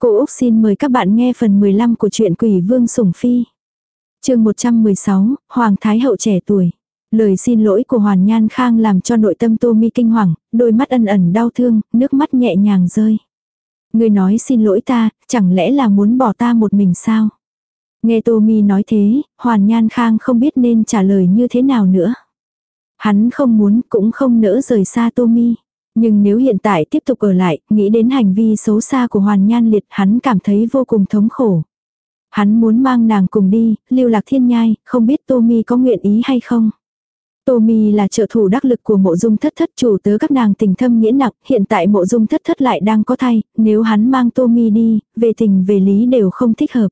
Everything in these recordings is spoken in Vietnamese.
Cô Úc xin mời các bạn nghe phần 15 của truyện Quỷ Vương Sủng Phi. chương 116, Hoàng Thái Hậu trẻ tuổi. Lời xin lỗi của Hoàn Nhan Khang làm cho nội tâm Tô Mi kinh hoàng, đôi mắt ân ẩn đau thương, nước mắt nhẹ nhàng rơi. Người nói xin lỗi ta, chẳng lẽ là muốn bỏ ta một mình sao? Nghe Tô Mi nói thế, Hoàn Nhan Khang không biết nên trả lời như thế nào nữa. Hắn không muốn cũng không nỡ rời xa Tô Mi. Nhưng nếu hiện tại tiếp tục ở lại, nghĩ đến hành vi xấu xa của Hoàn Nhan Liệt, hắn cảm thấy vô cùng thống khổ. Hắn muốn mang nàng cùng đi, lưu lạc thiên nhai, không biết Tô Mi có nguyện ý hay không. Tô Mi là trợ thủ đắc lực của mộ dung thất thất chủ tớ các nàng tình thâm nghĩa nặng, hiện tại mộ dung thất thất lại đang có thai, nếu hắn mang Tô Mi đi, về tình về lý đều không thích hợp.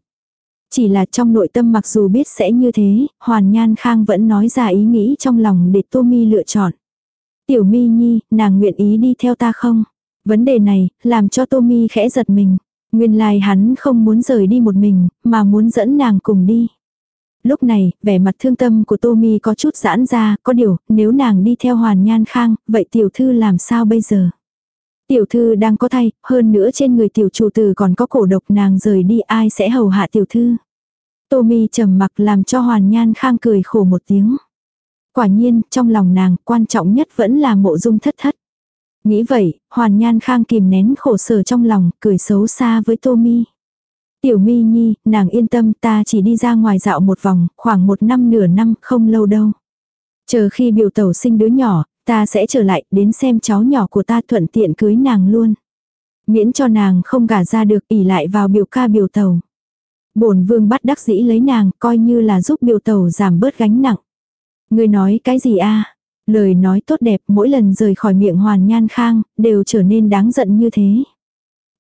Chỉ là trong nội tâm mặc dù biết sẽ như thế, Hoàn Nhan Khang vẫn nói ra ý nghĩ trong lòng để Tô Mi lựa chọn. Tiểu mi nhi, nàng nguyện ý đi theo ta không? Vấn đề này, làm cho Tô mi khẽ giật mình. Nguyên lai hắn không muốn rời đi một mình, mà muốn dẫn nàng cùng đi. Lúc này, vẻ mặt thương tâm của Tô mi có chút giãn ra, có điều, nếu nàng đi theo Hoàn Nhan Khang, vậy tiểu thư làm sao bây giờ? Tiểu thư đang có thai, hơn nữa trên người tiểu chủ tử còn có cổ độc nàng rời đi ai sẽ hầu hạ tiểu thư. Tommy trầm mặc làm cho Hoàn Nhan Khang cười khổ một tiếng. Quả nhiên, trong lòng nàng, quan trọng nhất vẫn là mộ dung thất thất. Nghĩ vậy, Hoàn Nhan Khang kìm nén khổ sở trong lòng, cười xấu xa với Tô Mi. Tiểu Mi Nhi, nàng yên tâm ta chỉ đi ra ngoài dạo một vòng, khoảng một năm nửa năm, không lâu đâu. Chờ khi biểu tẩu sinh đứa nhỏ, ta sẽ trở lại đến xem cháu nhỏ của ta thuận tiện cưới nàng luôn. Miễn cho nàng không gả ra được ỉ lại vào biểu ca biểu tẩu. bổn vương bắt đắc dĩ lấy nàng coi như là giúp biểu tẩu giảm bớt gánh nặng. Người nói cái gì a Lời nói tốt đẹp mỗi lần rời khỏi miệng hoàn nhan khang, đều trở nên đáng giận như thế.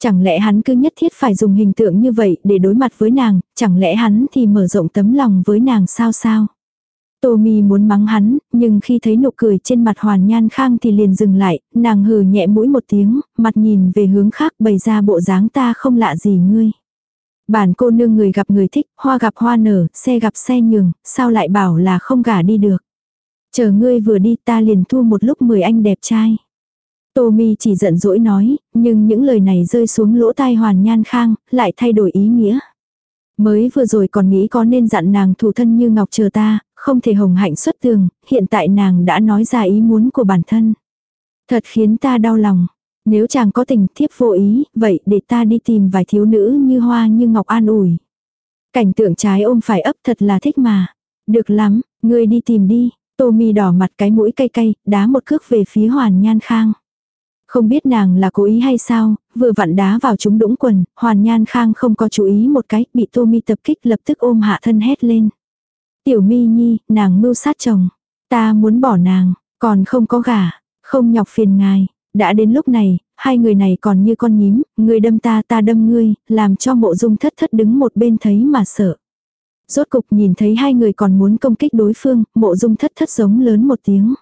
Chẳng lẽ hắn cứ nhất thiết phải dùng hình tượng như vậy để đối mặt với nàng, chẳng lẽ hắn thì mở rộng tấm lòng với nàng sao sao? Tô mi muốn mắng hắn, nhưng khi thấy nụ cười trên mặt hoàn nhan khang thì liền dừng lại, nàng hừ nhẹ mũi một tiếng, mặt nhìn về hướng khác bày ra bộ dáng ta không lạ gì ngươi. Bản cô nương người gặp người thích, hoa gặp hoa nở, xe gặp xe nhường, sao lại bảo là không gả đi được. Chờ ngươi vừa đi ta liền thu một lúc mười anh đẹp trai. Tô mi chỉ giận dỗi nói, nhưng những lời này rơi xuống lỗ tai hoàn nhan khang, lại thay đổi ý nghĩa. Mới vừa rồi còn nghĩ có nên dặn nàng thủ thân như ngọc chờ ta, không thể hồng hạnh xuất tường, hiện tại nàng đã nói ra ý muốn của bản thân. Thật khiến ta đau lòng. Nếu chàng có tình thiếp vô ý, vậy để ta đi tìm vài thiếu nữ như hoa như ngọc an ủi. Cảnh tượng trái ôm phải ấp thật là thích mà. Được lắm, ngươi đi tìm đi. Tô mi đỏ mặt cái mũi cay cay, đá một cước về phía hoàn nhan khang. Không biết nàng là cố ý hay sao, vừa vặn đá vào chúng đũng quần, hoàn nhan khang không có chú ý một cái, bị tô mi tập kích lập tức ôm hạ thân hét lên. Tiểu mi nhi, nàng mưu sát chồng. Ta muốn bỏ nàng, còn không có gả, không nhọc phiền ngài. Đã đến lúc này, hai người này còn như con nhím, người đâm ta ta đâm ngươi, làm cho mộ dung thất thất đứng một bên thấy mà sợ. Rốt cục nhìn thấy hai người còn muốn công kích đối phương, mộ dung thất thất giống lớn một tiếng.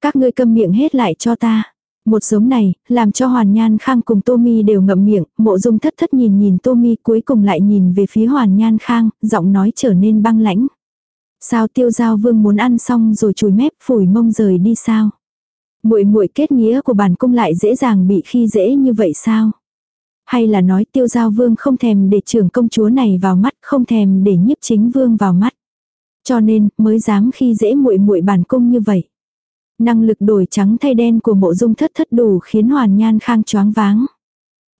Các ngươi câm miệng hết lại cho ta. Một giống này, làm cho Hoàn Nhan Khang cùng Tô Mi đều ngậm miệng, mộ dung thất thất nhìn nhìn Tô Mi cuối cùng lại nhìn về phía Hoàn Nhan Khang, giọng nói trở nên băng lãnh. Sao tiêu giao vương muốn ăn xong rồi chùi mép phủi mông rời đi sao? muội muội kết nghĩa của bản cung lại dễ dàng bị khi dễ như vậy sao? Hay là nói tiêu giao vương không thèm để trưởng công chúa này vào mắt, không thèm để nhiếp chính vương vào mắt. Cho nên, mới dám khi dễ muội muội bản cung như vậy. Năng lực đổi trắng thay đen của mộ dung thất thất đủ khiến hoàn nhan khang choáng váng.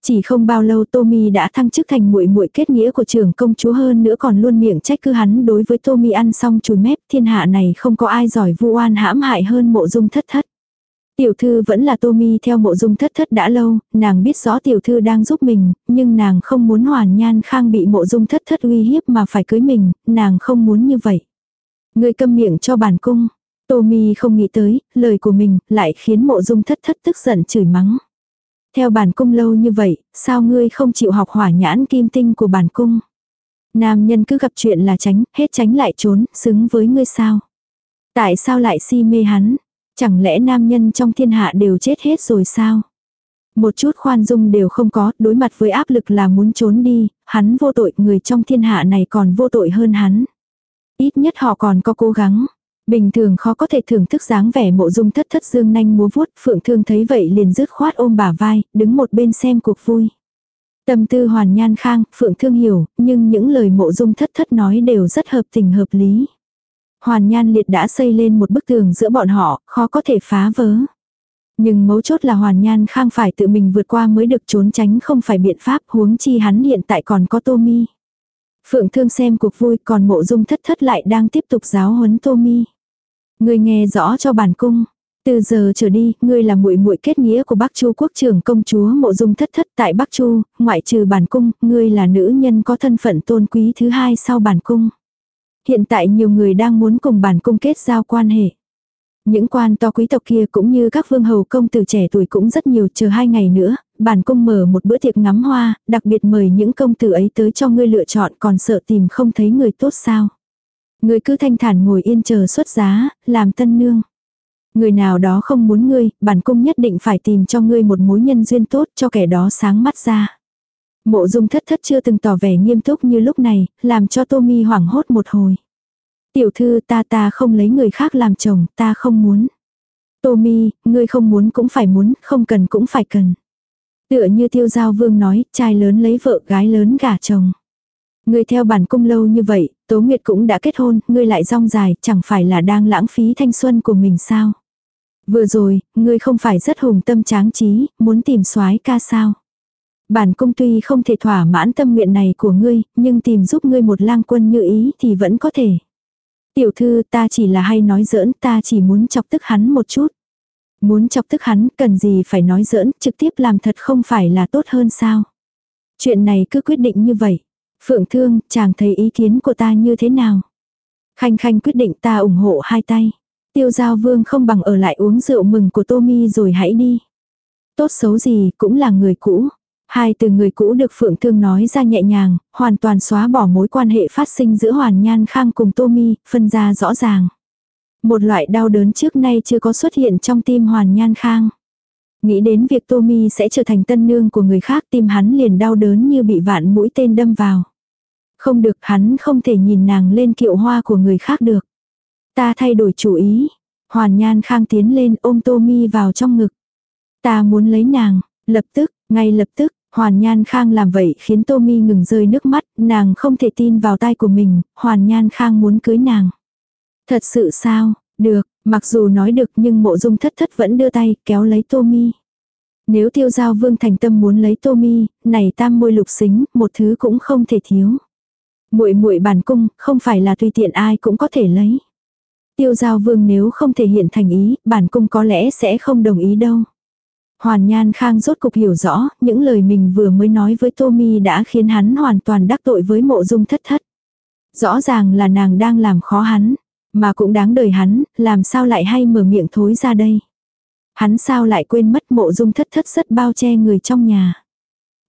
Chỉ không bao lâu Tommy đã thăng chức thành muội muội kết nghĩa của trưởng công chúa hơn nữa còn luôn miệng trách cứ hắn đối với Tommy ăn xong chùi mép thiên hạ này không có ai giỏi vu oan hãm hại hơn mộ dung thất thất. Tiểu thư vẫn là tommy theo mộ dung thất thất đã lâu, nàng biết rõ tiểu thư đang giúp mình, nhưng nàng không muốn hoàn nhan khang bị mộ dung thất thất uy hiếp mà phải cưới mình, nàng không muốn như vậy. Người câm miệng cho bản cung. tommy không nghĩ tới, lời của mình lại khiến mộ dung thất thất tức giận chửi mắng. Theo bản cung lâu như vậy, sao ngươi không chịu học hỏa nhãn kim tinh của bản cung? Nam nhân cứ gặp chuyện là tránh, hết tránh lại trốn, xứng với ngươi sao? Tại sao lại si mê hắn? Chẳng lẽ nam nhân trong thiên hạ đều chết hết rồi sao? Một chút khoan dung đều không có, đối mặt với áp lực là muốn trốn đi, hắn vô tội, người trong thiên hạ này còn vô tội hơn hắn. Ít nhất họ còn có cố gắng. Bình thường khó có thể thưởng thức dáng vẻ mộ dung thất thất dương nanh múa vuốt, phượng thương thấy vậy liền dứt khoát ôm bả vai, đứng một bên xem cuộc vui. Tâm tư hoàn nhan khang, phượng thương hiểu, nhưng những lời mộ dung thất thất nói đều rất hợp tình hợp lý. Hoàn nhan liệt đã xây lên một bức tường giữa bọn họ, khó có thể phá vỡ. Nhưng mấu chốt là hoàn nhan khang phải tự mình vượt qua mới được trốn tránh không phải biện pháp huống chi hắn hiện tại còn có tô mi. Phượng thương xem cuộc vui còn mộ dung thất thất lại đang tiếp tục giáo huấn tô mi. Người nghe rõ cho bản cung. Từ giờ trở đi, ngươi là muội muội kết nghĩa của Bắc Chu quốc trưởng công chúa Mộ Dung Thất Thất tại Bắc Chu, ngoại trừ bản cung, ngươi là nữ nhân có thân phận tôn quý thứ hai sau bản cung. Hiện tại nhiều người đang muốn cùng bản cung kết giao quan hệ. Những quan to quý tộc kia cũng như các vương hầu công tử trẻ tuổi cũng rất nhiều chờ hai ngày nữa, bản cung mở một bữa tiệc ngắm hoa, đặc biệt mời những công tử ấy tới cho ngươi lựa chọn còn sợ tìm không thấy người tốt sao. Ngươi cứ thanh thản ngồi yên chờ xuất giá, làm tân nương. Người nào đó không muốn ngươi, bản cung nhất định phải tìm cho ngươi một mối nhân duyên tốt cho kẻ đó sáng mắt ra. Mộ dung thất thất chưa từng tỏ vẻ nghiêm túc như lúc này, làm cho Tô Mi hoảng hốt một hồi. Tiểu thư ta ta không lấy người khác làm chồng, ta không muốn. Tô Mi, ngươi không muốn cũng phải muốn, không cần cũng phải cần. Tựa như tiêu giao vương nói, trai lớn lấy vợ gái lớn gả chồng. Ngươi theo bản cung lâu như vậy, Tố Nguyệt cũng đã kết hôn, ngươi lại rong dài, chẳng phải là đang lãng phí thanh xuân của mình sao? Vừa rồi, ngươi không phải rất hùng tâm tráng trí, muốn tìm soái ca sao? Bản cung tuy không thể thỏa mãn tâm nguyện này của ngươi, nhưng tìm giúp ngươi một lang quân như ý thì vẫn có thể. Tiểu thư ta chỉ là hay nói giỡn, ta chỉ muốn chọc tức hắn một chút. Muốn chọc tức hắn, cần gì phải nói giỡn, trực tiếp làm thật không phải là tốt hơn sao. Chuyện này cứ quyết định như vậy. Phượng thương, chàng thấy ý kiến của ta như thế nào? Khanh khanh quyết định ta ủng hộ hai tay. Tiêu giao vương không bằng ở lại uống rượu mừng của Tommy rồi hãy đi. Tốt xấu gì cũng là người cũ. Hai từ người cũ được Phượng Thương nói ra nhẹ nhàng, hoàn toàn xóa bỏ mối quan hệ phát sinh giữa Hoàn Nhan Khang cùng Tommy, phân ra rõ ràng. Một loại đau đớn trước nay chưa có xuất hiện trong tim Hoàn Nhan Khang. Nghĩ đến việc Tommy sẽ trở thành tân nương của người khác tim hắn liền đau đớn như bị vạn mũi tên đâm vào. Không được hắn không thể nhìn nàng lên kiệu hoa của người khác được. Ta thay đổi chủ ý. Hoàn Nhan Khang tiến lên ôm Tommy vào trong ngực. Ta muốn lấy nàng, lập tức, ngay lập tức, Hoàn Nhan Khang làm vậy khiến Tommy ngừng rơi nước mắt, nàng không thể tin vào tai của mình, Hoàn Nhan Khang muốn cưới nàng. Thật sự sao, được, mặc dù nói được nhưng mộ dung thất thất vẫn đưa tay kéo lấy Tommy. Nếu tiêu giao vương thành tâm muốn lấy Tommy, này tam môi lục xính, một thứ cũng không thể thiếu. muội muội bản cung, không phải là tùy tiện ai cũng có thể lấy. Tiêu giao vương nếu không thể hiện thành ý, bản cung có lẽ sẽ không đồng ý đâu. Hoàn Nhan Khang rốt cục hiểu rõ, những lời mình vừa mới nói với Tommy đã khiến hắn hoàn toàn đắc tội với mộ dung thất thất. Rõ ràng là nàng đang làm khó hắn, mà cũng đáng đời hắn, làm sao lại hay mở miệng thối ra đây. Hắn sao lại quên mất mộ dung thất thất rất bao che người trong nhà.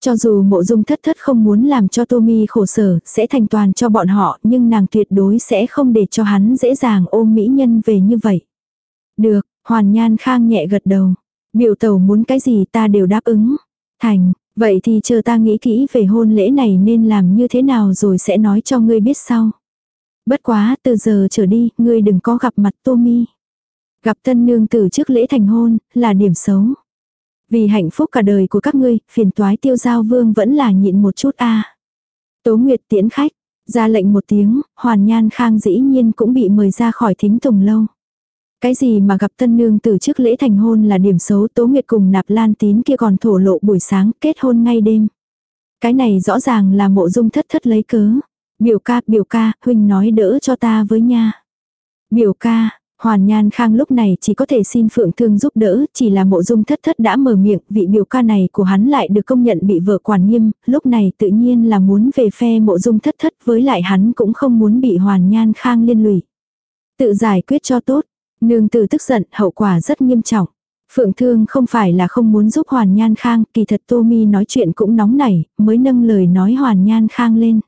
Cho dù mộ dung thất thất không muốn làm cho Tommy khổ sở, sẽ thành toàn cho bọn họ, nhưng nàng tuyệt đối sẽ không để cho hắn dễ dàng ôm mỹ nhân về như vậy. Được, Hoàn Nhan Khang nhẹ gật đầu. Biểu tàu muốn cái gì ta đều đáp ứng. Thành, vậy thì chờ ta nghĩ kỹ về hôn lễ này nên làm như thế nào rồi sẽ nói cho ngươi biết sau. Bất quá, từ giờ trở đi, ngươi đừng có gặp mặt Tommy. Gặp thân nương tử trước lễ thành hôn, là điểm xấu. Vì hạnh phúc cả đời của các ngươi, phiền toái tiêu giao vương vẫn là nhịn một chút a Tố Nguyệt tiễn khách, ra lệnh một tiếng, hoàn nhan khang dĩ nhiên cũng bị mời ra khỏi thính tùng lâu. Cái gì mà gặp tân nương từ trước lễ thành hôn là điểm xấu Tố Nguyệt cùng nạp lan tín kia còn thổ lộ buổi sáng kết hôn ngay đêm. Cái này rõ ràng là mộ dung thất thất lấy cớ. Biểu ca, biểu ca, huynh nói đỡ cho ta với nha. Biểu ca, Hoàn Nhan Khang lúc này chỉ có thể xin Phượng Thương giúp đỡ, chỉ là mộ dung thất thất đã mở miệng, vị biểu ca này của hắn lại được công nhận bị vợ quản nghiêm, lúc này tự nhiên là muốn về phe mộ dung thất thất với lại hắn cũng không muốn bị Hoàn Nhan Khang liên lụy. Tự giải quyết cho tốt, nương tử tức giận, hậu quả rất nghiêm trọng. Phượng Thương không phải là không muốn giúp Hoàn Nhan Khang, kỳ thật Tô Mi nói chuyện cũng nóng nảy, mới nâng lời nói Hoàn Nhan Khang lên.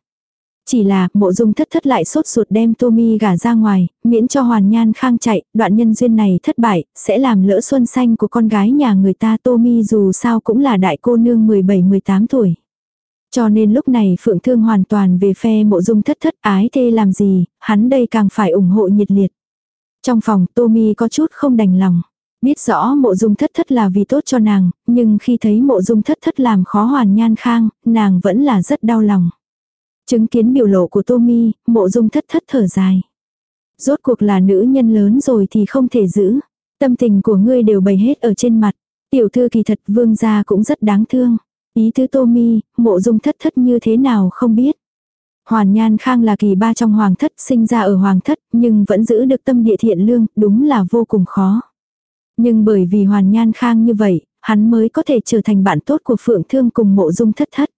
Chỉ là, mộ dung thất thất lại sốt ruột đem Tommy gả ra ngoài, miễn cho hoàn nhan khang chạy, đoạn nhân duyên này thất bại, sẽ làm lỡ xuân xanh của con gái nhà người ta Tommy dù sao cũng là đại cô nương 17-18 tuổi. Cho nên lúc này Phượng Thương hoàn toàn về phe mộ dung thất thất ái thê làm gì, hắn đây càng phải ủng hộ nhiệt liệt. Trong phòng Tommy có chút không đành lòng. Biết rõ mộ dung thất thất là vì tốt cho nàng, nhưng khi thấy mộ dung thất thất làm khó hoàn nhan khang, nàng vẫn là rất đau lòng. Chứng kiến biểu lộ của Tommy, mộ dung thất thất thở dài. Rốt cuộc là nữ nhân lớn rồi thì không thể giữ. Tâm tình của ngươi đều bày hết ở trên mặt. Tiểu thư kỳ thật vương gia cũng rất đáng thương. Ý thứ Tommy, mộ dung thất thất như thế nào không biết. Hoàn Nhan Khang là kỳ ba trong hoàng thất, sinh ra ở hoàng thất, nhưng vẫn giữ được tâm địa thiện lương, đúng là vô cùng khó. Nhưng bởi vì Hoàn Nhan Khang như vậy, hắn mới có thể trở thành bạn tốt của Phượng Thương cùng mộ dung thất thất.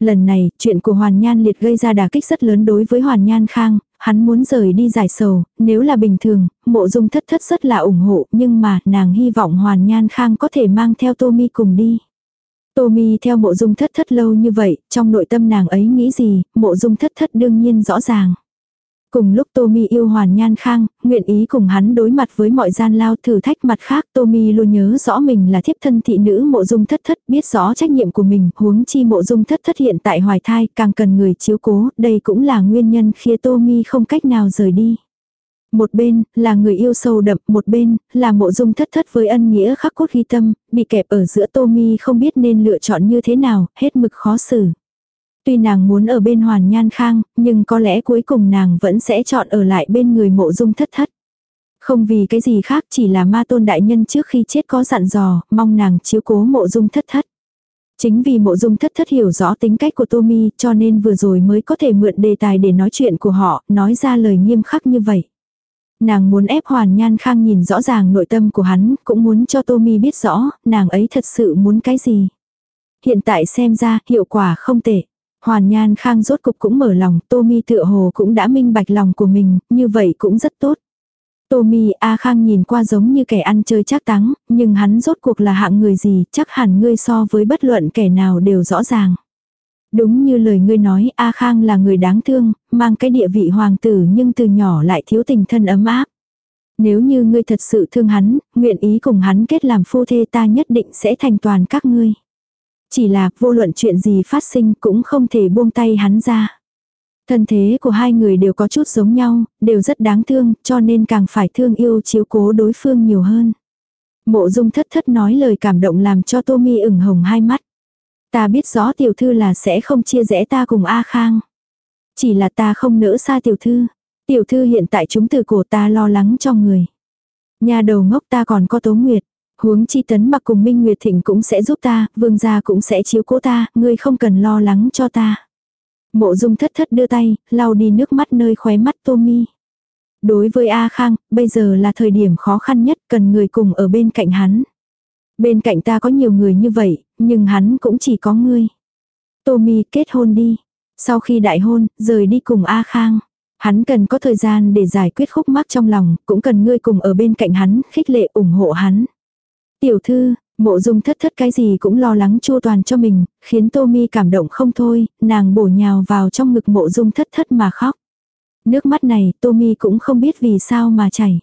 Lần này, chuyện của Hoàn Nhan Liệt gây ra đả kích rất lớn đối với Hoàn Nhan Khang, hắn muốn rời đi giải sầu, nếu là bình thường, mộ dung thất thất rất là ủng hộ, nhưng mà nàng hy vọng Hoàn Nhan Khang có thể mang theo Tommy cùng đi. Tommy theo mộ dung thất thất lâu như vậy, trong nội tâm nàng ấy nghĩ gì, mộ dung thất thất đương nhiên rõ ràng. Cùng lúc Tommy yêu Hoàn Nhan Khang, nguyện ý cùng hắn đối mặt với mọi gian lao thử thách mặt khác Tommy luôn nhớ rõ mình là thiếp thân thị nữ mộ dung thất thất, biết rõ trách nhiệm của mình, huống chi mộ dung thất thất hiện tại hoài thai, càng cần người chiếu cố, đây cũng là nguyên nhân khiến Tommy không cách nào rời đi. Một bên, là người yêu sâu đậm, một bên, là mộ dung thất thất với ân nghĩa khắc cốt ghi tâm, bị kẹp ở giữa Tommy không biết nên lựa chọn như thế nào, hết mực khó xử. Tuy nàng muốn ở bên hoàn nhan khang, nhưng có lẽ cuối cùng nàng vẫn sẽ chọn ở lại bên người mộ dung thất thất. Không vì cái gì khác chỉ là ma tôn đại nhân trước khi chết có dặn dò, mong nàng chiếu cố mộ dung thất thất. Chính vì mộ dung thất thất hiểu rõ tính cách của Tommy cho nên vừa rồi mới có thể mượn đề tài để nói chuyện của họ, nói ra lời nghiêm khắc như vậy. Nàng muốn ép Hoàn Nhan Khang nhìn rõ ràng nội tâm của hắn, cũng muốn cho Tommy biết rõ, nàng ấy thật sự muốn cái gì. Hiện tại xem ra, hiệu quả không tệ. Hoàn Nhan Khang rốt cục cũng mở lòng, Tommy tựa hồ cũng đã minh bạch lòng của mình, như vậy cũng rất tốt. Tommy A Khang nhìn qua giống như kẻ ăn chơi chắc táng, nhưng hắn rốt cuộc là hạng người gì, chắc hẳn ngươi so với bất luận kẻ nào đều rõ ràng. Đúng như lời ngươi nói A Khang là người đáng thương, mang cái địa vị hoàng tử nhưng từ nhỏ lại thiếu tình thân ấm áp. Nếu như ngươi thật sự thương hắn, nguyện ý cùng hắn kết làm phu thê ta nhất định sẽ thành toàn các ngươi. Chỉ là vô luận chuyện gì phát sinh cũng không thể buông tay hắn ra. Thân thế của hai người đều có chút giống nhau, đều rất đáng thương, cho nên càng phải thương yêu chiếu cố đối phương nhiều hơn. Mộ dung thất thất nói lời cảm động làm cho Tommy ửng hồng hai mắt. Ta biết rõ tiểu thư là sẽ không chia rẽ ta cùng A Khang. Chỉ là ta không nỡ xa tiểu thư. Tiểu thư hiện tại chúng từ cổ ta lo lắng cho người. Nhà đầu ngốc ta còn có tố nguyệt. Huống chi tấn mặc cùng Minh Nguyệt Thịnh cũng sẽ giúp ta, vương gia cũng sẽ chiếu cố ta, ngươi không cần lo lắng cho ta. Mộ dung thất thất đưa tay, lau đi nước mắt nơi khóe mắt Tommy. Đối với A Khang, bây giờ là thời điểm khó khăn nhất, cần người cùng ở bên cạnh hắn. Bên cạnh ta có nhiều người như vậy, nhưng hắn cũng chỉ có ngươi. Tommy kết hôn đi. Sau khi đại hôn, rời đi cùng A Khang. Hắn cần có thời gian để giải quyết khúc mắc trong lòng, cũng cần ngươi cùng ở bên cạnh hắn, khích lệ ủng hộ hắn. Tiểu thư, mộ dung thất thất cái gì cũng lo lắng chua toàn cho mình, khiến Tommy cảm động không thôi, nàng bổ nhào vào trong ngực mộ dung thất thất mà khóc. Nước mắt này Tommy cũng không biết vì sao mà chảy.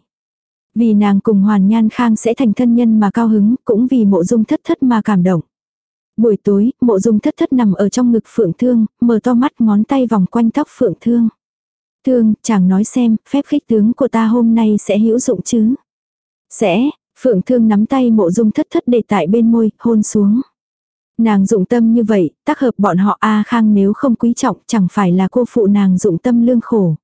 Vì nàng cùng Hoàn Nhan Khang sẽ thành thân nhân mà cao hứng, cũng vì mộ dung thất thất mà cảm động. Buổi tối, mộ dung thất thất nằm ở trong ngực Phượng Thương, mở to mắt ngón tay vòng quanh tóc Phượng Thương. Thương, chàng nói xem, phép khích tướng của ta hôm nay sẽ hữu dụng chứ? Sẽ, Phượng Thương nắm tay mộ dung thất thất để tại bên môi, hôn xuống. Nàng dụng tâm như vậy, tác hợp bọn họ A Khang nếu không quý trọng chẳng phải là cô phụ nàng dụng tâm lương khổ.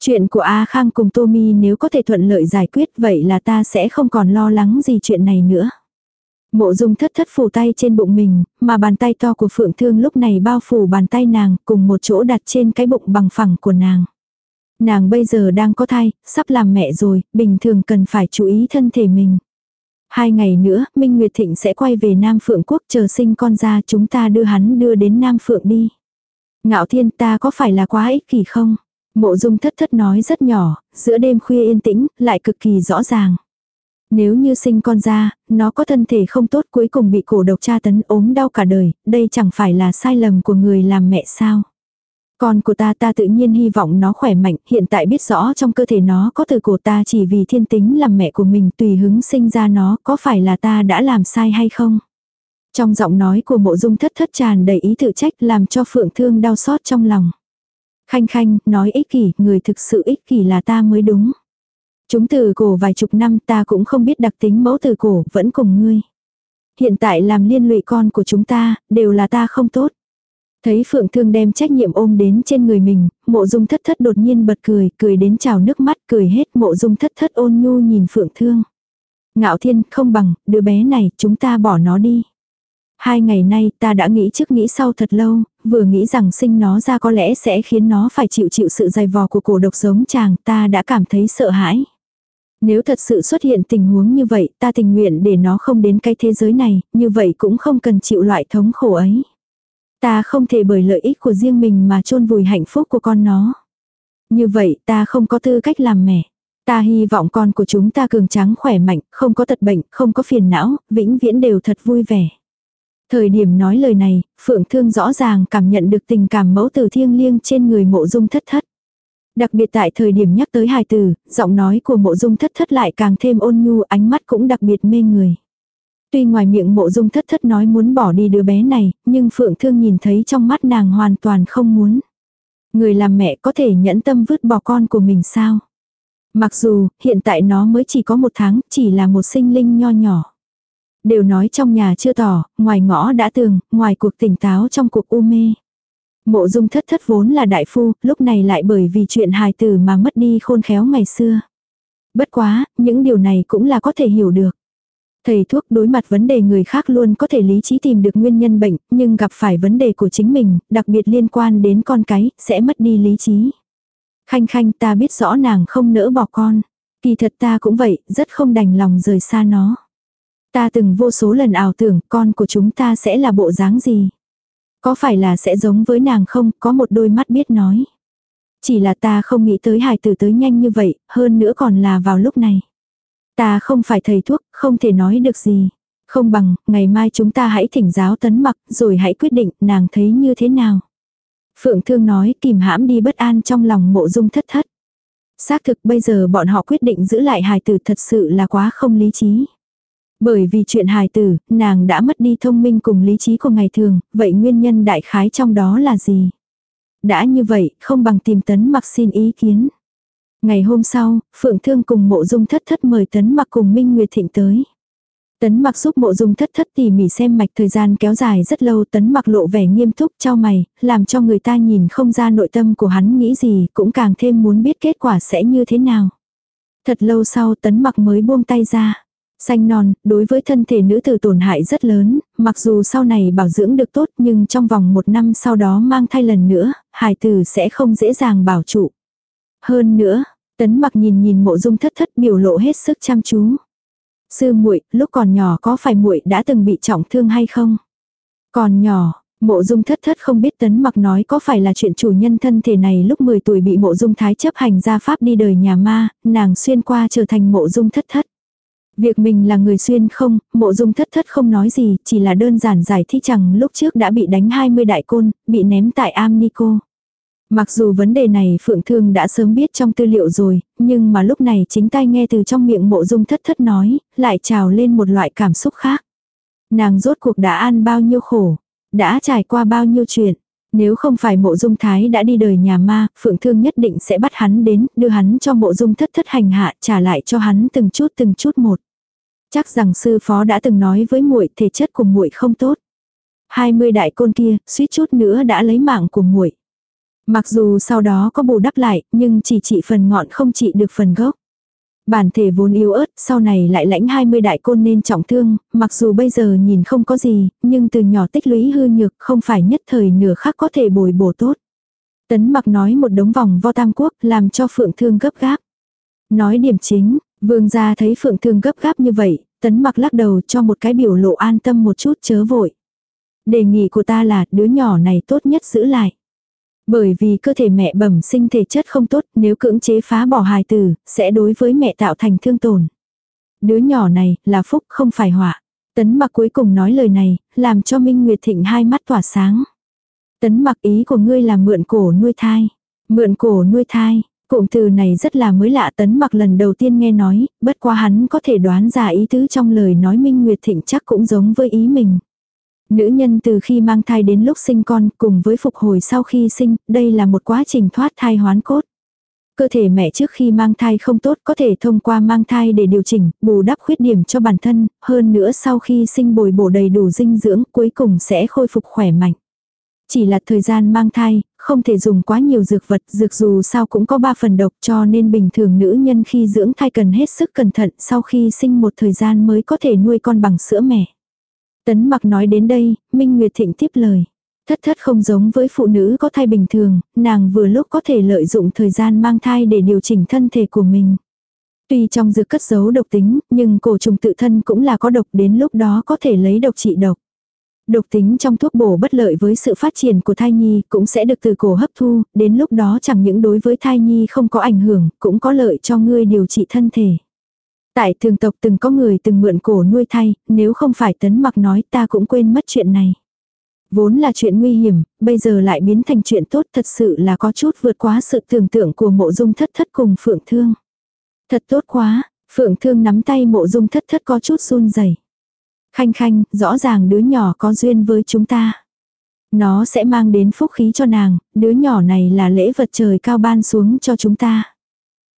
Chuyện của A Khang cùng Tommy nếu có thể thuận lợi giải quyết vậy là ta sẽ không còn lo lắng gì chuyện này nữa. Mộ dung thất thất phủ tay trên bụng mình, mà bàn tay to của Phượng Thương lúc này bao phủ bàn tay nàng cùng một chỗ đặt trên cái bụng bằng phẳng của nàng. Nàng bây giờ đang có thai, sắp làm mẹ rồi, bình thường cần phải chú ý thân thể mình. Hai ngày nữa, Minh Nguyệt Thịnh sẽ quay về Nam Phượng Quốc chờ sinh con ra chúng ta đưa hắn đưa đến Nam Phượng đi. Ngạo thiên ta có phải là quá ích kỷ không? Mộ dung thất thất nói rất nhỏ, giữa đêm khuya yên tĩnh, lại cực kỳ rõ ràng. Nếu như sinh con ra, nó có thân thể không tốt cuối cùng bị cổ độc tra tấn ốm đau cả đời, đây chẳng phải là sai lầm của người làm mẹ sao. Con của ta ta tự nhiên hy vọng nó khỏe mạnh, hiện tại biết rõ trong cơ thể nó có từ cổ ta chỉ vì thiên tính làm mẹ của mình tùy hứng sinh ra nó, có phải là ta đã làm sai hay không? Trong giọng nói của mộ dung thất thất tràn đầy ý tự trách làm cho phượng thương đau xót trong lòng. Khanh khanh, nói ích kỷ, người thực sự ích kỷ là ta mới đúng. Chúng từ cổ vài chục năm ta cũng không biết đặc tính mẫu từ cổ vẫn cùng ngươi. Hiện tại làm liên lụy con của chúng ta, đều là ta không tốt. Thấy Phượng Thương đem trách nhiệm ôm đến trên người mình, mộ dung thất thất đột nhiên bật cười, cười đến trào nước mắt, cười hết mộ dung thất thất ôn nhu nhìn Phượng Thương. Ngạo thiên không bằng, đứa bé này, chúng ta bỏ nó đi. Hai ngày nay ta đã nghĩ trước nghĩ sau thật lâu, vừa nghĩ rằng sinh nó ra có lẽ sẽ khiến nó phải chịu chịu sự dày vò của cổ độc giống chàng, ta đã cảm thấy sợ hãi. Nếu thật sự xuất hiện tình huống như vậy, ta tình nguyện để nó không đến cái thế giới này, như vậy cũng không cần chịu loại thống khổ ấy. Ta không thể bởi lợi ích của riêng mình mà chôn vùi hạnh phúc của con nó. Như vậy ta không có tư cách làm mẹ. Ta hy vọng con của chúng ta cường tráng khỏe mạnh, không có tật bệnh, không có phiền não, vĩnh viễn đều thật vui vẻ. Thời điểm nói lời này, Phượng Thương rõ ràng cảm nhận được tình cảm mẫu tử thiêng liêng trên người mộ dung thất thất. Đặc biệt tại thời điểm nhắc tới hài tử, giọng nói của mộ dung thất thất lại càng thêm ôn nhu ánh mắt cũng đặc biệt mê người. Tuy ngoài miệng mộ dung thất thất nói muốn bỏ đi đứa bé này, nhưng Phượng Thương nhìn thấy trong mắt nàng hoàn toàn không muốn. Người làm mẹ có thể nhẫn tâm vứt bỏ con của mình sao? Mặc dù, hiện tại nó mới chỉ có một tháng, chỉ là một sinh linh nho nhỏ. Đều nói trong nhà chưa tỏ, ngoài ngõ đã tường, ngoài cuộc tỉnh táo trong cuộc u mê. Mộ dung thất thất vốn là đại phu, lúc này lại bởi vì chuyện hài tử mà mất đi khôn khéo ngày xưa. Bất quá, những điều này cũng là có thể hiểu được. Thầy thuốc đối mặt vấn đề người khác luôn có thể lý trí tìm được nguyên nhân bệnh, nhưng gặp phải vấn đề của chính mình, đặc biệt liên quan đến con cái, sẽ mất đi lý trí. Khanh khanh ta biết rõ nàng không nỡ bỏ con. Kỳ thật ta cũng vậy, rất không đành lòng rời xa nó. Ta từng vô số lần ảo tưởng con của chúng ta sẽ là bộ dáng gì. Có phải là sẽ giống với nàng không, có một đôi mắt biết nói. Chỉ là ta không nghĩ tới hài tử tới nhanh như vậy, hơn nữa còn là vào lúc này. Ta không phải thầy thuốc, không thể nói được gì. Không bằng, ngày mai chúng ta hãy thỉnh giáo tấn mặc, rồi hãy quyết định nàng thấy như thế nào. Phượng Thương nói kìm hãm đi bất an trong lòng mộ dung thất thất. Xác thực bây giờ bọn họ quyết định giữ lại hài tử thật sự là quá không lý trí. Bởi vì chuyện hài tử, nàng đã mất đi thông minh cùng lý trí của ngày thường, vậy nguyên nhân đại khái trong đó là gì? Đã như vậy, không bằng tìm tấn mặc xin ý kiến. Ngày hôm sau, Phượng Thương cùng mộ dung thất thất mời tấn mặc cùng Minh Nguyệt Thịnh tới. Tấn mặc giúp mộ dung thất thất tỉ mỉ xem mạch thời gian kéo dài rất lâu tấn mặc lộ vẻ nghiêm túc trao mày, làm cho người ta nhìn không ra nội tâm của hắn nghĩ gì cũng càng thêm muốn biết kết quả sẽ như thế nào. Thật lâu sau tấn mặc mới buông tay ra. Xanh non, đối với thân thể nữ tử tổn hại rất lớn, mặc dù sau này bảo dưỡng được tốt nhưng trong vòng một năm sau đó mang thai lần nữa, hài tử sẽ không dễ dàng bảo trụ. Hơn nữa, tấn mặc nhìn nhìn mộ dung thất thất biểu lộ hết sức chăm chú. Sư muội lúc còn nhỏ có phải muội đã từng bị trọng thương hay không? Còn nhỏ, Mộ dung thất thất không biết tấn mặc nói có phải là chuyện chủ nhân thân thể này lúc 10 tuổi bị mộ dung thái chấp hành ra pháp đi đời nhà ma, nàng xuyên qua trở thành mộ dung thất thất. Việc mình là người xuyên không, mộ dung thất thất không nói gì, chỉ là đơn giản giải thích rằng lúc trước đã bị đánh 20 đại côn, bị ném tại am Nico. Mặc dù vấn đề này Phượng Thương đã sớm biết trong tư liệu rồi, nhưng mà lúc này chính tay nghe từ trong miệng mộ dung thất thất nói, lại trào lên một loại cảm xúc khác. Nàng rốt cuộc đã ăn bao nhiêu khổ, đã trải qua bao nhiêu chuyện. Nếu không phải mộ dung thái đã đi đời nhà ma, Phượng Thương nhất định sẽ bắt hắn đến, đưa hắn cho mộ dung thất thất hành hạ, trả lại cho hắn từng chút từng chút một. Chắc rằng sư phó đã từng nói với muội thể chất của muội không tốt. 20 đại côn kia, suýt chút nữa đã lấy mạng của muội. Mặc dù sau đó có bù đắp lại, nhưng chỉ trị phần ngọn không trị được phần gốc. Bản thể vốn yếu ớt, sau này lại lãnh 20 đại côn nên trọng thương, mặc dù bây giờ nhìn không có gì, nhưng từ nhỏ tích lũy hư nhược không phải nhất thời nửa khắc có thể bồi bổ tốt. Tấn mặc nói một đống vòng vo tam quốc làm cho phượng thương gấp gáp. Nói điểm chính, vương gia thấy phượng thương gấp gáp như vậy, tấn mặc lắc đầu cho một cái biểu lộ an tâm một chút chớ vội. Đề nghị của ta là đứa nhỏ này tốt nhất giữ lại. Bởi vì cơ thể mẹ bẩm sinh thể chất không tốt, nếu cưỡng chế phá bỏ hài tử, sẽ đối với mẹ tạo thành thương tổn. Đứa nhỏ này, là phúc không phải họa. Tấn mặc cuối cùng nói lời này, làm cho Minh Nguyệt Thịnh hai mắt tỏa sáng. Tấn mặc ý của ngươi là mượn cổ nuôi thai. Mượn cổ nuôi thai, cụm từ này rất là mới lạ tấn mặc lần đầu tiên nghe nói, bất qua hắn có thể đoán ra ý tứ trong lời nói Minh Nguyệt Thịnh chắc cũng giống với ý mình. Nữ nhân từ khi mang thai đến lúc sinh con cùng với phục hồi sau khi sinh, đây là một quá trình thoát thai hoán cốt. Cơ thể mẹ trước khi mang thai không tốt có thể thông qua mang thai để điều chỉnh, bù đắp khuyết điểm cho bản thân, hơn nữa sau khi sinh bồi bổ đầy đủ dinh dưỡng cuối cùng sẽ khôi phục khỏe mạnh. Chỉ là thời gian mang thai, không thể dùng quá nhiều dược vật, dược dù sao cũng có 3 phần độc cho nên bình thường nữ nhân khi dưỡng thai cần hết sức cẩn thận sau khi sinh một thời gian mới có thể nuôi con bằng sữa mẹ. Tấn mặc nói đến đây, Minh Nguyệt Thịnh tiếp lời. Thất thất không giống với phụ nữ có thai bình thường, nàng vừa lúc có thể lợi dụng thời gian mang thai để điều chỉnh thân thể của mình. Tuy trong dược cất giấu độc tính, nhưng cổ trùng tự thân cũng là có độc đến lúc đó có thể lấy độc trị độc. Độc tính trong thuốc bổ bất lợi với sự phát triển của thai nhi cũng sẽ được từ cổ hấp thu, đến lúc đó chẳng những đối với thai nhi không có ảnh hưởng, cũng có lợi cho ngươi điều trị thân thể. Tại thường tộc từng có người từng mượn cổ nuôi thai, nếu không phải tấn mặc nói ta cũng quên mất chuyện này. Vốn là chuyện nguy hiểm, bây giờ lại biến thành chuyện tốt thật sự là có chút vượt quá sự tưởng tượng của mộ dung thất thất cùng phượng thương. Thật tốt quá, phượng thương nắm tay mộ dung thất thất có chút run rẩy Khanh khanh, rõ ràng đứa nhỏ có duyên với chúng ta. Nó sẽ mang đến phúc khí cho nàng, đứa nhỏ này là lễ vật trời cao ban xuống cho chúng ta.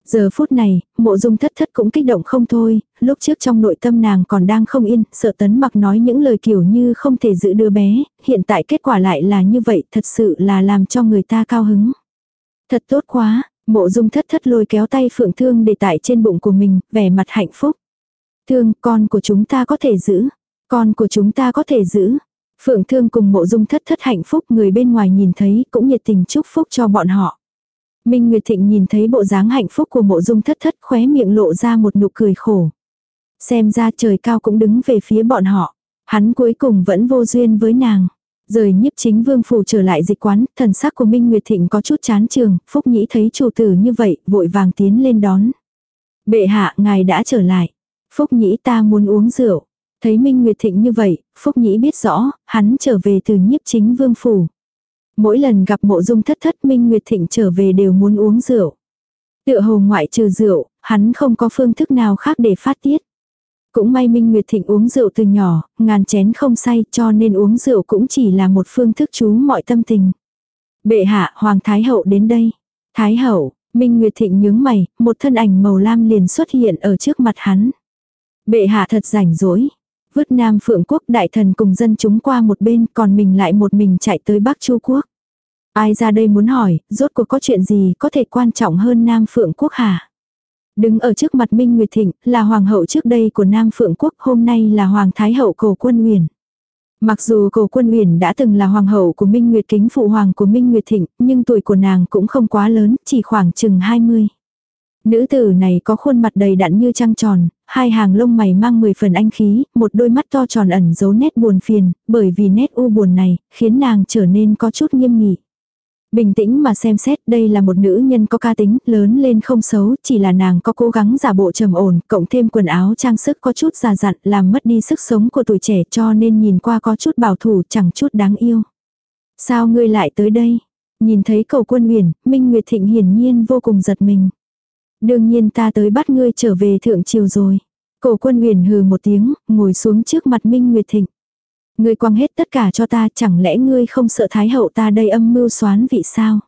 Giờ phút này, mộ dung thất thất cũng kích động không thôi, lúc trước trong nội tâm nàng còn đang không yên, sợ tấn mặc nói những lời kiểu như không thể giữ đứa bé, hiện tại kết quả lại là như vậy, thật sự là làm cho người ta cao hứng. Thật tốt quá, mộ dung thất thất lôi kéo tay phượng thương để tại trên bụng của mình, vẻ mặt hạnh phúc. Thương, con của chúng ta có thể giữ. Con của chúng ta có thể giữ. Phượng thương cùng mộ dung thất thất hạnh phúc người bên ngoài nhìn thấy cũng nhiệt tình chúc phúc cho bọn họ. Minh Nguyệt Thịnh nhìn thấy bộ dáng hạnh phúc của mộ dung thất thất khóe miệng lộ ra một nụ cười khổ. Xem ra trời cao cũng đứng về phía bọn họ. Hắn cuối cùng vẫn vô duyên với nàng. Rời nhiếp chính vương phủ trở lại dịch quán, thần sắc của Minh Nguyệt Thịnh có chút chán trường, Phúc Nhĩ thấy chủ tử như vậy, vội vàng tiến lên đón. Bệ hạ, ngài đã trở lại. Phúc Nhĩ ta muốn uống rượu. Thấy Minh Nguyệt Thịnh như vậy, Phúc Nhĩ biết rõ, hắn trở về từ nhiếp chính vương phủ. Mỗi lần gặp mộ dung thất thất Minh Nguyệt Thịnh trở về đều muốn uống rượu. Tựa hồ ngoại trừ rượu, hắn không có phương thức nào khác để phát tiết. Cũng may Minh Nguyệt Thịnh uống rượu từ nhỏ, ngàn chén không say cho nên uống rượu cũng chỉ là một phương thức chú mọi tâm tình. Bệ hạ, Hoàng Thái Hậu đến đây. Thái Hậu, Minh Nguyệt Thịnh nhướng mày, một thân ảnh màu lam liền xuất hiện ở trước mặt hắn. Bệ hạ thật rảnh rỗi vứt Nam Phượng Quốc đại thần cùng dân chúng qua một bên còn mình lại một mình chạy tới Bắc Chu Quốc. Ai ra đây muốn hỏi, rốt cuộc có chuyện gì có thể quan trọng hơn Nam Phượng Quốc hả? Đứng ở trước mặt Minh Nguyệt Thịnh, là hoàng hậu trước đây của Nam Phượng Quốc, hôm nay là hoàng thái hậu cổ quân Nguyền. Mặc dù cổ quân Nguyền đã từng là hoàng hậu của Minh Nguyệt Kính phụ hoàng của Minh Nguyệt Thịnh, nhưng tuổi của nàng cũng không quá lớn, chỉ khoảng chừng 20. Nữ tử này có khuôn mặt đầy đặn như trăng tròn, hai hàng lông mày mang 10 phần anh khí, một đôi mắt to tròn ẩn giấu nét buồn phiền, bởi vì nét u buồn này, khiến nàng trở nên có chút nghiêm nghị. Bình tĩnh mà xem xét đây là một nữ nhân có ca tính, lớn lên không xấu, chỉ là nàng có cố gắng giả bộ trầm ổn, cộng thêm quần áo trang sức có chút già dặn, làm mất đi sức sống của tuổi trẻ cho nên nhìn qua có chút bảo thủ chẳng chút đáng yêu. Sao ngươi lại tới đây? Nhìn thấy cầu quân huyền, Minh Nguyệt Thịnh hiển nhiên vô cùng giật mình. Đương nhiên ta tới bắt ngươi trở về thượng triều rồi. Cổ quân huyền hừ một tiếng, ngồi xuống trước mặt Minh Nguyệt Thịnh. Ngươi quăng hết tất cả cho ta, chẳng lẽ ngươi không sợ thái hậu ta đây âm mưu xoán vị sao?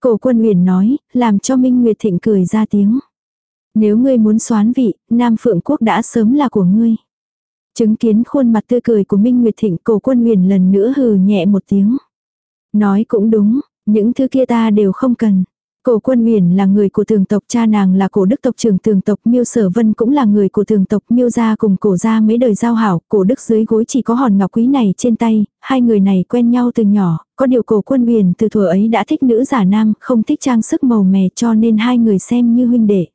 Cổ quân huyền nói, làm cho Minh Nguyệt Thịnh cười ra tiếng. Nếu ngươi muốn xoán vị, Nam Phượng Quốc đã sớm là của ngươi. Chứng kiến khuôn mặt tươi cười của Minh Nguyệt Thịnh cổ quân huyền lần nữa hừ nhẹ một tiếng. Nói cũng đúng, những thứ kia ta đều không cần. Cổ quân huyền là người của tường tộc cha nàng là cổ đức tộc trưởng tường tộc miêu sở vân cũng là người của tường tộc miêu gia cùng cổ gia mấy đời giao hảo, cổ đức dưới gối chỉ có hòn ngọc quý này trên tay, hai người này quen nhau từ nhỏ, có điều cổ quân huyền từ thuở ấy đã thích nữ giả nam, không thích trang sức màu mè cho nên hai người xem như huynh đệ.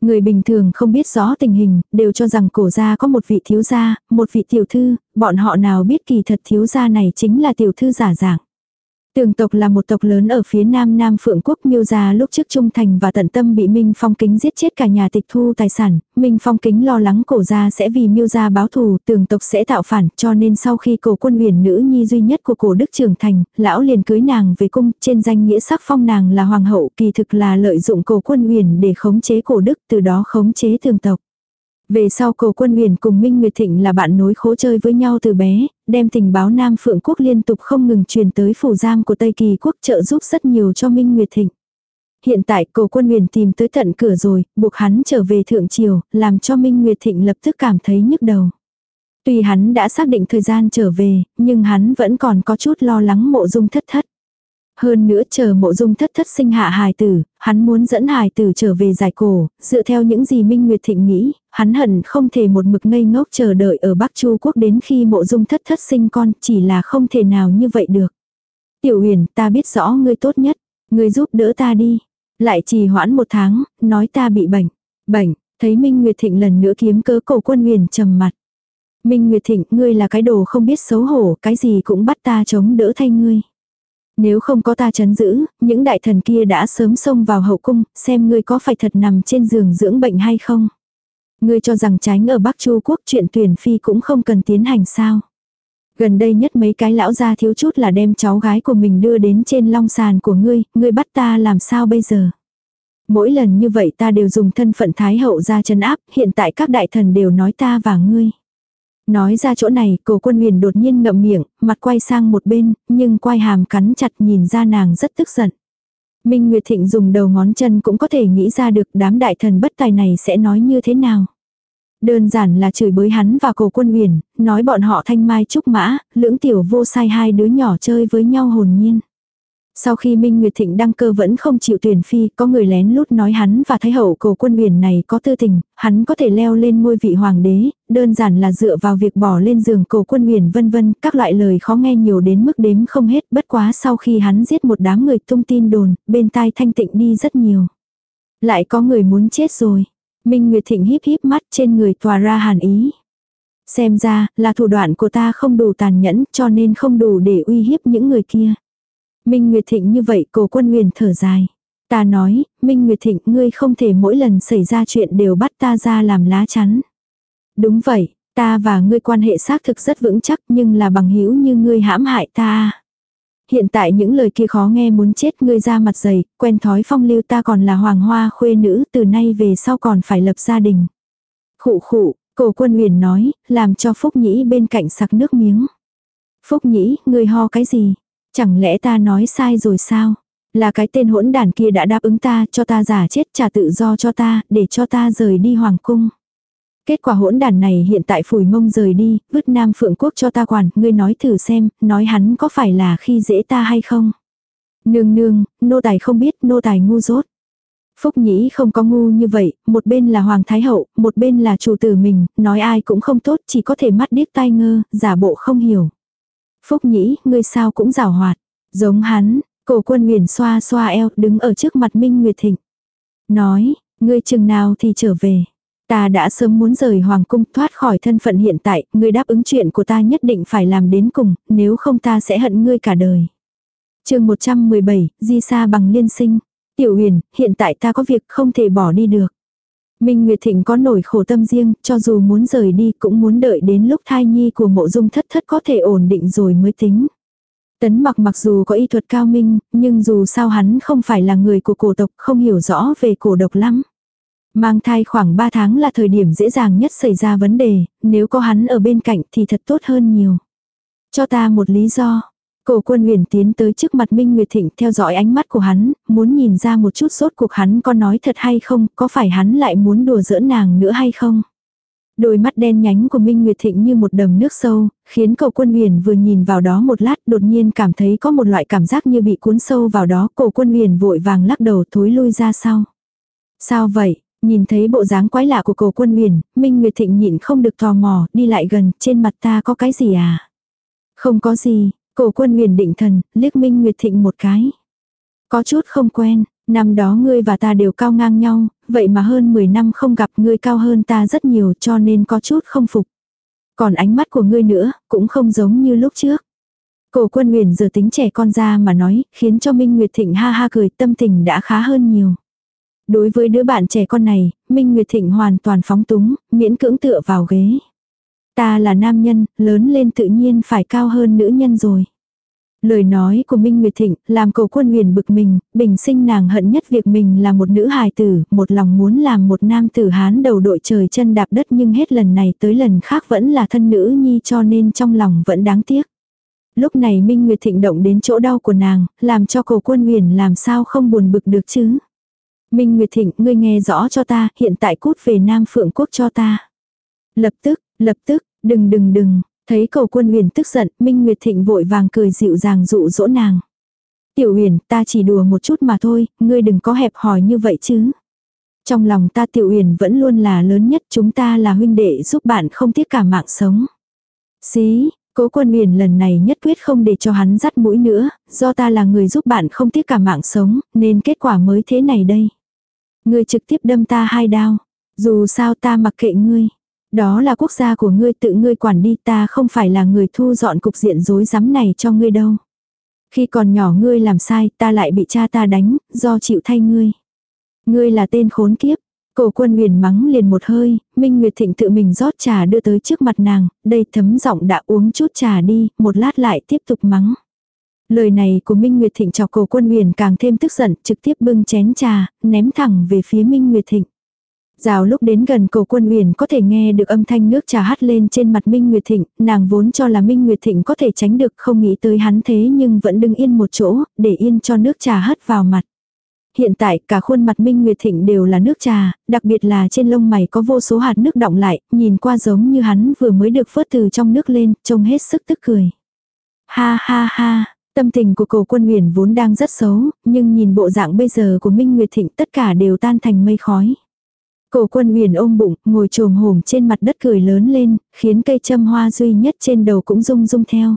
Người bình thường không biết rõ tình hình, đều cho rằng cổ gia có một vị thiếu gia, một vị tiểu thư, bọn họ nào biết kỳ thật thiếu gia này chính là tiểu thư giả dạng. Tường tộc là một tộc lớn ở phía nam Nam Phượng Quốc miêu gia lúc trước trung thành và tận tâm bị Minh Phong Kính giết chết cả nhà tịch thu tài sản. Minh Phong Kính lo lắng cổ gia sẽ vì miêu gia báo thù, tường tộc sẽ tạo phản, cho nên sau khi cổ quân huyền nữ nhi duy nhất của cổ đức trưởng thành, lão liền cưới nàng về cung, trên danh nghĩa sắc phong nàng là hoàng hậu, kỳ thực là lợi dụng cổ quân huyền để khống chế cổ đức, từ đó khống chế tường tộc. Về sau cầu quân huyền cùng Minh Nguyệt Thịnh là bạn nối khố chơi với nhau từ bé, đem tình báo Nam Phượng Quốc liên tục không ngừng truyền tới phủ giam của Tây Kỳ Quốc trợ giúp rất nhiều cho Minh Nguyệt Thịnh. Hiện tại cầu quân huyền tìm tới tận cửa rồi, buộc hắn trở về thượng triều, làm cho Minh Nguyệt Thịnh lập tức cảm thấy nhức đầu. Tuy hắn đã xác định thời gian trở về, nhưng hắn vẫn còn có chút lo lắng mộ dung thất thất. Hơn nữa chờ mộ dung thất thất sinh hạ hài tử, hắn muốn dẫn hài tử trở về giải cổ, dựa theo những gì Minh Nguyệt Thịnh nghĩ, hắn hận không thể một mực ngây ngốc chờ đợi ở Bắc Chu Quốc đến khi mộ dung thất thất sinh con, chỉ là không thể nào như vậy được. Tiểu huyền, ta biết rõ ngươi tốt nhất, ngươi giúp đỡ ta đi. Lại trì hoãn một tháng, nói ta bị bệnh. Bệnh, thấy Minh Nguyệt Thịnh lần nữa kiếm cớ cổ quân huyền trầm mặt. Minh Nguyệt Thịnh, ngươi là cái đồ không biết xấu hổ, cái gì cũng bắt ta chống đỡ thay ngươi. Nếu không có ta chấn giữ, những đại thần kia đã sớm xông vào hậu cung, xem ngươi có phải thật nằm trên giường dưỡng bệnh hay không. Ngươi cho rằng tránh ở Bắc Chu Quốc chuyện tuyển phi cũng không cần tiến hành sao. Gần đây nhất mấy cái lão gia thiếu chút là đem cháu gái của mình đưa đến trên long sàn của ngươi, ngươi bắt ta làm sao bây giờ. Mỗi lần như vậy ta đều dùng thân phận thái hậu ra chân áp, hiện tại các đại thần đều nói ta và ngươi. Nói ra chỗ này, cổ quân huyền đột nhiên ngậm miệng, mặt quay sang một bên, nhưng quay hàm cắn chặt nhìn ra nàng rất tức giận. Minh Nguyệt Thịnh dùng đầu ngón chân cũng có thể nghĩ ra được đám đại thần bất tài này sẽ nói như thế nào. Đơn giản là chửi bới hắn và cổ quân huyền, nói bọn họ thanh mai trúc mã, lưỡng tiểu vô sai hai đứa nhỏ chơi với nhau hồn nhiên. Sau khi Minh Nguyệt Thịnh đăng cơ vẫn không chịu tuyển phi, có người lén lút nói hắn và thái hậu cổ quân huyền này có tư tình, hắn có thể leo lên ngôi vị hoàng đế, đơn giản là dựa vào việc bỏ lên giường cổ quân huyền vân vân, các loại lời khó nghe nhiều đến mức đếm không hết, bất quá sau khi hắn giết một đám người tung tin đồn, bên tai thanh tịnh đi rất nhiều. Lại có người muốn chết rồi. Minh Nguyệt Thịnh híp híp mắt trên người tòa ra hàn ý. Xem ra, là thủ đoạn của ta không đủ tàn nhẫn cho nên không đủ để uy hiếp những người kia. Minh Nguyệt Thịnh như vậy cổ quân huyền thở dài. Ta nói, Minh Nguyệt Thịnh ngươi không thể mỗi lần xảy ra chuyện đều bắt ta ra làm lá chắn. Đúng vậy, ta và ngươi quan hệ xác thực rất vững chắc nhưng là bằng hữu như ngươi hãm hại ta. Hiện tại những lời kia khó nghe muốn chết ngươi ra mặt dày, quen thói phong lưu ta còn là hoàng hoa khuê nữ từ nay về sau còn phải lập gia đình. Khụ khụ, cổ quân huyền nói, làm cho Phúc Nhĩ bên cạnh sặc nước miếng. Phúc Nhĩ, ngươi ho cái gì? Chẳng lẽ ta nói sai rồi sao? Là cái tên hỗn đàn kia đã đáp ứng ta cho ta giả chết trả tự do cho ta, để cho ta rời đi hoàng cung. Kết quả hỗn đàn này hiện tại phủi mông rời đi, vứt nam phượng quốc cho ta quản, ngươi nói thử xem, nói hắn có phải là khi dễ ta hay không? Nương nương, nô tài không biết, nô tài ngu dốt. Phúc nhĩ không có ngu như vậy, một bên là hoàng thái hậu, một bên là chủ tử mình, nói ai cũng không tốt, chỉ có thể mắt điếc tai ngơ, giả bộ không hiểu. Phúc nhĩ, ngươi sao cũng rào hoạt. Giống hắn, cổ quân huyền xoa xoa eo, đứng ở trước mặt Minh Nguyệt Thịnh. Nói, ngươi chừng nào thì trở về. Ta đã sớm muốn rời hoàng cung thoát khỏi thân phận hiện tại, ngươi đáp ứng chuyện của ta nhất định phải làm đến cùng, nếu không ta sẽ hận ngươi cả đời. chương 117, Di Sa bằng liên sinh. Tiểu huyền, hiện tại ta có việc không thể bỏ đi được. Minh Nguyệt Thịnh có nổi khổ tâm riêng, cho dù muốn rời đi cũng muốn đợi đến lúc thai nhi của mộ dung thất thất có thể ổn định rồi mới tính. Tấn mặc mặc dù có y thuật cao minh, nhưng dù sao hắn không phải là người của cổ tộc không hiểu rõ về cổ độc lắm. Mang thai khoảng 3 tháng là thời điểm dễ dàng nhất xảy ra vấn đề, nếu có hắn ở bên cạnh thì thật tốt hơn nhiều. Cho ta một lý do. Cổ quân huyền tiến tới trước mặt Minh Nguyệt Thịnh theo dõi ánh mắt của hắn, muốn nhìn ra một chút sốt cuộc hắn có nói thật hay không, có phải hắn lại muốn đùa giỡn nàng nữa hay không. Đôi mắt đen nhánh của Minh Nguyệt Thịnh như một đầm nước sâu, khiến cậu quân huyền vừa nhìn vào đó một lát đột nhiên cảm thấy có một loại cảm giác như bị cuốn sâu vào đó. Cổ quân huyền vội vàng lắc đầu thối lui ra sau. Sao vậy? Nhìn thấy bộ dáng quái lạ của cổ quân huyền, Minh Nguyệt Thịnh nhịn không được tò mò, đi lại gần, trên mặt ta có cái gì à? Không có gì, cổ quân huyền định thần, liếc Minh Nguyệt Thịnh một cái. Có chút không quen, năm đó ngươi và ta đều cao ngang nhau, vậy mà hơn 10 năm không gặp ngươi cao hơn ta rất nhiều cho nên có chút không phục. Còn ánh mắt của ngươi nữa, cũng không giống như lúc trước. Cổ quân huyền giờ tính trẻ con ra mà nói, khiến cho Minh Nguyệt Thịnh ha ha cười tâm tình đã khá hơn nhiều. Đối với đứa bạn trẻ con này, Minh Nguyệt Thịnh hoàn toàn phóng túng, miễn cưỡng tựa vào ghế. Ta là nam nhân, lớn lên tự nhiên phải cao hơn nữ nhân rồi. Lời nói của Minh Nguyệt Thịnh làm cầu quân huyền bực mình, bình sinh nàng hận nhất việc mình là một nữ hài tử, một lòng muốn làm một nam tử hán đầu đội trời chân đạp đất nhưng hết lần này tới lần khác vẫn là thân nữ nhi cho nên trong lòng vẫn đáng tiếc. Lúc này Minh Nguyệt Thịnh động đến chỗ đau của nàng, làm cho cầu quân huyền làm sao không buồn bực được chứ. Minh Nguyệt Thịnh, ngươi nghe rõ cho ta, hiện tại cút về Nam Phượng Quốc cho ta. Lập tức, lập tức, đừng đừng đừng, thấy cầu quân huyền tức giận, Minh Nguyệt Thịnh vội vàng cười dịu dàng dụ dỗ nàng. Tiểu huyền, ta chỉ đùa một chút mà thôi, ngươi đừng có hẹp hòi như vậy chứ. Trong lòng ta tiểu huyền vẫn luôn là lớn nhất, chúng ta là huynh đệ giúp bạn không tiếc cả mạng sống. Xí, cố quân huyền lần này nhất quyết không để cho hắn dắt mũi nữa, do ta là người giúp bạn không tiếc cả mạng sống, nên kết quả mới thế này đây. Ngươi trực tiếp đâm ta hai đao, dù sao ta mặc kệ ngươi. Đó là quốc gia của ngươi tự ngươi quản đi ta không phải là người thu dọn cục diện rối rắm này cho ngươi đâu. Khi còn nhỏ ngươi làm sai ta lại bị cha ta đánh, do chịu thay ngươi. Ngươi là tên khốn kiếp. Cổ quân huyền mắng liền một hơi, Minh Nguyệt Thịnh tự mình rót trà đưa tới trước mặt nàng, đây thấm giọng đã uống chút trà đi, một lát lại tiếp tục mắng. Lời này của Minh Nguyệt Thịnh chọc cổ quân huyền càng thêm tức giận, trực tiếp bưng chén trà, ném thẳng về phía Minh Nguyệt Thịnh. Rào lúc đến gần cầu quân uyển có thể nghe được âm thanh nước trà hắt lên trên mặt Minh Nguyệt Thịnh, nàng vốn cho là Minh Nguyệt Thịnh có thể tránh được không nghĩ tới hắn thế nhưng vẫn đứng yên một chỗ, để yên cho nước trà hất vào mặt. Hiện tại cả khuôn mặt Minh Nguyệt Thịnh đều là nước trà, đặc biệt là trên lông mày có vô số hạt nước đọng lại, nhìn qua giống như hắn vừa mới được phớt từ trong nước lên, trông hết sức tức cười. Ha ha ha, tâm tình của cầu quân huyền vốn đang rất xấu, nhưng nhìn bộ dạng bây giờ của Minh Nguyệt Thịnh tất cả đều tan thành mây khói. Cổ quân huyền ôm bụng, ngồi trồm hổm trên mặt đất cười lớn lên, khiến cây châm hoa duy nhất trên đầu cũng rung rung theo.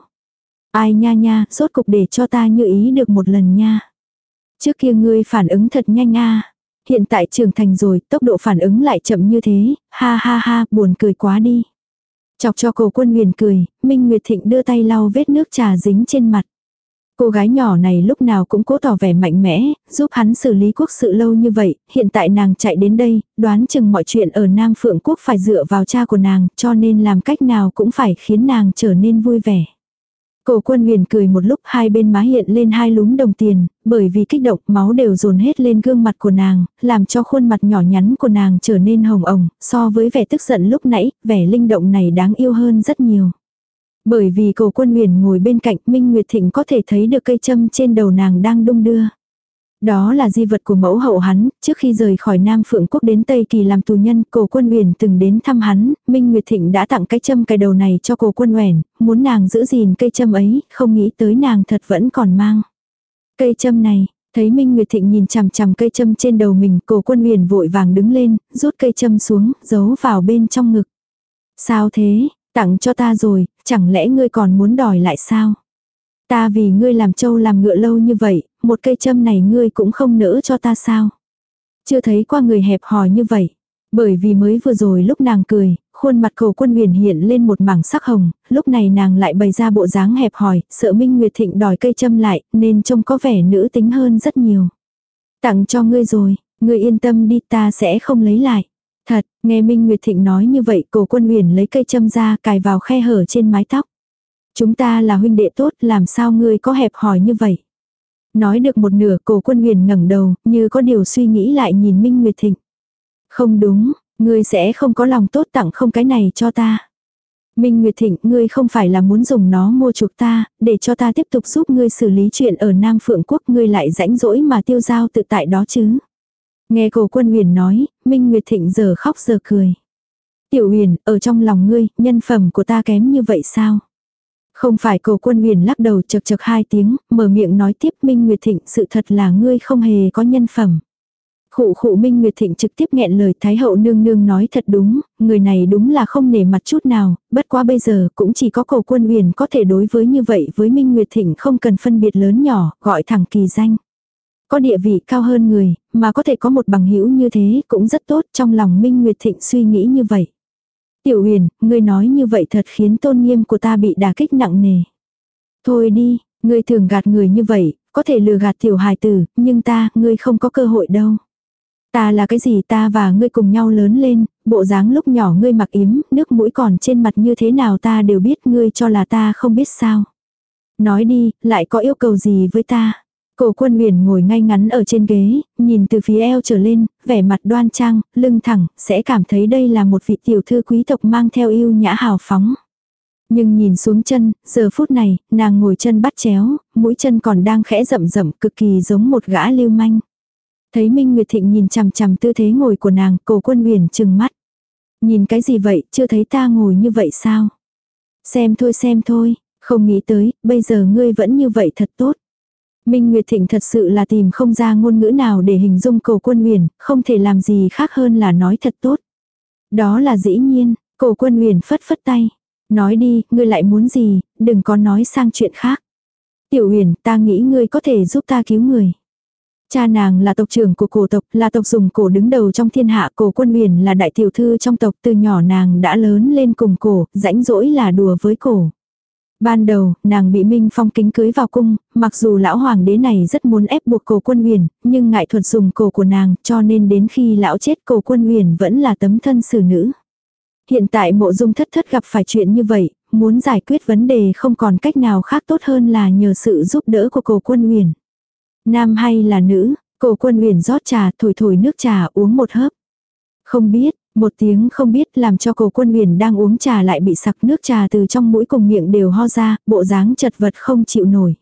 Ai nha nha, rốt cục để cho ta như ý được một lần nha. Trước kia ngươi phản ứng thật nhanh a Hiện tại trưởng thành rồi, tốc độ phản ứng lại chậm như thế, ha ha ha, buồn cười quá đi. Chọc cho cổ quân huyền cười, Minh Nguyệt Thịnh đưa tay lau vết nước trà dính trên mặt. Cô gái nhỏ này lúc nào cũng cố tỏ vẻ mạnh mẽ, giúp hắn xử lý quốc sự lâu như vậy, hiện tại nàng chạy đến đây, đoán chừng mọi chuyện ở Nam Phượng Quốc phải dựa vào cha của nàng, cho nên làm cách nào cũng phải khiến nàng trở nên vui vẻ. Cổ quân huyền cười một lúc hai bên má hiện lên hai lúm đồng tiền, bởi vì kích động máu đều dồn hết lên gương mặt của nàng, làm cho khuôn mặt nhỏ nhắn của nàng trở nên hồng ồng, so với vẻ tức giận lúc nãy, vẻ linh động này đáng yêu hơn rất nhiều. Bởi vì cổ quân huyền ngồi bên cạnh Minh Nguyệt Thịnh có thể thấy được cây châm trên đầu nàng đang đung đưa. Đó là di vật của mẫu hậu hắn, trước khi rời khỏi Nam Phượng Quốc đến Tây Kỳ làm tù nhân, cổ quân huyền từng đến thăm hắn, Minh Nguyệt Thịnh đã tặng cái châm cái đầu này cho cổ quân huyền, muốn nàng giữ gìn cây châm ấy, không nghĩ tới nàng thật vẫn còn mang. Cây châm này, thấy Minh Nguyệt Thịnh nhìn chằm chằm cây châm trên đầu mình, cổ quân huyền vội vàng đứng lên, rút cây châm xuống, giấu vào bên trong ngực. Sao thế, tặng cho ta rồi, chẳng lẽ ngươi còn muốn đòi lại sao? Ta vì ngươi làm trâu làm ngựa lâu như vậy, một cây châm này ngươi cũng không nỡ cho ta sao? Chưa thấy qua người hẹp hòi như vậy. Bởi vì mới vừa rồi lúc nàng cười, khuôn mặt cầu quân huyền hiện lên một mảng sắc hồng, lúc này nàng lại bày ra bộ dáng hẹp hòi, sợ Minh Nguyệt Thịnh đòi cây châm lại, nên trông có vẻ nữ tính hơn rất nhiều. Tặng cho ngươi rồi, ngươi yên tâm đi ta sẽ không lấy lại. Thật, nghe Minh Nguyệt Thịnh nói như vậy, cổ quân huyền lấy cây châm ra cài vào khe hở trên mái tóc. Chúng ta là huynh đệ tốt, làm sao ngươi có hẹp hòi như vậy? Nói được một nửa, cổ quân huyền ngẩng đầu, như có điều suy nghĩ lại nhìn Minh Nguyệt Thịnh. Không đúng, ngươi sẽ không có lòng tốt tặng không cái này cho ta. Minh Nguyệt Thịnh, ngươi không phải là muốn dùng nó mua chuộc ta, để cho ta tiếp tục giúp ngươi xử lý chuyện ở Nam Phượng Quốc ngươi lại rãnh rỗi mà tiêu giao tự tại đó chứ. Nghe cổ quân huyền nói, Minh Nguyệt Thịnh giờ khóc giờ cười. Tiểu huyền, ở trong lòng ngươi, nhân phẩm của ta kém như vậy sao? Không phải cổ quân huyền lắc đầu chật chật hai tiếng, mở miệng nói tiếp Minh Nguyệt Thịnh sự thật là ngươi không hề có nhân phẩm. Khụ khụ Minh Nguyệt Thịnh trực tiếp nghẹn lời Thái hậu nương nương nói thật đúng, người này đúng là không nể mặt chút nào, bất quá bây giờ cũng chỉ có cổ quân huyền có thể đối với như vậy với Minh Nguyệt Thịnh không cần phân biệt lớn nhỏ, gọi thẳng kỳ danh. Có địa vị cao hơn người, mà có thể có một bằng hữu như thế cũng rất tốt trong lòng Minh Nguyệt Thịnh suy nghĩ như vậy. Tiểu huyền, ngươi nói như vậy thật khiến tôn nghiêm của ta bị đả kích nặng nề. Thôi đi, ngươi thường gạt người như vậy, có thể lừa gạt tiểu hài tử, nhưng ta, ngươi không có cơ hội đâu. Ta là cái gì ta và ngươi cùng nhau lớn lên, bộ dáng lúc nhỏ ngươi mặc yếm, nước mũi còn trên mặt như thế nào ta đều biết ngươi cho là ta không biết sao. Nói đi, lại có yêu cầu gì với ta. Cổ quân huyền ngồi ngay ngắn ở trên ghế, nhìn từ phía eo trở lên, vẻ mặt đoan trang, lưng thẳng, sẽ cảm thấy đây là một vị tiểu thư quý tộc mang theo yêu nhã hào phóng. Nhưng nhìn xuống chân, giờ phút này, nàng ngồi chân bắt chéo, mũi chân còn đang khẽ rậm rậm cực kỳ giống một gã lưu manh. Thấy Minh Nguyệt Thịnh nhìn chằm chằm tư thế ngồi của nàng, cổ quân huyền trừng mắt. Nhìn cái gì vậy, chưa thấy ta ngồi như vậy sao? Xem thôi xem thôi, không nghĩ tới, bây giờ ngươi vẫn như vậy thật tốt. Minh Nguyệt Thịnh thật sự là tìm không ra ngôn ngữ nào để hình dung cổ quân huyền, không thể làm gì khác hơn là nói thật tốt. Đó là dĩ nhiên, cổ quân huyền phất phất tay. Nói đi, ngươi lại muốn gì, đừng có nói sang chuyện khác. Tiểu huyền, ta nghĩ ngươi có thể giúp ta cứu người. Cha nàng là tộc trưởng của cổ tộc, là tộc dùng cổ đứng đầu trong thiên hạ, cổ quân huyền là đại tiểu thư trong tộc, từ nhỏ nàng đã lớn lên cùng cổ, rãnh rỗi là đùa với cổ. Ban đầu, nàng bị Minh Phong kính cưới vào cung, mặc dù lão hoàng đế này rất muốn ép buộc cổ quân huyền, nhưng ngại thuật dùng cổ của nàng, cho nên đến khi lão chết cổ quân huyền vẫn là tấm thân xử nữ. Hiện tại mộ dung thất thất gặp phải chuyện như vậy, muốn giải quyết vấn đề không còn cách nào khác tốt hơn là nhờ sự giúp đỡ của cổ quân huyền. Nam hay là nữ, cổ quân huyền rót trà thổi thổi nước trà uống một hớp. Không biết, một tiếng không biết làm cho cổ quân huyền đang uống trà lại bị sặc nước trà từ trong mũi cùng miệng đều ho ra, bộ dáng chật vật không chịu nổi.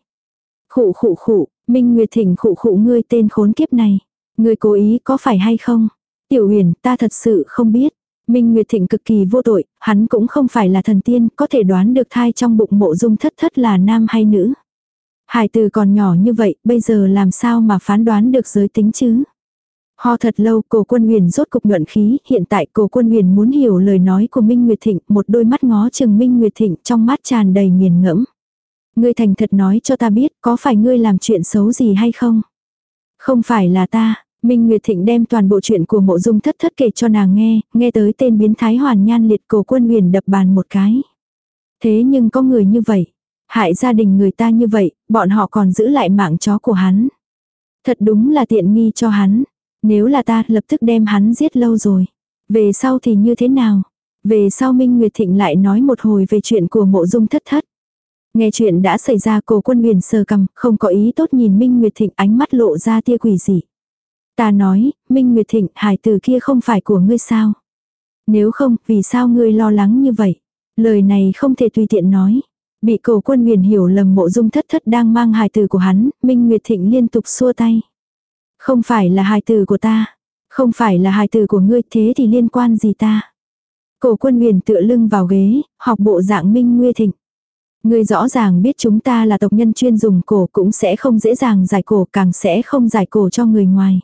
Khụ khụ khụ, Minh Nguyệt Thịnh khụ khụ ngươi tên khốn kiếp này. Ngươi cố ý có phải hay không? Tiểu huyền, ta thật sự không biết. Minh Nguyệt Thịnh cực kỳ vô tội, hắn cũng không phải là thần tiên, có thể đoán được thai trong bụng mộ dung thất thất là nam hay nữ. Hải từ còn nhỏ như vậy, bây giờ làm sao mà phán đoán được giới tính chứ? Ho thật lâu, cổ quân huyền rốt cục nhuận khí, hiện tại cổ quân huyền muốn hiểu lời nói của Minh Nguyệt Thịnh, một đôi mắt ngó chừng Minh Nguyệt Thịnh trong mắt tràn đầy nghiền ngẫm. Ngươi thành thật nói cho ta biết, có phải ngươi làm chuyện xấu gì hay không? Không phải là ta, Minh Nguyệt Thịnh đem toàn bộ chuyện của mộ dung thất thất kể cho nàng nghe, nghe tới tên biến thái hoàn nhan liệt cổ quân huyền đập bàn một cái. Thế nhưng có người như vậy, hại gia đình người ta như vậy, bọn họ còn giữ lại mạng chó của hắn. Thật đúng là tiện nghi cho hắn. Nếu là ta lập tức đem hắn giết lâu rồi. Về sau thì như thế nào? Về sau Minh Nguyệt Thịnh lại nói một hồi về chuyện của mộ dung thất thất. Nghe chuyện đã xảy ra cổ quân huyền sờ cầm, không có ý tốt nhìn Minh Nguyệt Thịnh ánh mắt lộ ra tia quỷ dị. Ta nói, Minh Nguyệt Thịnh, hải tử kia không phải của ngươi sao? Nếu không, vì sao ngươi lo lắng như vậy? Lời này không thể tùy tiện nói. Bị cổ quân huyền hiểu lầm mộ dung thất thất đang mang hài tử của hắn, Minh Nguyệt Thịnh liên tục xua tay. Không phải là hài tử của ta. Không phải là hài tử của ngươi thế thì liên quan gì ta? Cổ quân huyền tựa lưng vào ghế, học bộ dạng Minh Nguy Thịnh. Ngươi rõ ràng biết chúng ta là tộc nhân chuyên dùng cổ cũng sẽ không dễ dàng giải cổ càng sẽ không giải cổ cho người ngoài.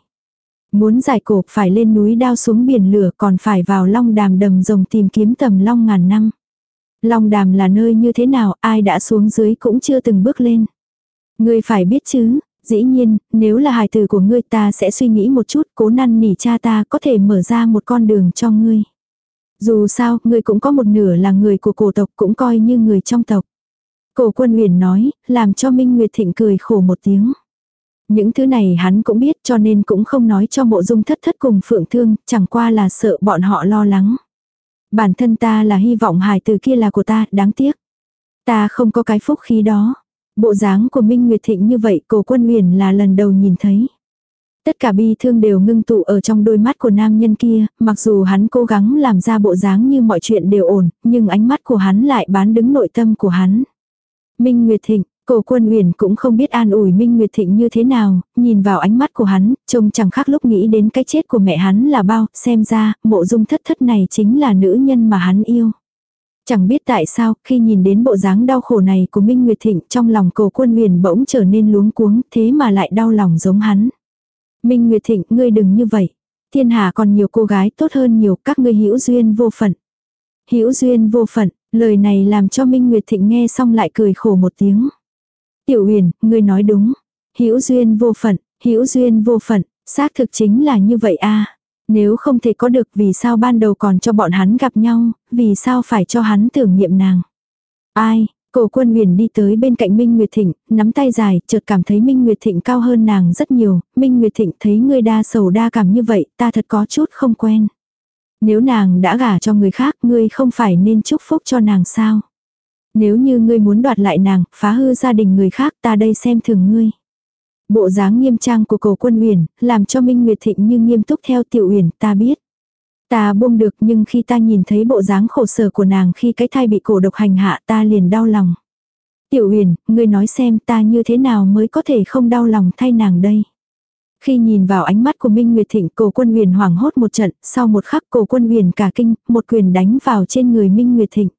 Muốn giải cổ phải lên núi đao xuống biển lửa còn phải vào long đàm đầm rồng tìm kiếm tầm long ngàn năm. Long đàm là nơi như thế nào ai đã xuống dưới cũng chưa từng bước lên. Ngươi phải biết chứ, dĩ nhiên, nếu là hài tử của ngươi ta sẽ suy nghĩ một chút cố năn nỉ cha ta có thể mở ra một con đường cho ngươi. Dù sao, ngươi cũng có một nửa là người của cổ tộc cũng coi như người trong tộc. Cổ quân huyền nói, làm cho Minh Nguyệt Thịnh cười khổ một tiếng. Những thứ này hắn cũng biết cho nên cũng không nói cho mộ dung thất thất cùng phượng thương, chẳng qua là sợ bọn họ lo lắng. Bản thân ta là hy vọng hài từ kia là của ta, đáng tiếc. Ta không có cái phúc khí đó. Bộ dáng của Minh Nguyệt Thịnh như vậy cổ quân huyền là lần đầu nhìn thấy. Tất cả bi thương đều ngưng tụ ở trong đôi mắt của nam nhân kia, mặc dù hắn cố gắng làm ra bộ dáng như mọi chuyện đều ổn, nhưng ánh mắt của hắn lại bán đứng nội tâm của hắn. Minh Nguyệt Thịnh, Cổ quân uyển cũng không biết an ủi Minh Nguyệt Thịnh như thế nào, nhìn vào ánh mắt của hắn, trông chẳng khác lúc nghĩ đến cái chết của mẹ hắn là bao, xem ra, mộ dung thất thất này chính là nữ nhân mà hắn yêu. Chẳng biết tại sao, khi nhìn đến bộ dáng đau khổ này của Minh Nguyệt Thịnh trong lòng cổ quân huyền bỗng trở nên luống cuống, thế mà lại đau lòng giống hắn. Minh Nguyệt Thịnh, ngươi đừng như vậy. Thiên hạ còn nhiều cô gái tốt hơn nhiều các ngươi hữu duyên vô phận. Hữu duyên vô phận, lời này làm cho Minh Nguyệt Thịnh nghe xong lại cười khổ một tiếng. Tiểu huyền, ngươi nói đúng. Hữu duyên vô phận, hữu duyên vô phận, xác thực chính là như vậy a. Nếu không thể có được vì sao ban đầu còn cho bọn hắn gặp nhau, vì sao phải cho hắn tưởng niệm nàng. Ai, cổ quân huyền đi tới bên cạnh Minh Nguyệt Thịnh, nắm tay dài, chợt cảm thấy Minh Nguyệt Thịnh cao hơn nàng rất nhiều, Minh Nguyệt Thịnh thấy ngươi đa sầu đa cảm như vậy, ta thật có chút không quen. Nếu nàng đã gả cho người khác, ngươi không phải nên chúc phúc cho nàng sao? Nếu như ngươi muốn đoạt lại nàng, phá hư gia đình người khác ta đây xem thường ngươi. Bộ dáng nghiêm trang của cổ quân uyển làm cho Minh Nguyệt Thịnh như nghiêm túc theo tiểu uyển ta biết. Ta buông được nhưng khi ta nhìn thấy bộ dáng khổ sở của nàng khi cái thai bị cổ độc hành hạ ta liền đau lòng. Tiểu uyển ngươi nói xem ta như thế nào mới có thể không đau lòng thay nàng đây. Khi nhìn vào ánh mắt của Minh Nguyệt Thịnh, cổ quân huyền hoảng hốt một trận, sau một khắc cổ quân huyền cả kinh, một quyền đánh vào trên người Minh Nguyệt Thịnh.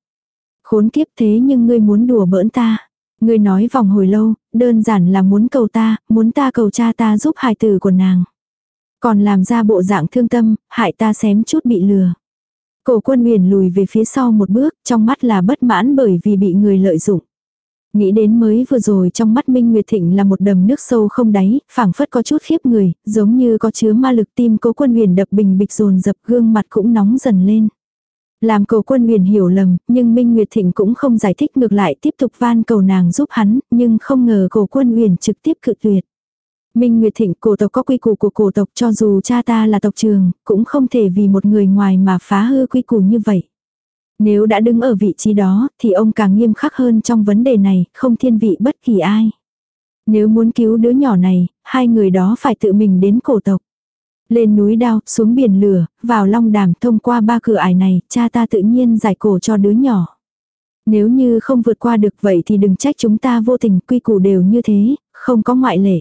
Khốn kiếp thế nhưng ngươi muốn đùa bỡn ta. Ngươi nói vòng hồi lâu, đơn giản là muốn cầu ta, muốn ta cầu cha ta giúp hài tử của nàng. Còn làm ra bộ dạng thương tâm, hại ta xém chút bị lừa. Cổ quân huyền lùi về phía sau một bước, trong mắt là bất mãn bởi vì bị người lợi dụng. Nghĩ đến mới vừa rồi trong mắt Minh Nguyệt Thịnh là một đầm nước sâu không đáy, phảng phất có chút khiếp người, giống như có chứa ma lực tim cố quân huyền đập bình bịch dồn dập gương mặt cũng nóng dần lên. Làm cầu quân huyền hiểu lầm, nhưng Minh Nguyệt Thịnh cũng không giải thích ngược lại tiếp tục van cầu nàng giúp hắn, nhưng không ngờ cầu quân huyền trực tiếp cự tuyệt. Minh Nguyệt Thịnh cổ tộc có quy củ của cổ tộc cho dù cha ta là tộc trường, cũng không thể vì một người ngoài mà phá hư quy củ như vậy. Nếu đã đứng ở vị trí đó, thì ông càng nghiêm khắc hơn trong vấn đề này, không thiên vị bất kỳ ai. Nếu muốn cứu đứa nhỏ này, hai người đó phải tự mình đến cổ tộc. Lên núi đao, xuống biển lửa, vào long đàm thông qua ba cửa ải này, cha ta tự nhiên giải cổ cho đứa nhỏ. Nếu như không vượt qua được vậy thì đừng trách chúng ta vô tình quy củ đều như thế, không có ngoại lệ.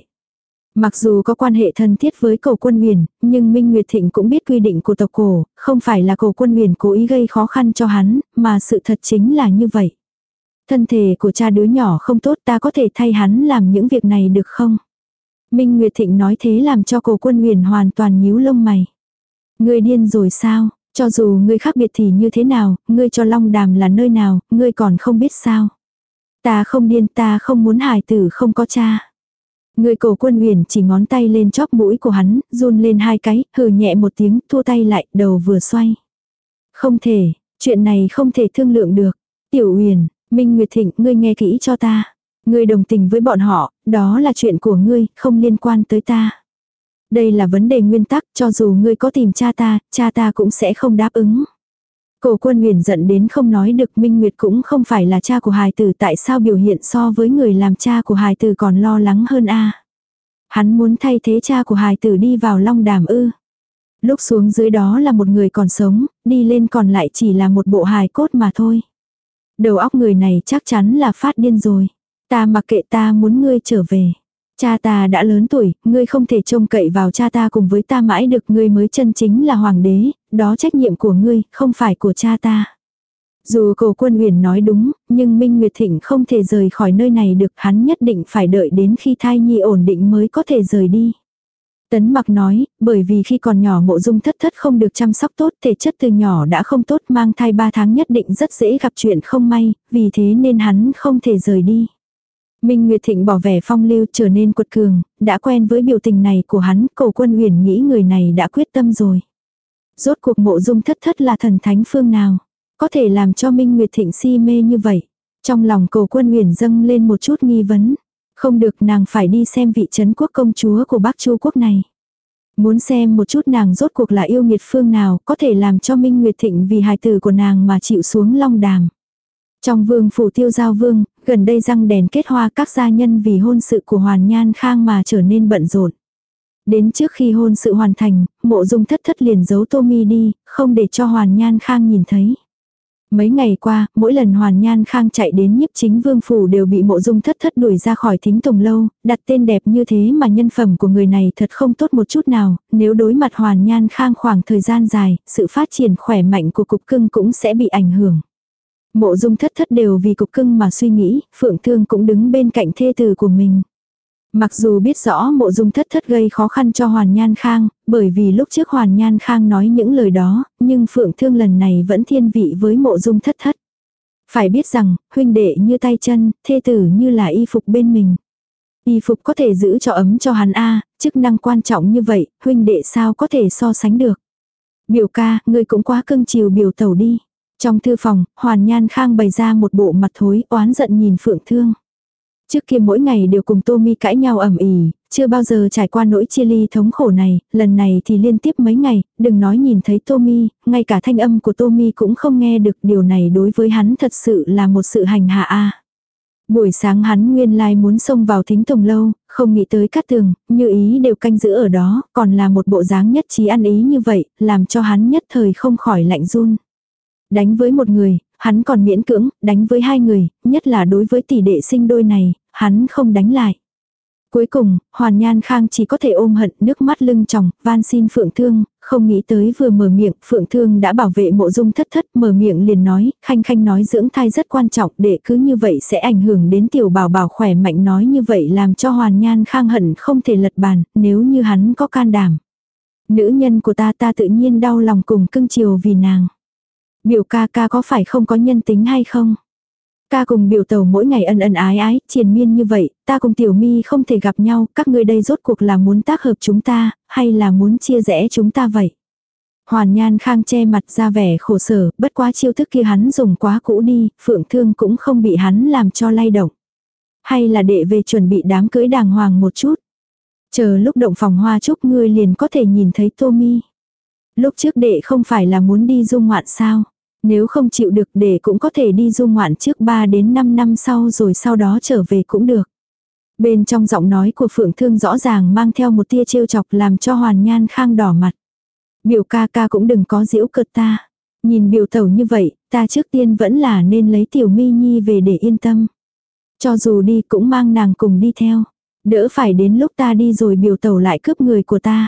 Mặc dù có quan hệ thân thiết với cổ quân huyền, nhưng Minh Nguyệt Thịnh cũng biết quy định của tộc cổ, không phải là cổ quân huyền cố ý gây khó khăn cho hắn, mà sự thật chính là như vậy. Thân thể của cha đứa nhỏ không tốt ta có thể thay hắn làm những việc này được không? Minh Nguyệt Thịnh nói thế làm cho cổ quân huyền hoàn toàn nhíu lông mày. Ngươi điên rồi sao? Cho dù ngươi khác biệt thì như thế nào, ngươi cho long đàm là nơi nào, ngươi còn không biết sao. Ta không điên ta không muốn hài tử không có cha. Người cổ quân huyền chỉ ngón tay lên chóp mũi của hắn, run lên hai cái, hừ nhẹ một tiếng, thua tay lại, đầu vừa xoay. Không thể, chuyện này không thể thương lượng được. Tiểu huyền, Minh Nguyệt Thịnh, ngươi nghe kỹ cho ta. Ngươi đồng tình với bọn họ, đó là chuyện của ngươi, không liên quan tới ta. Đây là vấn đề nguyên tắc, cho dù ngươi có tìm cha ta, cha ta cũng sẽ không đáp ứng. Cổ quân huyền giận đến không nói được Minh Nguyệt cũng không phải là cha của hài tử tại sao biểu hiện so với người làm cha của hài tử còn lo lắng hơn a Hắn muốn thay thế cha của hài tử đi vào long đàm ư. Lúc xuống dưới đó là một người còn sống, đi lên còn lại chỉ là một bộ hài cốt mà thôi. Đầu óc người này chắc chắn là phát điên rồi. Ta mặc kệ ta muốn ngươi trở về. Cha ta đã lớn tuổi, ngươi không thể trông cậy vào cha ta cùng với ta mãi được ngươi mới chân chính là hoàng đế, đó trách nhiệm của ngươi, không phải của cha ta. Dù cổ quân huyền nói đúng, nhưng Minh Nguyệt Thịnh không thể rời khỏi nơi này được, hắn nhất định phải đợi đến khi thai nhi ổn định mới có thể rời đi. Tấn mặc nói, bởi vì khi còn nhỏ mộ dung thất thất không được chăm sóc tốt, thể chất từ nhỏ đã không tốt mang thai 3 tháng nhất định rất dễ gặp chuyện không may, vì thế nên hắn không thể rời đi. Minh Nguyệt Thịnh bỏ vẻ phong lưu trở nên quật cường, đã quen với biểu tình này của hắn, cổ quân huyền nghĩ người này đã quyết tâm rồi. Rốt cuộc mộ dung thất thất là thần thánh phương nào, có thể làm cho Minh Nguyệt Thịnh si mê như vậy. Trong lòng cổ quân huyền dâng lên một chút nghi vấn. Không được nàng phải đi xem vị trấn quốc công chúa của Bắc Chu quốc này. Muốn xem một chút nàng rốt cuộc là yêu nghiệt phương nào có thể làm cho Minh Nguyệt Thịnh vì hài tử của nàng mà chịu xuống long đàm. Trong vương phủ tiêu giao vương, gần đây răng đèn kết hoa các gia nhân vì hôn sự của Hoàn Nhan Khang mà trở nên bận rộn. Đến trước khi hôn sự hoàn thành, mộ dung thất thất liền giấu tô mi đi, không để cho Hoàn Nhan Khang nhìn thấy. Mấy ngày qua, mỗi lần Hoàn Nhan Khang chạy đến nhiếp chính vương phủ đều bị mộ dung thất thất đuổi ra khỏi thính tùng lâu, đặt tên đẹp như thế mà nhân phẩm của người này thật không tốt một chút nào, nếu đối mặt Hoàn Nhan Khang khoảng thời gian dài, sự phát triển khỏe mạnh của cục cưng cũng sẽ bị ảnh hưởng. Mộ dung thất thất đều vì cục cưng mà suy nghĩ, phượng thương cũng đứng bên cạnh thê tử của mình. Mặc dù biết rõ mộ dung thất thất gây khó khăn cho Hoàn Nhan Khang, bởi vì lúc trước Hoàn Nhan Khang nói những lời đó, nhưng Phượng Thương lần này vẫn thiên vị với mộ dung thất thất. Phải biết rằng, huynh đệ như tay chân, thê tử như là y phục bên mình. Y phục có thể giữ cho ấm cho hắn A, chức năng quan trọng như vậy, huynh đệ sao có thể so sánh được. Biểu ca, ngươi cũng quá cưng chiều biểu tẩu đi. Trong thư phòng, Hoàn Nhan Khang bày ra một bộ mặt thối oán giận nhìn Phượng Thương. Trước kia mỗi ngày đều cùng Tô Mi cãi nhau ẩm ỉ, chưa bao giờ trải qua nỗi chia ly thống khổ này, lần này thì liên tiếp mấy ngày, đừng nói nhìn thấy Tô Mi, ngay cả thanh âm của Tô Mi cũng không nghe được, điều này đối với hắn thật sự là một sự hành hạ a. Buổi sáng hắn nguyên lai muốn xông vào thính tùng lâu, không nghĩ tới cát tường, như ý đều canh giữ ở đó, còn là một bộ dáng nhất trí ăn ý như vậy, làm cho hắn nhất thời không khỏi lạnh run. Đánh với một người, hắn còn miễn cưỡng, đánh với hai người, nhất là đối với tỷ đệ sinh đôi này, hắn không đánh lại. Cuối cùng, Hoàn Nhan Khang chỉ có thể ôm hận nước mắt lưng tròng, van xin Phượng Thương, không nghĩ tới vừa mở miệng, Phượng Thương đã bảo vệ mộ dung thất thất, mở miệng liền nói, khanh khanh nói dưỡng thai rất quan trọng, để cứ như vậy sẽ ảnh hưởng đến tiểu bảo bảo khỏe mạnh nói như vậy làm cho Hoàn Nhan Khang hận không thể lật bàn, nếu như hắn có can đảm. Nữ nhân của ta ta tự nhiên đau lòng cùng cưng chiều vì nàng. Biểu ca ca có phải không có nhân tính hay không? Ca cùng biểu tàu mỗi ngày ân ân ái ái, triền miên như vậy, ta cùng tiểu mi không thể gặp nhau, các ngươi đây rốt cuộc là muốn tác hợp chúng ta, hay là muốn chia rẽ chúng ta vậy? Hoàn Nhan Khang che mặt ra vẻ khổ sở, bất quá chiêu thức kia hắn dùng quá cũ đi, phượng thương cũng không bị hắn làm cho lay động. Hay là đệ về chuẩn bị đám cưới đàng hoàng một chút. Chờ lúc động phòng hoa chúc ngươi liền có thể nhìn thấy Tommy. Lúc trước đệ không phải là muốn đi du ngoạn sao. Nếu không chịu được để cũng có thể đi du ngoạn trước 3 đến 5 năm sau rồi sau đó trở về cũng được. Bên trong giọng nói của Phượng Thương rõ ràng mang theo một tia trêu chọc làm cho Hoàn Nhan Khang đỏ mặt. Biểu ca ca cũng đừng có giễu cợt ta. Nhìn biểu tẩu như vậy, ta trước tiên vẫn là nên lấy tiểu mi nhi về để yên tâm. Cho dù đi cũng mang nàng cùng đi theo. Đỡ phải đến lúc ta đi rồi biểu tẩu lại cướp người của ta.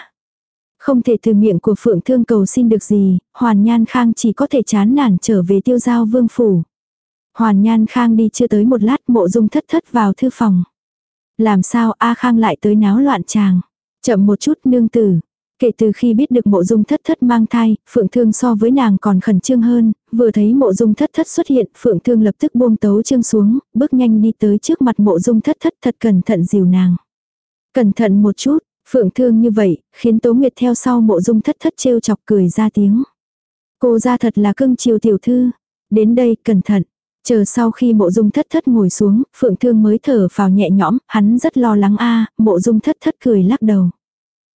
Không thể từ miệng của Phượng Thương cầu xin được gì, Hoàn Nhan Khang chỉ có thể chán nản trở về tiêu giao vương phủ. Hoàn Nhan Khang đi chưa tới một lát mộ dung thất thất vào thư phòng. Làm sao A Khang lại tới náo loạn chàng. Chậm một chút nương tử. Kể từ khi biết được mộ dung thất thất mang thai, Phượng Thương so với nàng còn khẩn trương hơn, vừa thấy mộ dung thất thất xuất hiện, Phượng Thương lập tức buông tấu trương xuống, bước nhanh đi tới trước mặt mộ dung thất thất thật cẩn thận dìu nàng. Cẩn thận một chút, Phượng thương như vậy, khiến Tố Nguyệt theo sau mộ dung thất thất trêu chọc cười ra tiếng. Cô ra thật là cưng chiều tiểu thư. Đến đây, cẩn thận. Chờ sau khi mộ dung thất thất ngồi xuống, Phượng thương mới thở vào nhẹ nhõm, hắn rất lo lắng a mộ dung thất thất cười lắc đầu.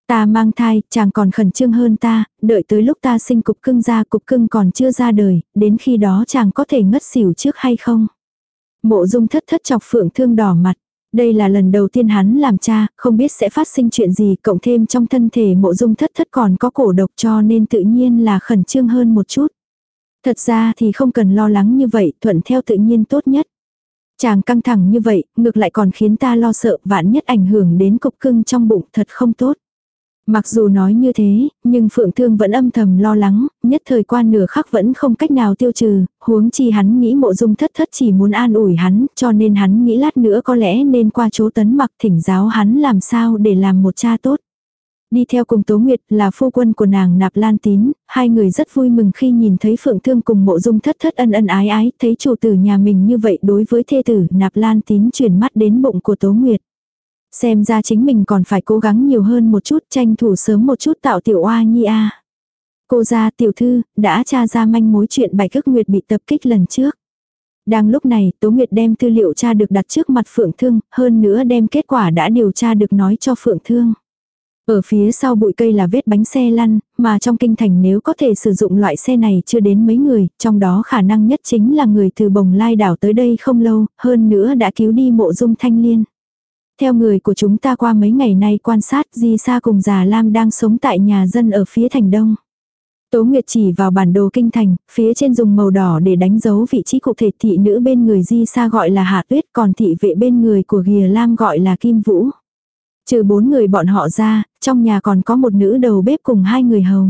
Ta mang thai, chàng còn khẩn trương hơn ta, đợi tới lúc ta sinh cục cưng ra cục cưng còn chưa ra đời, đến khi đó chàng có thể ngất xỉu trước hay không? Mộ dung thất thất chọc phượng thương đỏ mặt. Đây là lần đầu tiên hắn làm cha, không biết sẽ phát sinh chuyện gì, cộng thêm trong thân thể mộ dung thất thất còn có cổ độc cho nên tự nhiên là khẩn trương hơn một chút. Thật ra thì không cần lo lắng như vậy, thuận theo tự nhiên tốt nhất. Chàng căng thẳng như vậy, ngược lại còn khiến ta lo sợ vạn nhất ảnh hưởng đến cục cưng trong bụng thật không tốt. Mặc dù nói như thế, nhưng Phượng Thương vẫn âm thầm lo lắng, nhất thời qua nửa khắc vẫn không cách nào tiêu trừ, huống chi hắn nghĩ mộ dung thất thất chỉ muốn an ủi hắn, cho nên hắn nghĩ lát nữa có lẽ nên qua chỗ tấn mặc thỉnh giáo hắn làm sao để làm một cha tốt. Đi theo cùng Tố Nguyệt là phu quân của nàng Nạp Lan Tín, hai người rất vui mừng khi nhìn thấy Phượng Thương cùng mộ dung thất thất ân ân ái ái, thấy chủ tử nhà mình như vậy đối với thê tử Nạp Lan Tín chuyển mắt đến bụng của Tố Nguyệt. Xem ra chính mình còn phải cố gắng nhiều hơn một chút tranh thủ sớm một chút tạo tiểu oa nhi a. Cô gia tiểu thư, đã tra ra manh mối chuyện bạch cước nguyệt bị tập kích lần trước. Đang lúc này, Tố Nguyệt đem tư liệu tra được đặt trước mặt Phượng Thương, hơn nữa đem kết quả đã điều tra được nói cho Phượng Thương. Ở phía sau bụi cây là vết bánh xe lăn, mà trong kinh thành nếu có thể sử dụng loại xe này chưa đến mấy người, trong đó khả năng nhất chính là người từ bồng lai đảo tới đây không lâu, hơn nữa đã cứu đi mộ dung thanh liên. Theo người của chúng ta qua mấy ngày nay quan sát Di Sa cùng già Lam đang sống tại nhà dân ở phía thành đông. Tố Nguyệt chỉ vào bản đồ kinh thành, phía trên dùng màu đỏ để đánh dấu vị trí cụ thể thị nữ bên người Di Sa gọi là Hạ Tuyết còn thị vệ bên người của Gìa Lam gọi là Kim Vũ. Trừ bốn người bọn họ ra, trong nhà còn có một nữ đầu bếp cùng hai người hầu.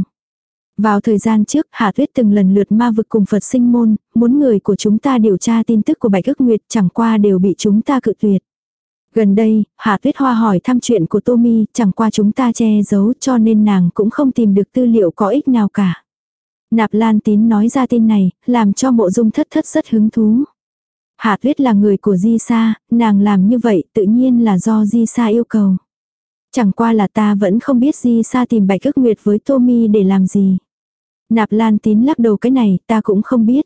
Vào thời gian trước, Hạ Tuyết từng lần lượt ma vực cùng Phật sinh môn, muốn người của chúng ta điều tra tin tức của Bạch ức Nguyệt chẳng qua đều bị chúng ta cự tuyệt. Gần đây, Hạ Tuyết Hoa hỏi thăm chuyện của Tommy, chẳng qua chúng ta che giấu cho nên nàng cũng không tìm được tư liệu có ích nào cả. Nạp Lan Tín nói ra tên này, làm cho mộ dung thất thất rất hứng thú. Hạ Tuyết là người của Di Sa, nàng làm như vậy tự nhiên là do Di Sa yêu cầu. Chẳng qua là ta vẫn không biết Di Sa tìm Bạch Ước nguyệt với Tommy để làm gì. Nạp Lan Tín lắc đầu cái này ta cũng không biết.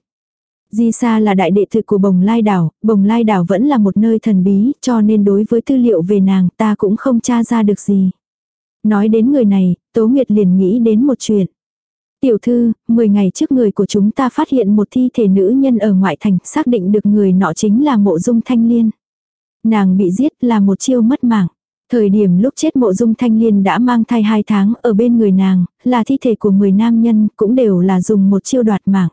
Di Sa là đại đệ tử của Bồng Lai Đảo, Bồng Lai Đảo vẫn là một nơi thần bí, cho nên đối với tư liệu về nàng ta cũng không tra ra được gì. Nói đến người này, Tố Nguyệt liền nghĩ đến một chuyện. Tiểu thư, 10 ngày trước người của chúng ta phát hiện một thi thể nữ nhân ở ngoại thành, xác định được người nọ chính là mộ dung thanh liên. Nàng bị giết là một chiêu mất mạng. Thời điểm lúc chết mộ dung thanh liên đã mang thai 2 tháng ở bên người nàng, là thi thể của 10 nam nhân, cũng đều là dùng một chiêu đoạt mạng.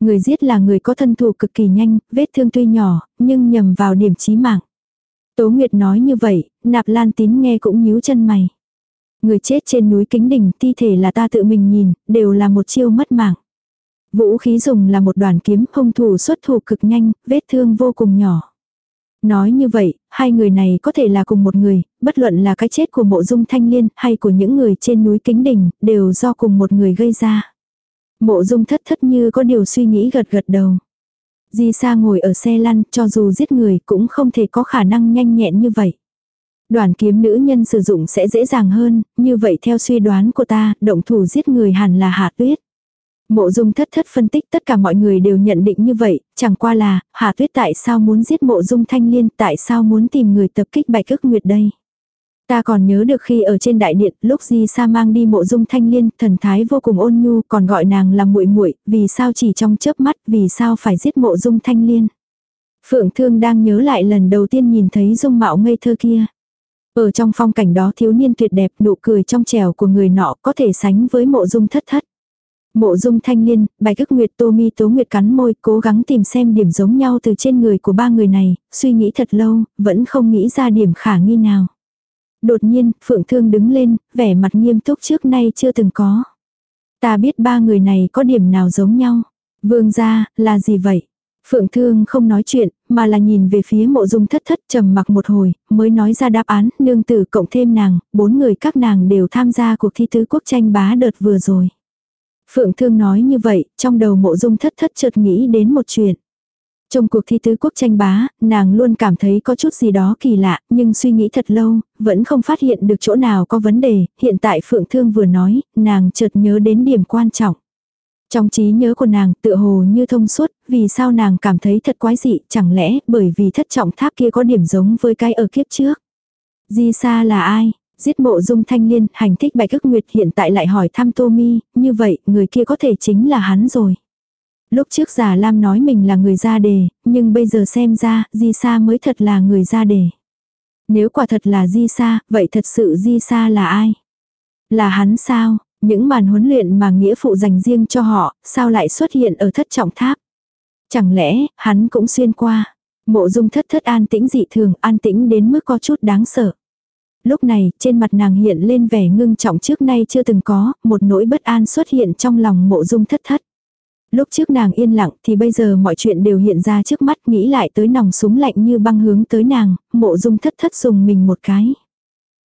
Người giết là người có thân thủ cực kỳ nhanh, vết thương tuy nhỏ, nhưng nhầm vào điểm chí mạng. Tố Nguyệt nói như vậy, nạp lan tín nghe cũng nhíu chân mày. Người chết trên núi kính đỉnh, thi thể là ta tự mình nhìn, đều là một chiêu mất mạng. Vũ khí dùng là một đoàn kiếm, hung thủ xuất thủ cực nhanh, vết thương vô cùng nhỏ. Nói như vậy, hai người này có thể là cùng một người, bất luận là cái chết của mộ dung thanh liên hay của những người trên núi kính đỉnh, đều do cùng một người gây ra. Mộ dung thất thất như có điều suy nghĩ gật gật đầu. Di Sa ngồi ở xe lăn, cho dù giết người cũng không thể có khả năng nhanh nhẹn như vậy. Đoàn kiếm nữ nhân sử dụng sẽ dễ dàng hơn, như vậy theo suy đoán của ta, động thủ giết người hẳn là Hạ Tuyết. Mộ dung thất thất phân tích tất cả mọi người đều nhận định như vậy, chẳng qua là, Hạ Tuyết tại sao muốn giết mộ dung thanh liên, tại sao muốn tìm người tập kích bạch ức nguyệt đây. Ta còn nhớ được khi ở trên đại điện, lúc Di Sa mang đi mộ dung thanh liên, thần thái vô cùng ôn nhu, còn gọi nàng là muội muội, vì sao chỉ trong chớp mắt, vì sao phải giết mộ dung thanh liên. Phượng Thương đang nhớ lại lần đầu tiên nhìn thấy dung mạo ngây thơ kia. Ở trong phong cảnh đó thiếu niên tuyệt đẹp nụ cười trong trèo của người nọ có thể sánh với mộ dung thất thất. Mộ dung thanh liên, bài cức nguyệt tô mi tố nguyệt cắn môi cố gắng tìm xem điểm giống nhau từ trên người của ba người này, suy nghĩ thật lâu, vẫn không nghĩ ra điểm khả nghi nào. Đột nhiên, Phượng Thương đứng lên, vẻ mặt nghiêm túc trước nay chưa từng có. Ta biết ba người này có điểm nào giống nhau. Vương gia, là gì vậy? Phượng Thương không nói chuyện, mà là nhìn về phía mộ dung thất thất trầm mặc một hồi, mới nói ra đáp án, nương tử cộng thêm nàng, bốn người các nàng đều tham gia cuộc thi tứ quốc tranh bá đợt vừa rồi. Phượng Thương nói như vậy, trong đầu mộ dung thất thất chợt nghĩ đến một chuyện. Trong cuộc thi tứ quốc tranh bá, nàng luôn cảm thấy có chút gì đó kỳ lạ, nhưng suy nghĩ thật lâu, vẫn không phát hiện được chỗ nào có vấn đề, hiện tại Phượng Thương vừa nói, nàng chợt nhớ đến điểm quan trọng. Trong trí nhớ của nàng tựa hồ như thông suốt, vì sao nàng cảm thấy thật quái dị, chẳng lẽ bởi vì thất trọng tháp kia có điểm giống với cái ở kiếp trước. Di Sa là ai? Giết mộ dung thanh liên, hành thích bạch ức nguyệt hiện tại lại hỏi thăm Tô Mi, như vậy người kia có thể chính là hắn rồi. Lúc trước giả Lam nói mình là người ra đề, nhưng bây giờ xem ra, Di Sa mới thật là người ra đề. Nếu quả thật là Di Sa, vậy thật sự Di Sa là ai? Là hắn sao? Những màn huấn luyện mà nghĩa phụ dành riêng cho họ, sao lại xuất hiện ở thất trọng tháp? Chẳng lẽ, hắn cũng xuyên qua? Mộ dung thất thất an tĩnh dị thường, an tĩnh đến mức có chút đáng sợ. Lúc này, trên mặt nàng hiện lên vẻ ngưng trọng trước nay chưa từng có, một nỗi bất an xuất hiện trong lòng mộ dung thất thất. Lúc trước nàng yên lặng thì bây giờ mọi chuyện đều hiện ra trước mắt nghĩ lại tới nòng súng lạnh như băng hướng tới nàng, mộ dung thất thất dùng mình một cái.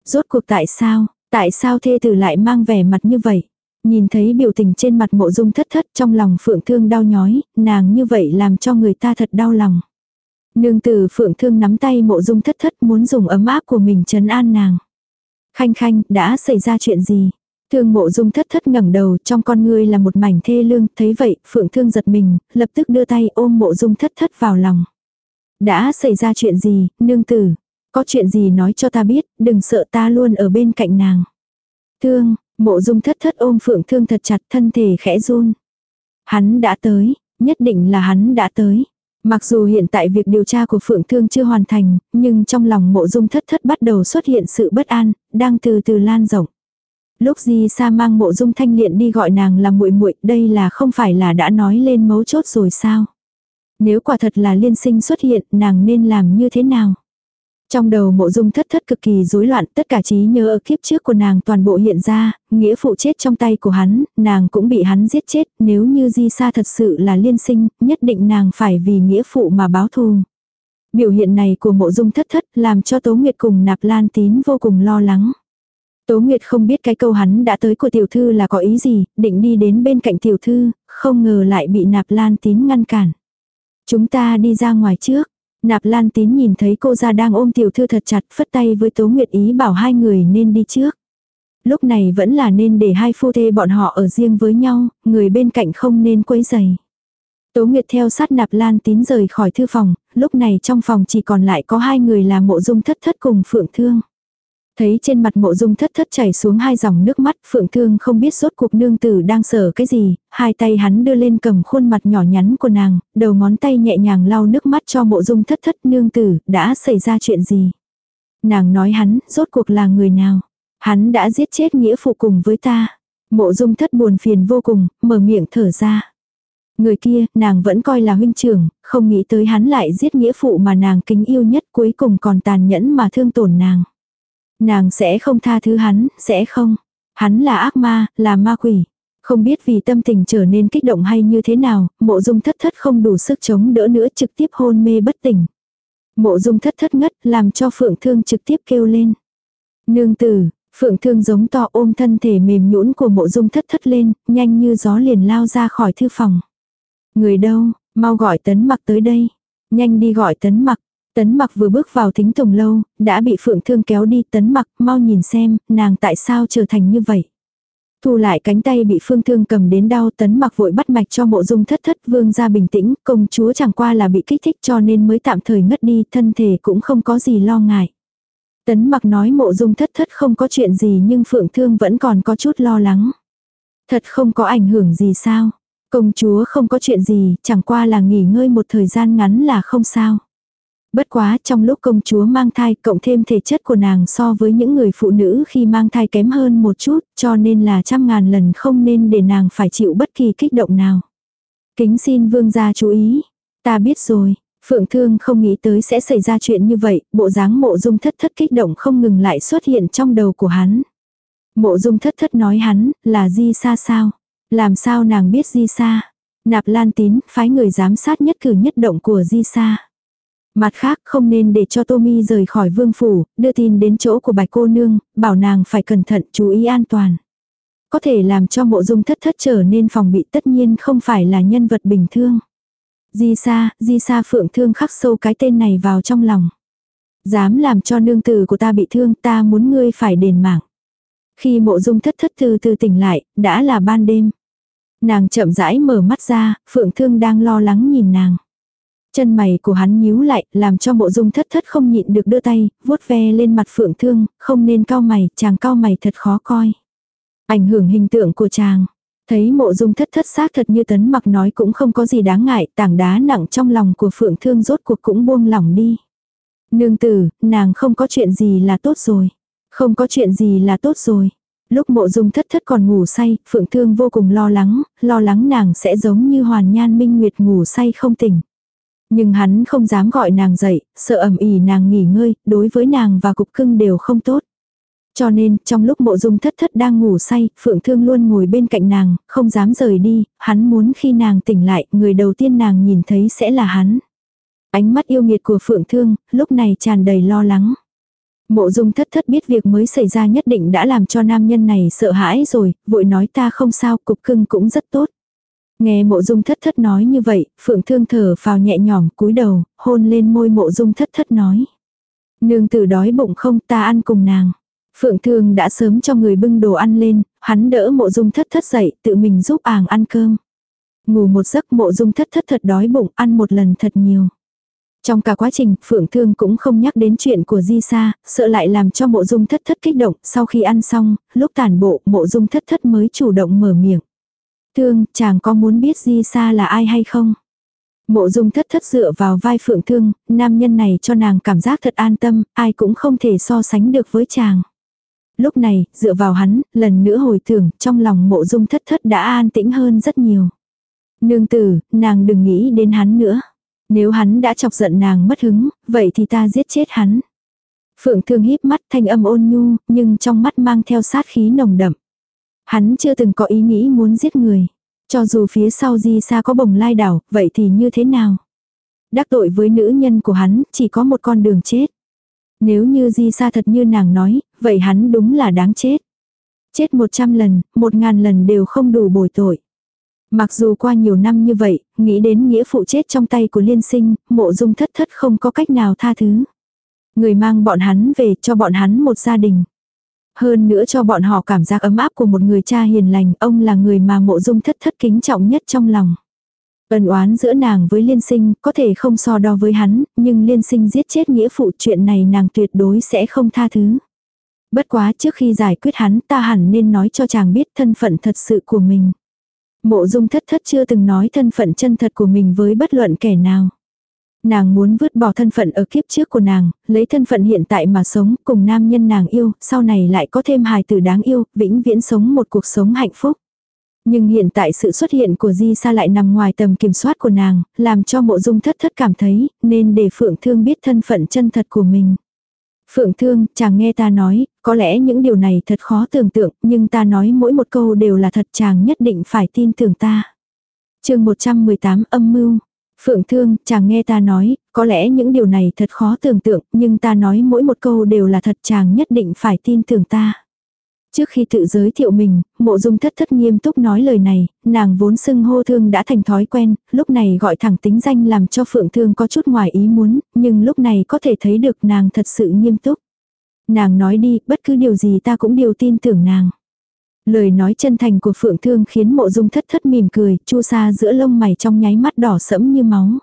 Rốt cuộc tại sao, tại sao thê tử lại mang vẻ mặt như vậy? Nhìn thấy biểu tình trên mặt mộ dung thất thất trong lòng phượng thương đau nhói, nàng như vậy làm cho người ta thật đau lòng. Nương tử phượng thương nắm tay mộ dung thất thất muốn dùng ấm áp của mình trấn an nàng. Khanh khanh, đã xảy ra chuyện gì? Thương mộ dung thất thất ngẩng đầu trong con ngươi là một mảnh thê lương, thấy vậy, phượng thương giật mình, lập tức đưa tay ôm mộ dung thất thất vào lòng. Đã xảy ra chuyện gì, nương tử? Có chuyện gì nói cho ta biết, đừng sợ ta luôn ở bên cạnh nàng. Thương, mộ dung thất thất ôm phượng thương thật chặt thân thể khẽ run. Hắn đã tới, nhất định là hắn đã tới. Mặc dù hiện tại việc điều tra của Phượng Thương chưa hoàn thành, nhưng trong lòng mộ dung thất thất bắt đầu xuất hiện sự bất an, đang từ từ lan rộng. Lúc Di Sa mang mộ dung thanh liện đi gọi nàng là muội muội, đây là không phải là đã nói lên mấu chốt rồi sao? Nếu quả thật là liên sinh xuất hiện, nàng nên làm như thế nào? Trong đầu mộ dung thất thất cực kỳ rối loạn, tất cả trí nhớ ở kiếp trước của nàng toàn bộ hiện ra, nghĩa phụ chết trong tay của hắn, nàng cũng bị hắn giết chết, nếu như di sa thật sự là liên sinh, nhất định nàng phải vì nghĩa phụ mà báo thù. Biểu hiện này của mộ dung thất thất làm cho Tố Nguyệt cùng nạp lan tín vô cùng lo lắng. Tố Nguyệt không biết cái câu hắn đã tới của tiểu thư là có ý gì, định đi đến bên cạnh tiểu thư, không ngờ lại bị nạp lan tín ngăn cản. Chúng ta đi ra ngoài trước. Nạp lan tín nhìn thấy cô ra đang ôm tiểu thư thật chặt phất tay với Tố Nguyệt ý bảo hai người nên đi trước. Lúc này vẫn là nên để hai phu thê bọn họ ở riêng với nhau, người bên cạnh không nên quấy giày. Tố Nguyệt theo sát nạp lan tín rời khỏi thư phòng, lúc này trong phòng chỉ còn lại có hai người là mộ dung thất thất cùng phượng thương. Thấy trên mặt mộ dung thất thất chảy xuống hai dòng nước mắt, phượng thương không biết rốt cuộc nương tử đang sở cái gì, hai tay hắn đưa lên cầm khuôn mặt nhỏ nhắn của nàng, đầu ngón tay nhẹ nhàng lau nước mắt cho mộ dung thất thất nương tử, đã xảy ra chuyện gì. Nàng nói hắn, rốt cuộc là người nào. Hắn đã giết chết nghĩa phụ cùng với ta. Mộ dung thất buồn phiền vô cùng, mở miệng thở ra. Người kia, nàng vẫn coi là huynh trưởng, không nghĩ tới hắn lại giết nghĩa phụ mà nàng kính yêu nhất cuối cùng còn tàn nhẫn mà thương tổn nàng. Nàng sẽ không tha thứ hắn, sẽ không. Hắn là ác ma, là ma quỷ. Không biết vì tâm tình trở nên kích động hay như thế nào, mộ dung thất thất không đủ sức chống đỡ nữa trực tiếp hôn mê bất tỉnh. Mộ dung thất thất ngất làm cho phượng thương trực tiếp kêu lên. Nương tử, phượng thương giống to ôm thân thể mềm nhũn của mộ dung thất thất lên, nhanh như gió liền lao ra khỏi thư phòng. Người đâu, mau gọi tấn mặc tới đây. Nhanh đi gọi tấn mặc. Tấn mặc vừa bước vào thính tùng lâu, đã bị phượng thương kéo đi tấn mặc, mau nhìn xem, nàng tại sao trở thành như vậy. Thu lại cánh tay bị phương thương cầm đến đau tấn mặc vội bắt mạch cho mộ dung thất thất vương ra bình tĩnh, công chúa chẳng qua là bị kích thích cho nên mới tạm thời ngất đi, thân thể cũng không có gì lo ngại. Tấn mặc nói mộ dung thất thất không có chuyện gì nhưng phượng thương vẫn còn có chút lo lắng. Thật không có ảnh hưởng gì sao? Công chúa không có chuyện gì, chẳng qua là nghỉ ngơi một thời gian ngắn là không sao. Bất quá trong lúc công chúa mang thai cộng thêm thể chất của nàng so với những người phụ nữ khi mang thai kém hơn một chút cho nên là trăm ngàn lần không nên để nàng phải chịu bất kỳ kích động nào. Kính xin vương gia chú ý. Ta biết rồi. Phượng Thương không nghĩ tới sẽ xảy ra chuyện như vậy, bộ dáng mộ dung thất thất kích động không ngừng lại xuất hiện trong đầu của hắn. Mộ dung thất thất nói hắn, là di xa sao? Làm sao nàng biết di xa? Nạp lan tín, phái người giám sát nhất cử nhất động của di xa. Mặt khác không nên để cho Tommy rời khỏi vương phủ, đưa tin đến chỗ của bạch cô nương, bảo nàng phải cẩn thận chú ý an toàn. Có thể làm cho mộ dung thất thất trở nên phòng bị tất nhiên không phải là nhân vật bình thường. Di sa, di sa phượng thương khắc sâu cái tên này vào trong lòng. Dám làm cho nương tử của ta bị thương ta muốn ngươi phải đền mạng. Khi mộ dung thất thất từ từ tỉnh lại, đã là ban đêm. Nàng chậm rãi mở mắt ra, phượng thương đang lo lắng nhìn nàng. Chân mày của hắn nhíu lại, làm cho mộ dung thất thất không nhịn được đưa tay, vuốt ve lên mặt phượng thương, không nên cao mày, chàng cao mày thật khó coi. Ảnh hưởng hình tượng của chàng. Thấy mộ dung thất thất xác thật như tấn mặc nói cũng không có gì đáng ngại, tảng đá nặng trong lòng của phượng thương rốt cuộc cũng buông lỏng đi. Nương tử, nàng không có chuyện gì là tốt rồi. Không có chuyện gì là tốt rồi. Lúc mộ dung thất thất còn ngủ say, phượng thương vô cùng lo lắng, lo lắng nàng sẽ giống như hoàn nhan minh nguyệt ngủ say không tỉnh. Nhưng hắn không dám gọi nàng dậy, sợ ẩm ỉ nàng nghỉ ngơi, đối với nàng và cục cưng đều không tốt. Cho nên, trong lúc mộ dung thất thất đang ngủ say, Phượng Thương luôn ngồi bên cạnh nàng, không dám rời đi, hắn muốn khi nàng tỉnh lại, người đầu tiên nàng nhìn thấy sẽ là hắn. Ánh mắt yêu nghiệt của Phượng Thương, lúc này tràn đầy lo lắng. Mộ dung thất thất biết việc mới xảy ra nhất định đã làm cho nam nhân này sợ hãi rồi, vội nói ta không sao, cục cưng cũng rất tốt. Nghe mộ dung thất thất nói như vậy, phượng thương thở phào nhẹ nhõm cúi đầu, hôn lên môi mộ dung thất thất nói. Nương tử đói bụng không ta ăn cùng nàng. Phượng thương đã sớm cho người bưng đồ ăn lên, hắn đỡ mộ dung thất thất dậy, tự mình giúp àng ăn cơm. Ngủ một giấc mộ dung thất thất thật đói bụng, ăn một lần thật nhiều. Trong cả quá trình, Phượng Thương cũng không nhắc đến chuyện của Di Sa, sợ lại làm cho mộ dung thất thất kích động, sau khi ăn xong, lúc tàn bộ, mộ dung thất thất mới chủ động mở miệng. Thương, chàng có muốn biết Di Sa là ai hay không? Mộ dung thất thất dựa vào vai phượng thương, nam nhân này cho nàng cảm giác thật an tâm, ai cũng không thể so sánh được với chàng. Lúc này, dựa vào hắn, lần nữa hồi tưởng, trong lòng mộ dung thất thất đã an tĩnh hơn rất nhiều. Nương tử, nàng đừng nghĩ đến hắn nữa. Nếu hắn đã chọc giận nàng mất hứng, vậy thì ta giết chết hắn. Phượng thương híp mắt thanh âm ôn nhu, nhưng trong mắt mang theo sát khí nồng đậm. Hắn chưa từng có ý nghĩ muốn giết người. Cho dù phía sau di xa có bồng lai đảo, vậy thì như thế nào? Đắc tội với nữ nhân của hắn, chỉ có một con đường chết. Nếu như di xa thật như nàng nói, vậy hắn đúng là đáng chết. Chết một trăm lần, một ngàn lần đều không đủ bồi tội. Mặc dù qua nhiều năm như vậy, nghĩ đến nghĩa phụ chết trong tay của liên sinh, mộ dung thất thất không có cách nào tha thứ. Người mang bọn hắn về cho bọn hắn một gia đình. Hơn nữa cho bọn họ cảm giác ấm áp của một người cha hiền lành, ông là người mà mộ dung thất thất kính trọng nhất trong lòng. Ân oán giữa nàng với liên sinh có thể không so đo với hắn, nhưng liên sinh giết chết nghĩa phụ chuyện này nàng tuyệt đối sẽ không tha thứ. Bất quá trước khi giải quyết hắn ta hẳn nên nói cho chàng biết thân phận thật sự của mình. Mộ dung thất thất chưa từng nói thân phận chân thật của mình với bất luận kẻ nào. Nàng muốn vứt bỏ thân phận ở kiếp trước của nàng, lấy thân phận hiện tại mà sống cùng nam nhân nàng yêu, sau này lại có thêm hài tử đáng yêu, vĩnh viễn sống một cuộc sống hạnh phúc. Nhưng hiện tại sự xuất hiện của Di Sa lại nằm ngoài tầm kiểm soát của nàng, làm cho mộ dung thất thất cảm thấy, nên để Phượng Thương biết thân phận chân thật của mình. Phượng Thương, chàng nghe ta nói, có lẽ những điều này thật khó tưởng tượng, nhưng ta nói mỗi một câu đều là thật chàng nhất định phải tin tưởng ta. chương 118 âm mưu. Phượng Thương, chàng nghe ta nói, có lẽ những điều này thật khó tưởng tượng, nhưng ta nói mỗi một câu đều là thật chàng nhất định phải tin tưởng ta. Trước khi tự giới thiệu mình, mộ dung thất thất nghiêm túc nói lời này, nàng vốn xưng hô thương đã thành thói quen, lúc này gọi thẳng tính danh làm cho phượng thương có chút ngoài ý muốn, nhưng lúc này có thể thấy được nàng thật sự nghiêm túc. Nàng nói đi, bất cứ điều gì ta cũng đều tin tưởng nàng. Lời nói chân thành của phượng thương khiến mộ dung thất thất mỉm cười, chu sa giữa lông mày trong nháy mắt đỏ sẫm như máu.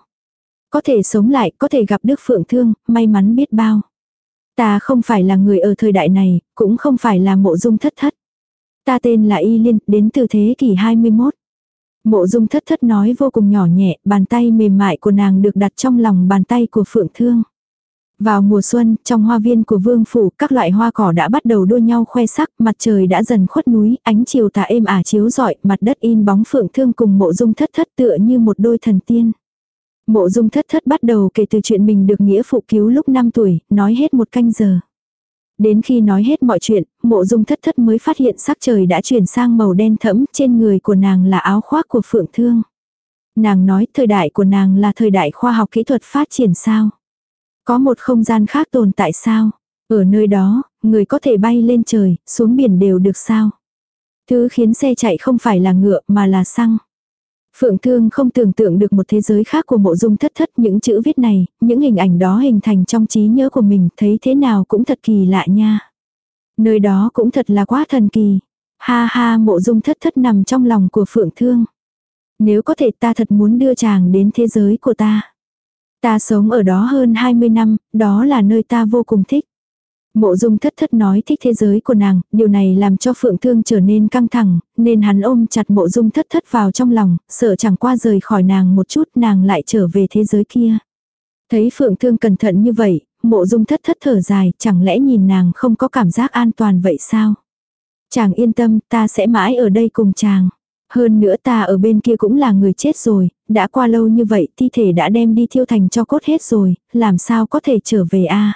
Có thể sống lại, có thể gặp đức phượng thương, may mắn biết bao. Ta không phải là người ở thời đại này, cũng không phải là mộ dung thất thất. Ta tên là Y Liên, đến từ thế kỷ 21. Mộ dung thất thất nói vô cùng nhỏ nhẹ, bàn tay mềm mại của nàng được đặt trong lòng bàn tay của Phượng Thương. Vào mùa xuân, trong hoa viên của vương phủ, các loại hoa cỏ đã bắt đầu đua nhau khoe sắc, mặt trời đã dần khuất núi, ánh chiều tà êm ả chiếu rọi, mặt đất in bóng phượng thương cùng mộ dung thất thất tựa như một đôi thần tiên. Mộ dung thất thất bắt đầu kể từ chuyện mình được nghĩa phụ cứu lúc 5 tuổi, nói hết một canh giờ. Đến khi nói hết mọi chuyện, mộ dung thất thất mới phát hiện sắc trời đã chuyển sang màu đen thẫm, trên người của nàng là áo khoác của phượng thương. Nàng nói thời đại của nàng là thời đại khoa học kỹ thuật phát triển sao. Có một không gian khác tồn tại sao. Ở nơi đó, người có thể bay lên trời, xuống biển đều được sao. Thứ khiến xe chạy không phải là ngựa mà là xăng. Phượng Thương không tưởng tượng được một thế giới khác của mộ dung thất thất những chữ viết này, những hình ảnh đó hình thành trong trí nhớ của mình thấy thế nào cũng thật kỳ lạ nha. Nơi đó cũng thật là quá thần kỳ. Ha ha mộ dung thất thất nằm trong lòng của Phượng Thương. Nếu có thể ta thật muốn đưa chàng đến thế giới của ta. Ta sống ở đó hơn 20 năm, đó là nơi ta vô cùng thích. Mộ dung thất thất nói thích thế giới của nàng, điều này làm cho phượng thương trở nên căng thẳng, nên hắn ôm chặt mộ dung thất thất vào trong lòng, sợ chẳng qua rời khỏi nàng một chút nàng lại trở về thế giới kia. Thấy phượng thương cẩn thận như vậy, mộ dung thất thất thở dài, chẳng lẽ nhìn nàng không có cảm giác an toàn vậy sao? Chàng yên tâm, ta sẽ mãi ở đây cùng chàng. Hơn nữa ta ở bên kia cũng là người chết rồi, đã qua lâu như vậy thi thể đã đem đi thiêu thành cho cốt hết rồi, làm sao có thể trở về a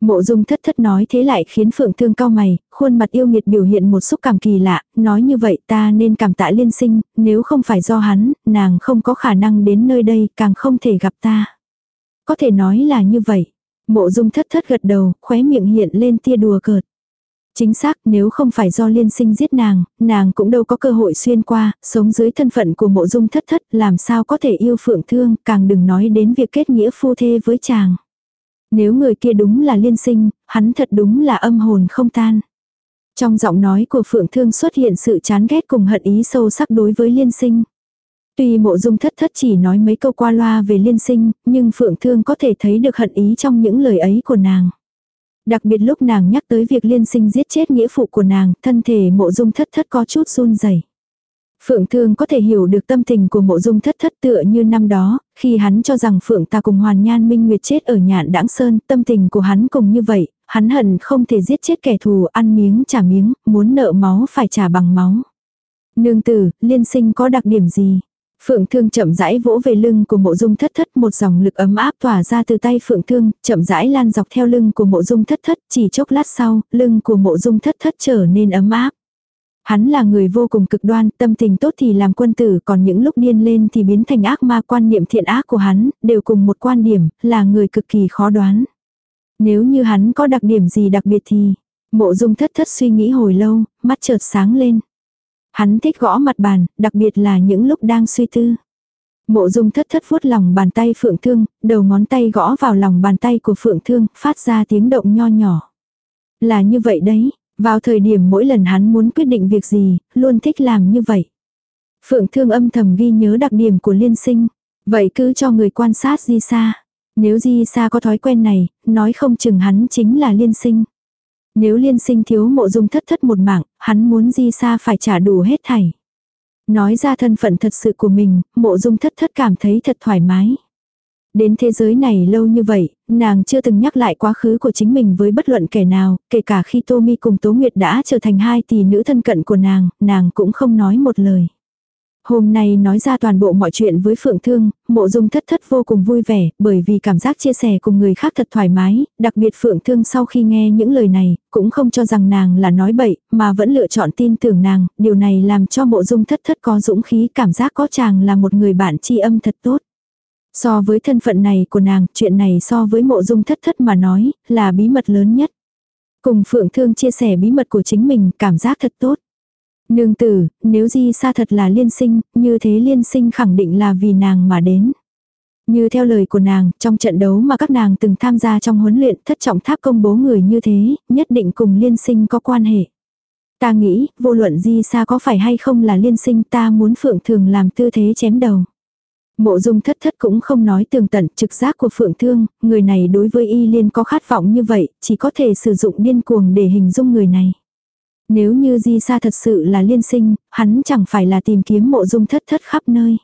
Mộ dung thất thất nói thế lại khiến phượng thương cao mày, khuôn mặt yêu nghiệt biểu hiện một xúc cảm kỳ lạ, nói như vậy ta nên cảm tạ liên sinh, nếu không phải do hắn, nàng không có khả năng đến nơi đây, càng không thể gặp ta. Có thể nói là như vậy. Mộ dung thất thất gật đầu, khóe miệng hiện lên tia đùa cợt. Chính xác nếu không phải do liên sinh giết nàng, nàng cũng đâu có cơ hội xuyên qua, sống dưới thân phận của mộ dung thất thất làm sao có thể yêu phượng thương, càng đừng nói đến việc kết nghĩa phu thê với chàng. Nếu người kia đúng là liên sinh, hắn thật đúng là âm hồn không tan. Trong giọng nói của Phượng Thương xuất hiện sự chán ghét cùng hận ý sâu sắc đối với liên sinh. Tuy mộ dung thất thất chỉ nói mấy câu qua loa về liên sinh, nhưng Phượng Thương có thể thấy được hận ý trong những lời ấy của nàng. Đặc biệt lúc nàng nhắc tới việc liên sinh giết chết nghĩa phụ của nàng, thân thể mộ dung thất thất có chút run rẩy. Phượng Thương có thể hiểu được tâm tình của mộ dung thất thất tựa như năm đó, khi hắn cho rằng Phượng ta cùng Hoàn Nhan Minh Nguyệt chết ở nhạn đãng sơn, tâm tình của hắn cùng như vậy, hắn hận không thể giết chết kẻ thù ăn miếng trả miếng, muốn nợ máu phải trả bằng máu. Nương tử, liên sinh có đặc điểm gì? Phượng thương chậm rãi vỗ về lưng của mộ dung thất thất một dòng lực ấm áp tỏa ra từ tay phượng thương, chậm rãi lan dọc theo lưng của mộ dung thất thất, chỉ chốc lát sau, lưng của mộ dung thất thất trở nên ấm áp. Hắn là người vô cùng cực đoan, tâm tình tốt thì làm quân tử, còn những lúc điên lên thì biến thành ác ma quan niệm thiện ác của hắn, đều cùng một quan điểm, là người cực kỳ khó đoán. Nếu như hắn có đặc điểm gì đặc biệt thì, mộ dung thất thất suy nghĩ hồi lâu, mắt chợt sáng lên. Hắn thích gõ mặt bàn, đặc biệt là những lúc đang suy tư. Mộ dung thất thất vuốt lòng bàn tay phượng thương, đầu ngón tay gõ vào lòng bàn tay của phượng thương, phát ra tiếng động nho nhỏ. Là như vậy đấy, vào thời điểm mỗi lần hắn muốn quyết định việc gì, luôn thích làm như vậy. Phượng thương âm thầm ghi nhớ đặc điểm của liên sinh. Vậy cứ cho người quan sát Di Sa. Nếu Di Sa có thói quen này, nói không chừng hắn chính là liên sinh. Nếu liên sinh thiếu mộ dung thất thất một mạng, hắn muốn Di xa phải trả đủ hết thảy. Nói ra thân phận thật sự của mình, mộ dung thất thất cảm thấy thật thoải mái. Đến thế giới này lâu như vậy, nàng chưa từng nhắc lại quá khứ của chính mình với bất luận kẻ nào, kể cả khi Tommy cùng Tố Nguyệt đã trở thành hai tỷ nữ thân cận của nàng, nàng cũng không nói một lời. Hôm nay nói ra toàn bộ mọi chuyện với Phượng Thương, mộ dung thất thất vô cùng vui vẻ, bởi vì cảm giác chia sẻ cùng người khác thật thoải mái, đặc biệt Phượng Thương sau khi nghe những lời này, cũng không cho rằng nàng là nói bậy, mà vẫn lựa chọn tin tưởng nàng, điều này làm cho mộ dung thất thất có dũng khí cảm giác có chàng là một người bạn tri âm thật tốt. So với thân phận này của nàng, chuyện này so với mộ dung thất thất mà nói, là bí mật lớn nhất. Cùng Phượng Thương chia sẻ bí mật của chính mình, cảm giác thật tốt. Nương tử, nếu di sa thật là liên sinh, như thế liên sinh khẳng định là vì nàng mà đến. Như theo lời của nàng, trong trận đấu mà các nàng từng tham gia trong huấn luyện thất trọng tháp công bố người như thế, nhất định cùng liên sinh có quan hệ. Ta nghĩ, vô luận di sa có phải hay không là liên sinh ta muốn phượng thường làm tư thế chém đầu. Mộ dung thất thất cũng không nói tường tận trực giác của phượng thương, người này đối với y liên có khát vọng như vậy, chỉ có thể sử dụng điên cuồng để hình dung người này. Nếu như di sa thật sự là liên sinh, hắn chẳng phải là tìm kiếm mộ dung thất thất khắp nơi.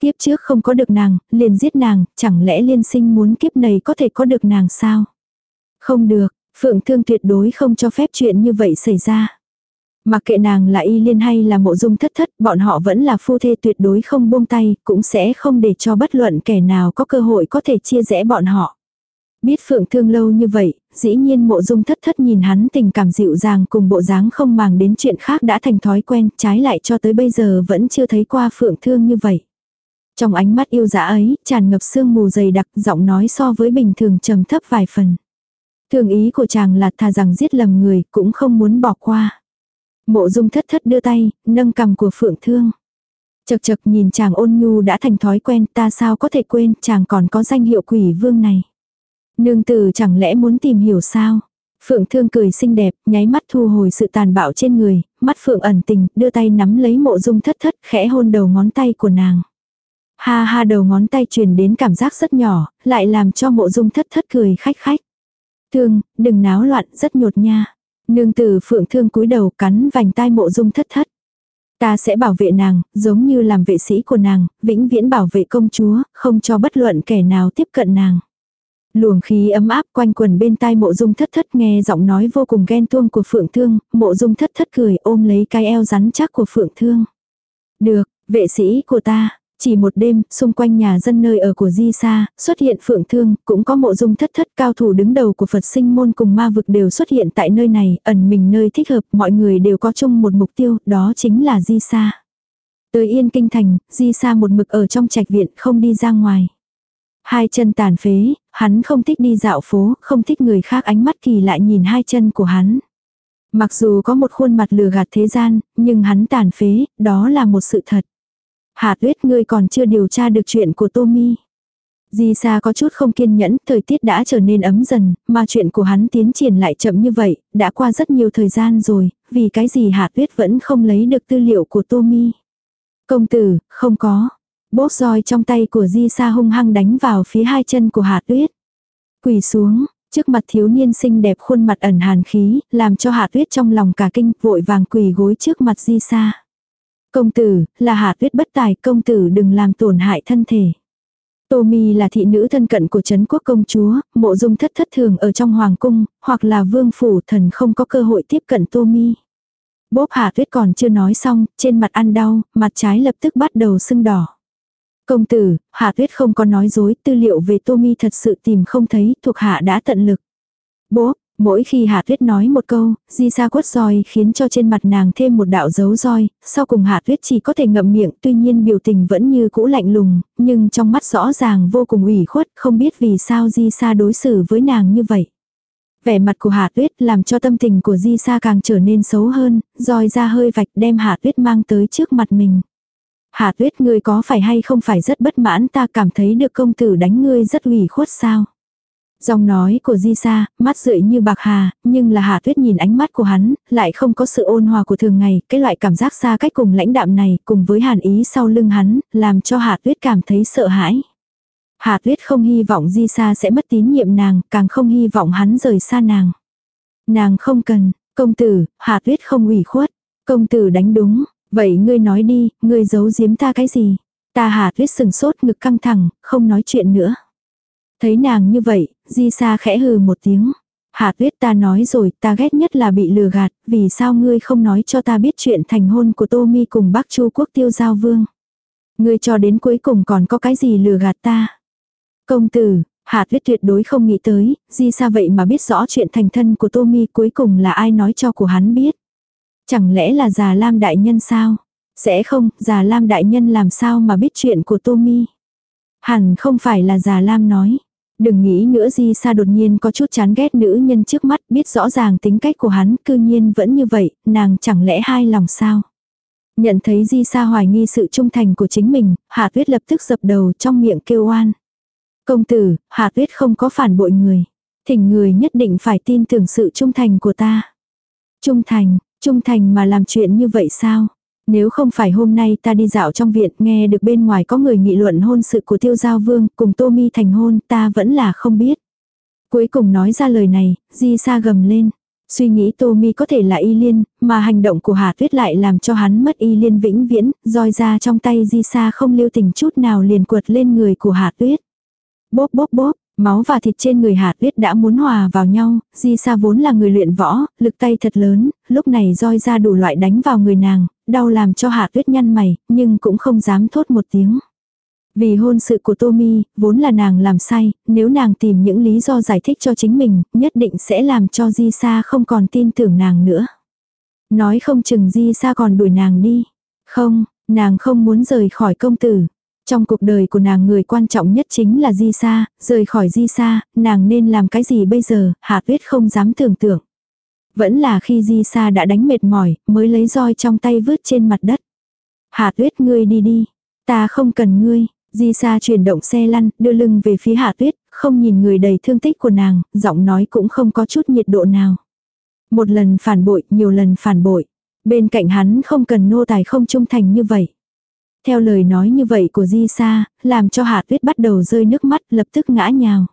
Kiếp trước không có được nàng, liền giết nàng, chẳng lẽ liên sinh muốn kiếp này có thể có được nàng sao? Không được, phượng thương tuyệt đối không cho phép chuyện như vậy xảy ra. Mặc kệ nàng là y liên hay là mộ dung thất thất, bọn họ vẫn là phu thê tuyệt đối không buông tay, cũng sẽ không để cho bất luận kẻ nào có cơ hội có thể chia rẽ bọn họ. Biết phượng thương lâu như vậy, dĩ nhiên mộ dung thất thất nhìn hắn tình cảm dịu dàng cùng bộ dáng không màng đến chuyện khác đã thành thói quen, trái lại cho tới bây giờ vẫn chưa thấy qua phượng thương như vậy. Trong ánh mắt yêu dã ấy, tràn ngập sương mù dày đặc, giọng nói so với bình thường trầm thấp vài phần. Thường ý của chàng là thà rằng giết lầm người, cũng không muốn bỏ qua. Mộ dung thất thất đưa tay, nâng cầm của phượng thương. Chật chật nhìn chàng ôn nhu đã thành thói quen ta sao có thể quên chàng còn có danh hiệu quỷ vương này. Nương tử chẳng lẽ muốn tìm hiểu sao? Phượng thương cười xinh đẹp, nháy mắt thu hồi sự tàn bạo trên người, mắt phượng ẩn tình, đưa tay nắm lấy mộ dung thất thất, khẽ hôn đầu ngón tay của nàng. Ha ha đầu ngón tay truyền đến cảm giác rất nhỏ, lại làm cho mộ dung thất thất cười khách khách. Thương, đừng náo loạn, rất nhột nha. Nương tử phượng thương cúi đầu cắn vành tai mộ dung thất thất. Ta sẽ bảo vệ nàng, giống như làm vệ sĩ của nàng, vĩnh viễn bảo vệ công chúa, không cho bất luận kẻ nào tiếp cận nàng. Luồng khí ấm áp quanh quần bên tai mộ dung thất thất nghe giọng nói vô cùng ghen tuông của phượng thương, mộ dung thất thất cười ôm lấy cái eo rắn chắc của phượng thương. Được, vệ sĩ của ta, chỉ một đêm, xung quanh nhà dân nơi ở của Di Sa, xuất hiện phượng thương, cũng có mộ dung thất thất cao thủ đứng đầu của Phật sinh môn cùng ma vực đều xuất hiện tại nơi này, ẩn mình nơi thích hợp, mọi người đều có chung một mục tiêu, đó chính là Di Sa. Tới Yên Kinh Thành, Di Sa một mực ở trong trạch viện không đi ra ngoài. Hai chân tàn phế, hắn không thích đi dạo phố, không thích người khác ánh mắt kỳ lại nhìn hai chân của hắn. Mặc dù có một khuôn mặt lừa gạt thế gian, nhưng hắn tàn phế, đó là một sự thật. Hà tuyết ngươi còn chưa điều tra được chuyện của Tommy. Di Sa có chút không kiên nhẫn, thời tiết đã trở nên ấm dần, mà chuyện của hắn tiến triển lại chậm như vậy, đã qua rất nhiều thời gian rồi, vì cái gì Hạ Tuyết vẫn không lấy được tư liệu của Tommy. Công tử, không có bốc roi trong tay của Di Sa hung hăng đánh vào phía hai chân của Hạ Tuyết. Quỳ xuống, trước mặt thiếu niên xinh đẹp khuôn mặt ẩn hàn khí, làm cho Hạ Tuyết trong lòng cả kinh, vội vàng quỳ gối trước mặt Di Sa. Công tử, là Hạ Tuyết bất tài, công tử đừng làm tổn hại thân thể. Tô Mi là thị nữ thân cận của Trấn quốc công chúa, mộ dung thất thất thường ở trong hoàng cung, hoặc là vương phủ thần không có cơ hội tiếp cận Tô Mi. Bốp Hạ Tuyết còn chưa nói xong, trên mặt ăn đau, mặt trái lập tức bắt đầu sưng đỏ. Công tử, Hạ Tuyết không có nói dối, tư liệu về Tô Mi thật sự tìm không thấy, thuộc hạ đã tận lực. Bố, mỗi khi Hạ Tuyết nói một câu, di sa quất roi khiến cho trên mặt nàng thêm một đạo dấu roi, sau cùng Hạ Tuyết chỉ có thể ngậm miệng, tuy nhiên biểu tình vẫn như cũ lạnh lùng, nhưng trong mắt rõ ràng vô cùng ủy khuất, không biết vì sao di sa đối xử với nàng như vậy. Vẻ mặt của Hạ Tuyết làm cho tâm tình của Di Sa càng trở nên xấu hơn, roi ra hơi vạch đem Hạ Tuyết mang tới trước mặt mình. Hà tuyết ngươi có phải hay không phải rất bất mãn ta cảm thấy được công tử đánh ngươi rất ủy khuất sao. Dòng nói của Di Sa, mắt rượi như bạc hà, nhưng là Hà Tuyết nhìn ánh mắt của hắn, lại không có sự ôn hòa của thường ngày, cái loại cảm giác xa cách cùng lãnh đạm này, cùng với hàn ý sau lưng hắn, làm cho Hà Tuyết cảm thấy sợ hãi. Hà Tuyết không hy vọng Di Sa sẽ mất tín nhiệm nàng, càng không hy vọng hắn rời xa nàng. Nàng không cần, công tử, Hà Tuyết không ủy khuất, công tử đánh đúng, Vậy ngươi nói đi, ngươi giấu giếm ta cái gì? Ta hà tuyết sừng sốt ngực căng thẳng, không nói chuyện nữa. Thấy nàng như vậy, di sa khẽ hừ một tiếng. Hạ tuyết ta nói rồi, ta ghét nhất là bị lừa gạt, vì sao ngươi không nói cho ta biết chuyện thành hôn của Tô Mi cùng bác Chu Quốc tiêu giao vương. Ngươi cho đến cuối cùng còn có cái gì lừa gạt ta. Công tử, Hạ tuyết tuyệt đối không nghĩ tới, di sa vậy mà biết rõ chuyện thành thân của Tô Mi cuối cùng là ai nói cho của hắn biết. Chẳng lẽ là già Lam đại nhân sao? Sẽ không, già Lam đại nhân làm sao mà biết chuyện của Tô Mi? Hẳn không phải là già Lam nói. Đừng nghĩ nữa Di Sa đột nhiên có chút chán ghét nữ nhân trước mắt biết rõ ràng tính cách của hắn cư nhiên vẫn như vậy, nàng chẳng lẽ hai lòng sao? Nhận thấy Di Sa hoài nghi sự trung thành của chính mình, Hạ Tuyết lập tức dập đầu trong miệng kêu oan. Công tử, Hạ Tuyết không có phản bội người. Thỉnh người nhất định phải tin tưởng sự trung thành của ta. Trung thành, trung thành mà làm chuyện như vậy sao? Nếu không phải hôm nay ta đi dạo trong viện nghe được bên ngoài có người nghị luận hôn sự của tiêu giao vương cùng tô mi thành hôn ta vẫn là không biết. Cuối cùng nói ra lời này, di sa gầm lên. Suy nghĩ tô mi có thể là y liên, mà hành động của Hà Tuyết lại làm cho hắn mất y liên vĩnh viễn, roi ra trong tay di sa không lưu tình chút nào liền quật lên người của Hà Tuyết. Bốp bốp bốp, Máu và thịt trên người Hà Tuyết đã muốn hòa vào nhau, Di Sa vốn là người luyện võ, lực tay thật lớn, lúc này roi ra đủ loại đánh vào người nàng, đau làm cho Hà Tuyết nhăn mày, nhưng cũng không dám thốt một tiếng. Vì hôn sự của Tommy, vốn là nàng làm sai, nếu nàng tìm những lý do giải thích cho chính mình, nhất định sẽ làm cho Di Sa không còn tin tưởng nàng nữa. Nói không chừng Di Sa còn đuổi nàng đi. Không, nàng không muốn rời khỏi công tử. Trong cuộc đời của nàng người quan trọng nhất chính là Di Sa, rời khỏi Di Sa, nàng nên làm cái gì bây giờ, Hạ Tuyết không dám tưởng tượng. Vẫn là khi Di Sa đã đánh mệt mỏi, mới lấy roi trong tay vứt trên mặt đất. Hạ Tuyết ngươi đi đi, ta không cần ngươi. Di Sa chuyển động xe lăn, đưa lưng về phía Hạ Tuyết, không nhìn người đầy thương tích của nàng, giọng nói cũng không có chút nhiệt độ nào. Một lần phản bội, nhiều lần phản bội. Bên cạnh hắn không cần nô tài không trung thành như vậy. Theo lời nói như vậy của Di Sa, làm cho Hạ Tuyết bắt đầu rơi nước mắt lập tức ngã nhào.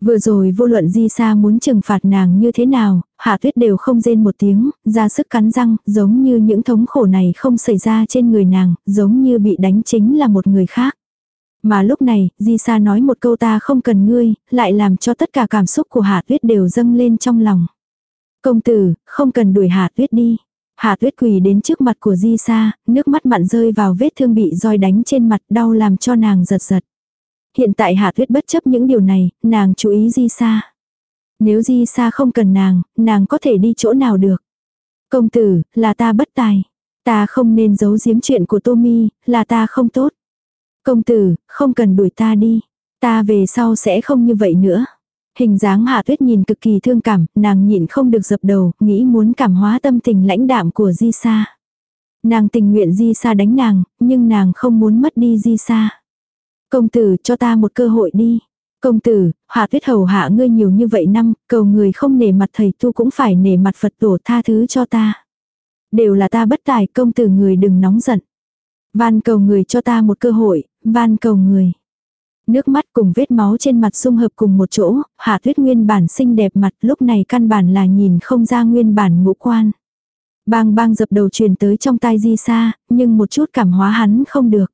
Vừa rồi vô luận Di Sa muốn trừng phạt nàng như thế nào, Hạ Tuyết đều không rên một tiếng, ra sức cắn răng, giống như những thống khổ này không xảy ra trên người nàng, giống như bị đánh chính là một người khác. Mà lúc này, Di Sa nói một câu ta không cần ngươi, lại làm cho tất cả cảm xúc của Hạ Tuyết đều dâng lên trong lòng. Công tử, không cần đuổi Hạ Tuyết đi. Hạ tuyết quỳ đến trước mặt của Di Sa, nước mắt mặn rơi vào vết thương bị roi đánh trên mặt đau làm cho nàng giật giật. Hiện tại Hạ tuyết bất chấp những điều này, nàng chú ý Di Sa. Nếu Di Sa không cần nàng, nàng có thể đi chỗ nào được. Công tử, là ta bất tài. Ta không nên giấu giếm chuyện của Tommy, là ta không tốt. Công tử, không cần đuổi ta đi. Ta về sau sẽ không như vậy nữa. Hình dáng Hạ Tuyết nhìn cực kỳ thương cảm, nàng nhịn không được dập đầu, nghĩ muốn cảm hóa tâm tình lãnh đạm của Di Sa. Nàng tình nguyện Di Sa đánh nàng, nhưng nàng không muốn mất đi Di Sa. Công tử cho ta một cơ hội đi. Công tử, Hạ Tuyết hầu hạ ngươi nhiều như vậy năm, cầu người không nể mặt thầy tu cũng phải nể mặt Phật tổ tha thứ cho ta. Đều là ta bất tài, công tử người đừng nóng giận. Van cầu người cho ta một cơ hội, van cầu người. Nước mắt cùng vết máu trên mặt xung hợp cùng một chỗ, Hạ Tuyết nguyên bản xinh đẹp mặt lúc này căn bản là nhìn không ra nguyên bản ngũ quan. Bang bang dập đầu truyền tới trong tai di xa, nhưng một chút cảm hóa hắn không được.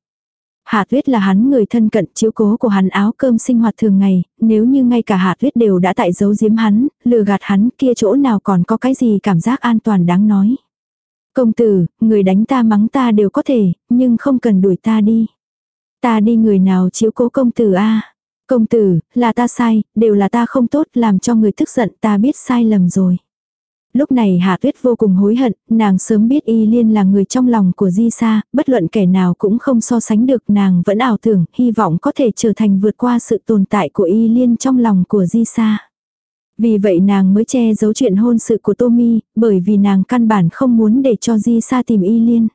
Hạ Tuyết là hắn người thân cận chiếu cố của hắn áo cơm sinh hoạt thường ngày, nếu như ngay cả Hạ Tuyết đều đã tại giấu giếm hắn, lừa gạt hắn kia chỗ nào còn có cái gì cảm giác an toàn đáng nói. Công tử, người đánh ta mắng ta đều có thể, nhưng không cần đuổi ta đi. Ta đi người nào chiếu cố công tử a Công tử, là ta sai, đều là ta không tốt làm cho người tức giận ta biết sai lầm rồi. Lúc này Hạ Tuyết vô cùng hối hận, nàng sớm biết Y Liên là người trong lòng của Di Sa, bất luận kẻ nào cũng không so sánh được nàng vẫn ảo tưởng, hy vọng có thể trở thành vượt qua sự tồn tại của Y Liên trong lòng của Di Sa. Vì vậy nàng mới che giấu chuyện hôn sự của Tommy, bởi vì nàng căn bản không muốn để cho Di Sa tìm Y Liên.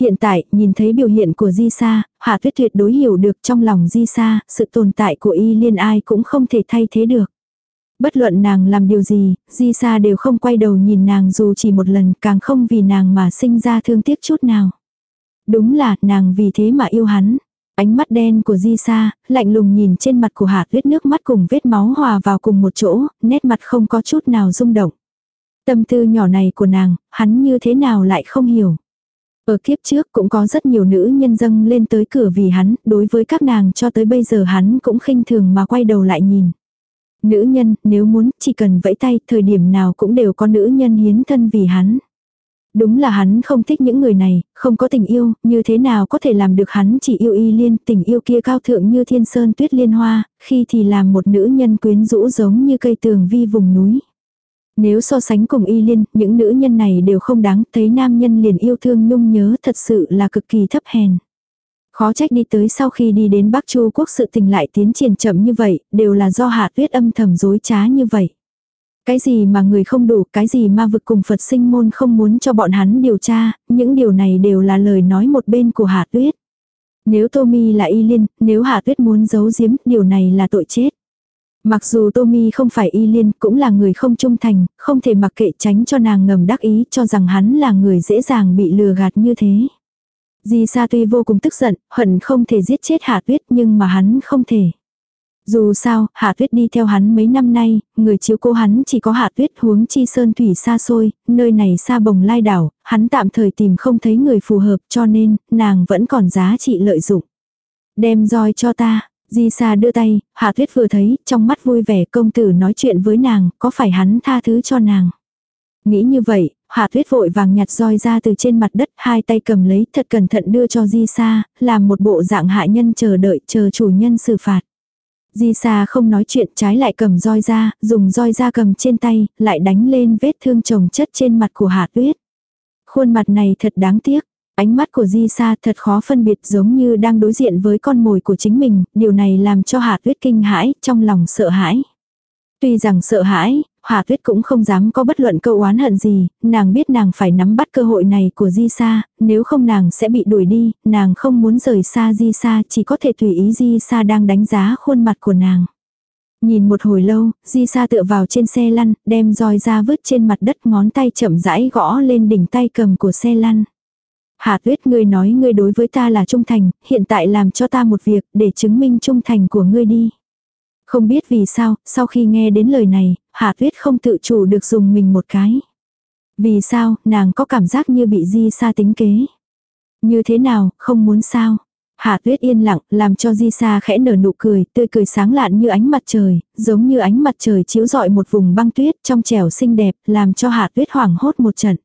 Hiện tại, nhìn thấy biểu hiện của Di Sa, Hạ Tuyết tuyệt đối hiểu được trong lòng Di Sa, sự tồn tại của y liên ai cũng không thể thay thế được. Bất luận nàng làm điều gì, Di Sa đều không quay đầu nhìn nàng dù chỉ một lần, càng không vì nàng mà sinh ra thương tiếc chút nào. Đúng là, nàng vì thế mà yêu hắn. Ánh mắt đen của Di Sa, lạnh lùng nhìn trên mặt của Hạ Tuyết nước mắt cùng vết máu hòa vào cùng một chỗ, nét mặt không có chút nào rung động. Tâm tư nhỏ này của nàng, hắn như thế nào lại không hiểu. Ở kiếp trước cũng có rất nhiều nữ nhân dâng lên tới cửa vì hắn, đối với các nàng cho tới bây giờ hắn cũng khinh thường mà quay đầu lại nhìn. Nữ nhân, nếu muốn, chỉ cần vẫy tay, thời điểm nào cũng đều có nữ nhân hiến thân vì hắn. Đúng là hắn không thích những người này, không có tình yêu, như thế nào có thể làm được hắn chỉ yêu y liên, tình yêu kia cao thượng như thiên sơn tuyết liên hoa, khi thì làm một nữ nhân quyến rũ giống như cây tường vi vùng núi. Nếu so sánh cùng y liên, những nữ nhân này đều không đáng, thấy nam nhân liền yêu thương nhung nhớ thật sự là cực kỳ thấp hèn. Khó trách đi tới sau khi đi đến Bắc Chu quốc sự tình lại tiến triển chậm như vậy, đều là do hạ tuyết âm thầm dối trá như vậy. Cái gì mà người không đủ, cái gì ma vực cùng Phật sinh môn không muốn cho bọn hắn điều tra, những điều này đều là lời nói một bên của Hạ Tuyết. Nếu Tommy là y liên, nếu Hạ Tuyết muốn giấu giếm, điều này là tội chết. Mặc dù Tommy không phải y liên, cũng là người không trung thành, không thể mặc kệ tránh cho nàng ngầm đắc ý cho rằng hắn là người dễ dàng bị lừa gạt như thế. Di Sa tuy vô cùng tức giận, hận không thể giết chết Hạ Tuyết nhưng mà hắn không thể. Dù sao, Hạ Tuyết đi theo hắn mấy năm nay, người chiếu cố hắn chỉ có Hạ Tuyết huống chi sơn thủy xa xôi, nơi này xa bồng lai đảo, hắn tạm thời tìm không thấy người phù hợp cho nên, nàng vẫn còn giá trị lợi dụng. Đem roi cho ta, Di Sa đưa tay, Hạ Tuyết vừa thấy, trong mắt vui vẻ công tử nói chuyện với nàng, có phải hắn tha thứ cho nàng. Nghĩ như vậy, Hạ Tuyết vội vàng nhặt roi ra từ trên mặt đất, hai tay cầm lấy, thật cẩn thận đưa cho Di Sa, làm một bộ dạng hạ nhân chờ đợi, chờ chủ nhân xử phạt. Di Sa không nói chuyện trái lại cầm roi ra, dùng roi ra cầm trên tay, lại đánh lên vết thương chồng chất trên mặt của Hạ Tuyết. Khuôn mặt này thật đáng tiếc. Ánh mắt của Di Sa thật khó phân biệt giống như đang đối diện với con mồi của chính mình, điều này làm cho Hạ Tuyết kinh hãi, trong lòng sợ hãi. Tuy rằng sợ hãi, Hà Tuyết cũng không dám có bất luận câu oán hận gì, nàng biết nàng phải nắm bắt cơ hội này của Di Sa, nếu không nàng sẽ bị đuổi đi, nàng không muốn rời xa Di Sa, chỉ có thể tùy ý Di Sa đang đánh giá khuôn mặt của nàng. Nhìn một hồi lâu, Di Sa tựa vào trên xe lăn, đem roi ra vứt trên mặt đất ngón tay chậm rãi gõ lên đỉnh tay cầm của xe lăn. Hà Tuyết ngươi nói ngươi đối với ta là trung thành, hiện tại làm cho ta một việc để chứng minh trung thành của ngươi đi. Không biết vì sao, sau khi nghe đến lời này, Hạ Tuyết không tự chủ được dùng mình một cái. Vì sao, nàng có cảm giác như bị di sa tính kế. Như thế nào, không muốn sao. Hạ Tuyết yên lặng, làm cho Di Sa khẽ nở nụ cười, tươi cười sáng lạn như ánh mặt trời, giống như ánh mặt trời chiếu rọi một vùng băng tuyết trong trẻo xinh đẹp, làm cho Hạ Tuyết hoảng hốt một trận.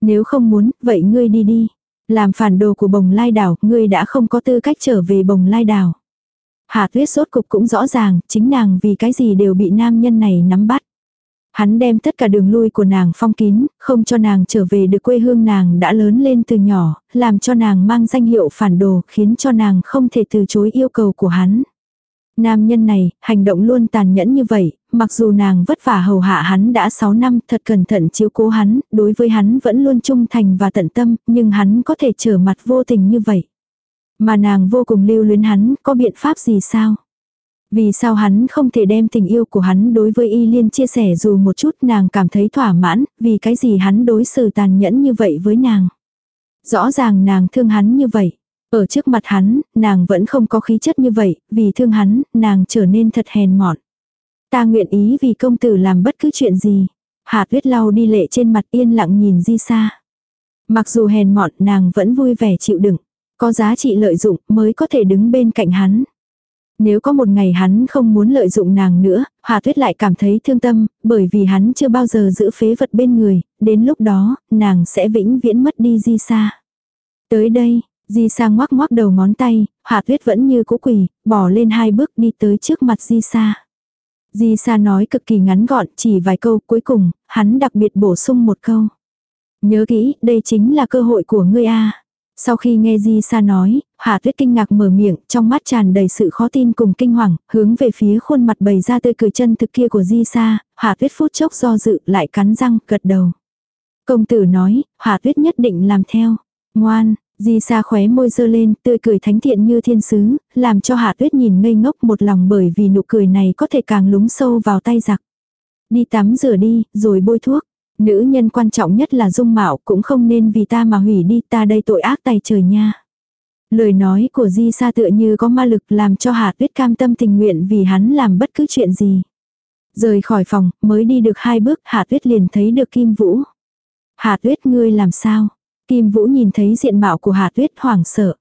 Nếu không muốn, vậy ngươi đi đi. Làm phản đồ của bồng lai đảo, ngươi đã không có tư cách trở về bồng lai đảo. Hà tuyết sốt cục cũng rõ ràng, chính nàng vì cái gì đều bị nam nhân này nắm bắt. Hắn đem tất cả đường lui của nàng phong kín, không cho nàng trở về được quê hương nàng đã lớn lên từ nhỏ, làm cho nàng mang danh hiệu phản đồ, khiến cho nàng không thể từ chối yêu cầu của hắn. Nam nhân này, hành động luôn tàn nhẫn như vậy, mặc dù nàng vất vả hầu hạ hắn đã 6 năm thật cẩn thận chiếu cố hắn, đối với hắn vẫn luôn trung thành và tận tâm, nhưng hắn có thể trở mặt vô tình như vậy. Mà nàng vô cùng lưu luyến hắn, có biện pháp gì sao? Vì sao hắn không thể đem tình yêu của hắn đối với y liên chia sẻ dù một chút nàng cảm thấy thỏa mãn, vì cái gì hắn đối xử tàn nhẫn như vậy với nàng. Rõ ràng nàng thương hắn như vậy. Ở trước mặt hắn, nàng vẫn không có khí chất như vậy, vì thương hắn, nàng trở nên thật hèn mọn. Ta nguyện ý vì công tử làm bất cứ chuyện gì. Hạ tuyết lau đi lệ trên mặt yên lặng nhìn di xa. Mặc dù hèn mọn nàng vẫn vui vẻ chịu đựng. Có giá trị lợi dụng mới có thể đứng bên cạnh hắn. Nếu có một ngày hắn không muốn lợi dụng nàng nữa, Hà Tuyết lại cảm thấy thương tâm, bởi vì hắn chưa bao giờ giữ phế vật bên người, đến lúc đó, nàng sẽ vĩnh viễn mất đi Di Sa. Tới đây, Di Sa ngoắc ngoắc đầu ngón tay, Hà Tuyết vẫn như cũ quỳ, bỏ lên hai bước đi tới trước mặt Di Sa. Di Sa nói cực kỳ ngắn gọn, chỉ vài câu cuối cùng, hắn đặc biệt bổ sung một câu. Nhớ kỹ, đây chính là cơ hội của ngươi a. Sau khi nghe Di Sa nói, Hạ Tuyết kinh ngạc mở miệng, trong mắt tràn đầy sự khó tin cùng kinh hoàng, hướng về phía khuôn mặt bày ra tươi cười chân thực kia của Di Sa, Hạ Tuyết phút chốc do dự lại cắn răng, gật đầu. Công tử nói, Hạ Tuyết nhất định làm theo. Ngoan, Di Sa khóe môi dơ lên, tươi cười thánh thiện như thiên sứ, làm cho Hạ Tuyết nhìn ngây ngốc một lòng bởi vì nụ cười này có thể càng lúng sâu vào tay giặc. Đi tắm rửa đi, rồi bôi thuốc. Nữ nhân quan trọng nhất là dung mạo cũng không nên vì ta mà hủy đi ta đây tội ác tay trời nha. Lời nói của Di Sa tựa như có ma lực làm cho Hà Tuyết cam tâm tình nguyện vì hắn làm bất cứ chuyện gì. Rời khỏi phòng, mới đi được hai bước Hà Tuyết liền thấy được Kim Vũ. Hà Tuyết ngươi làm sao? Kim Vũ nhìn thấy diện mạo của Hà Tuyết hoảng sợ.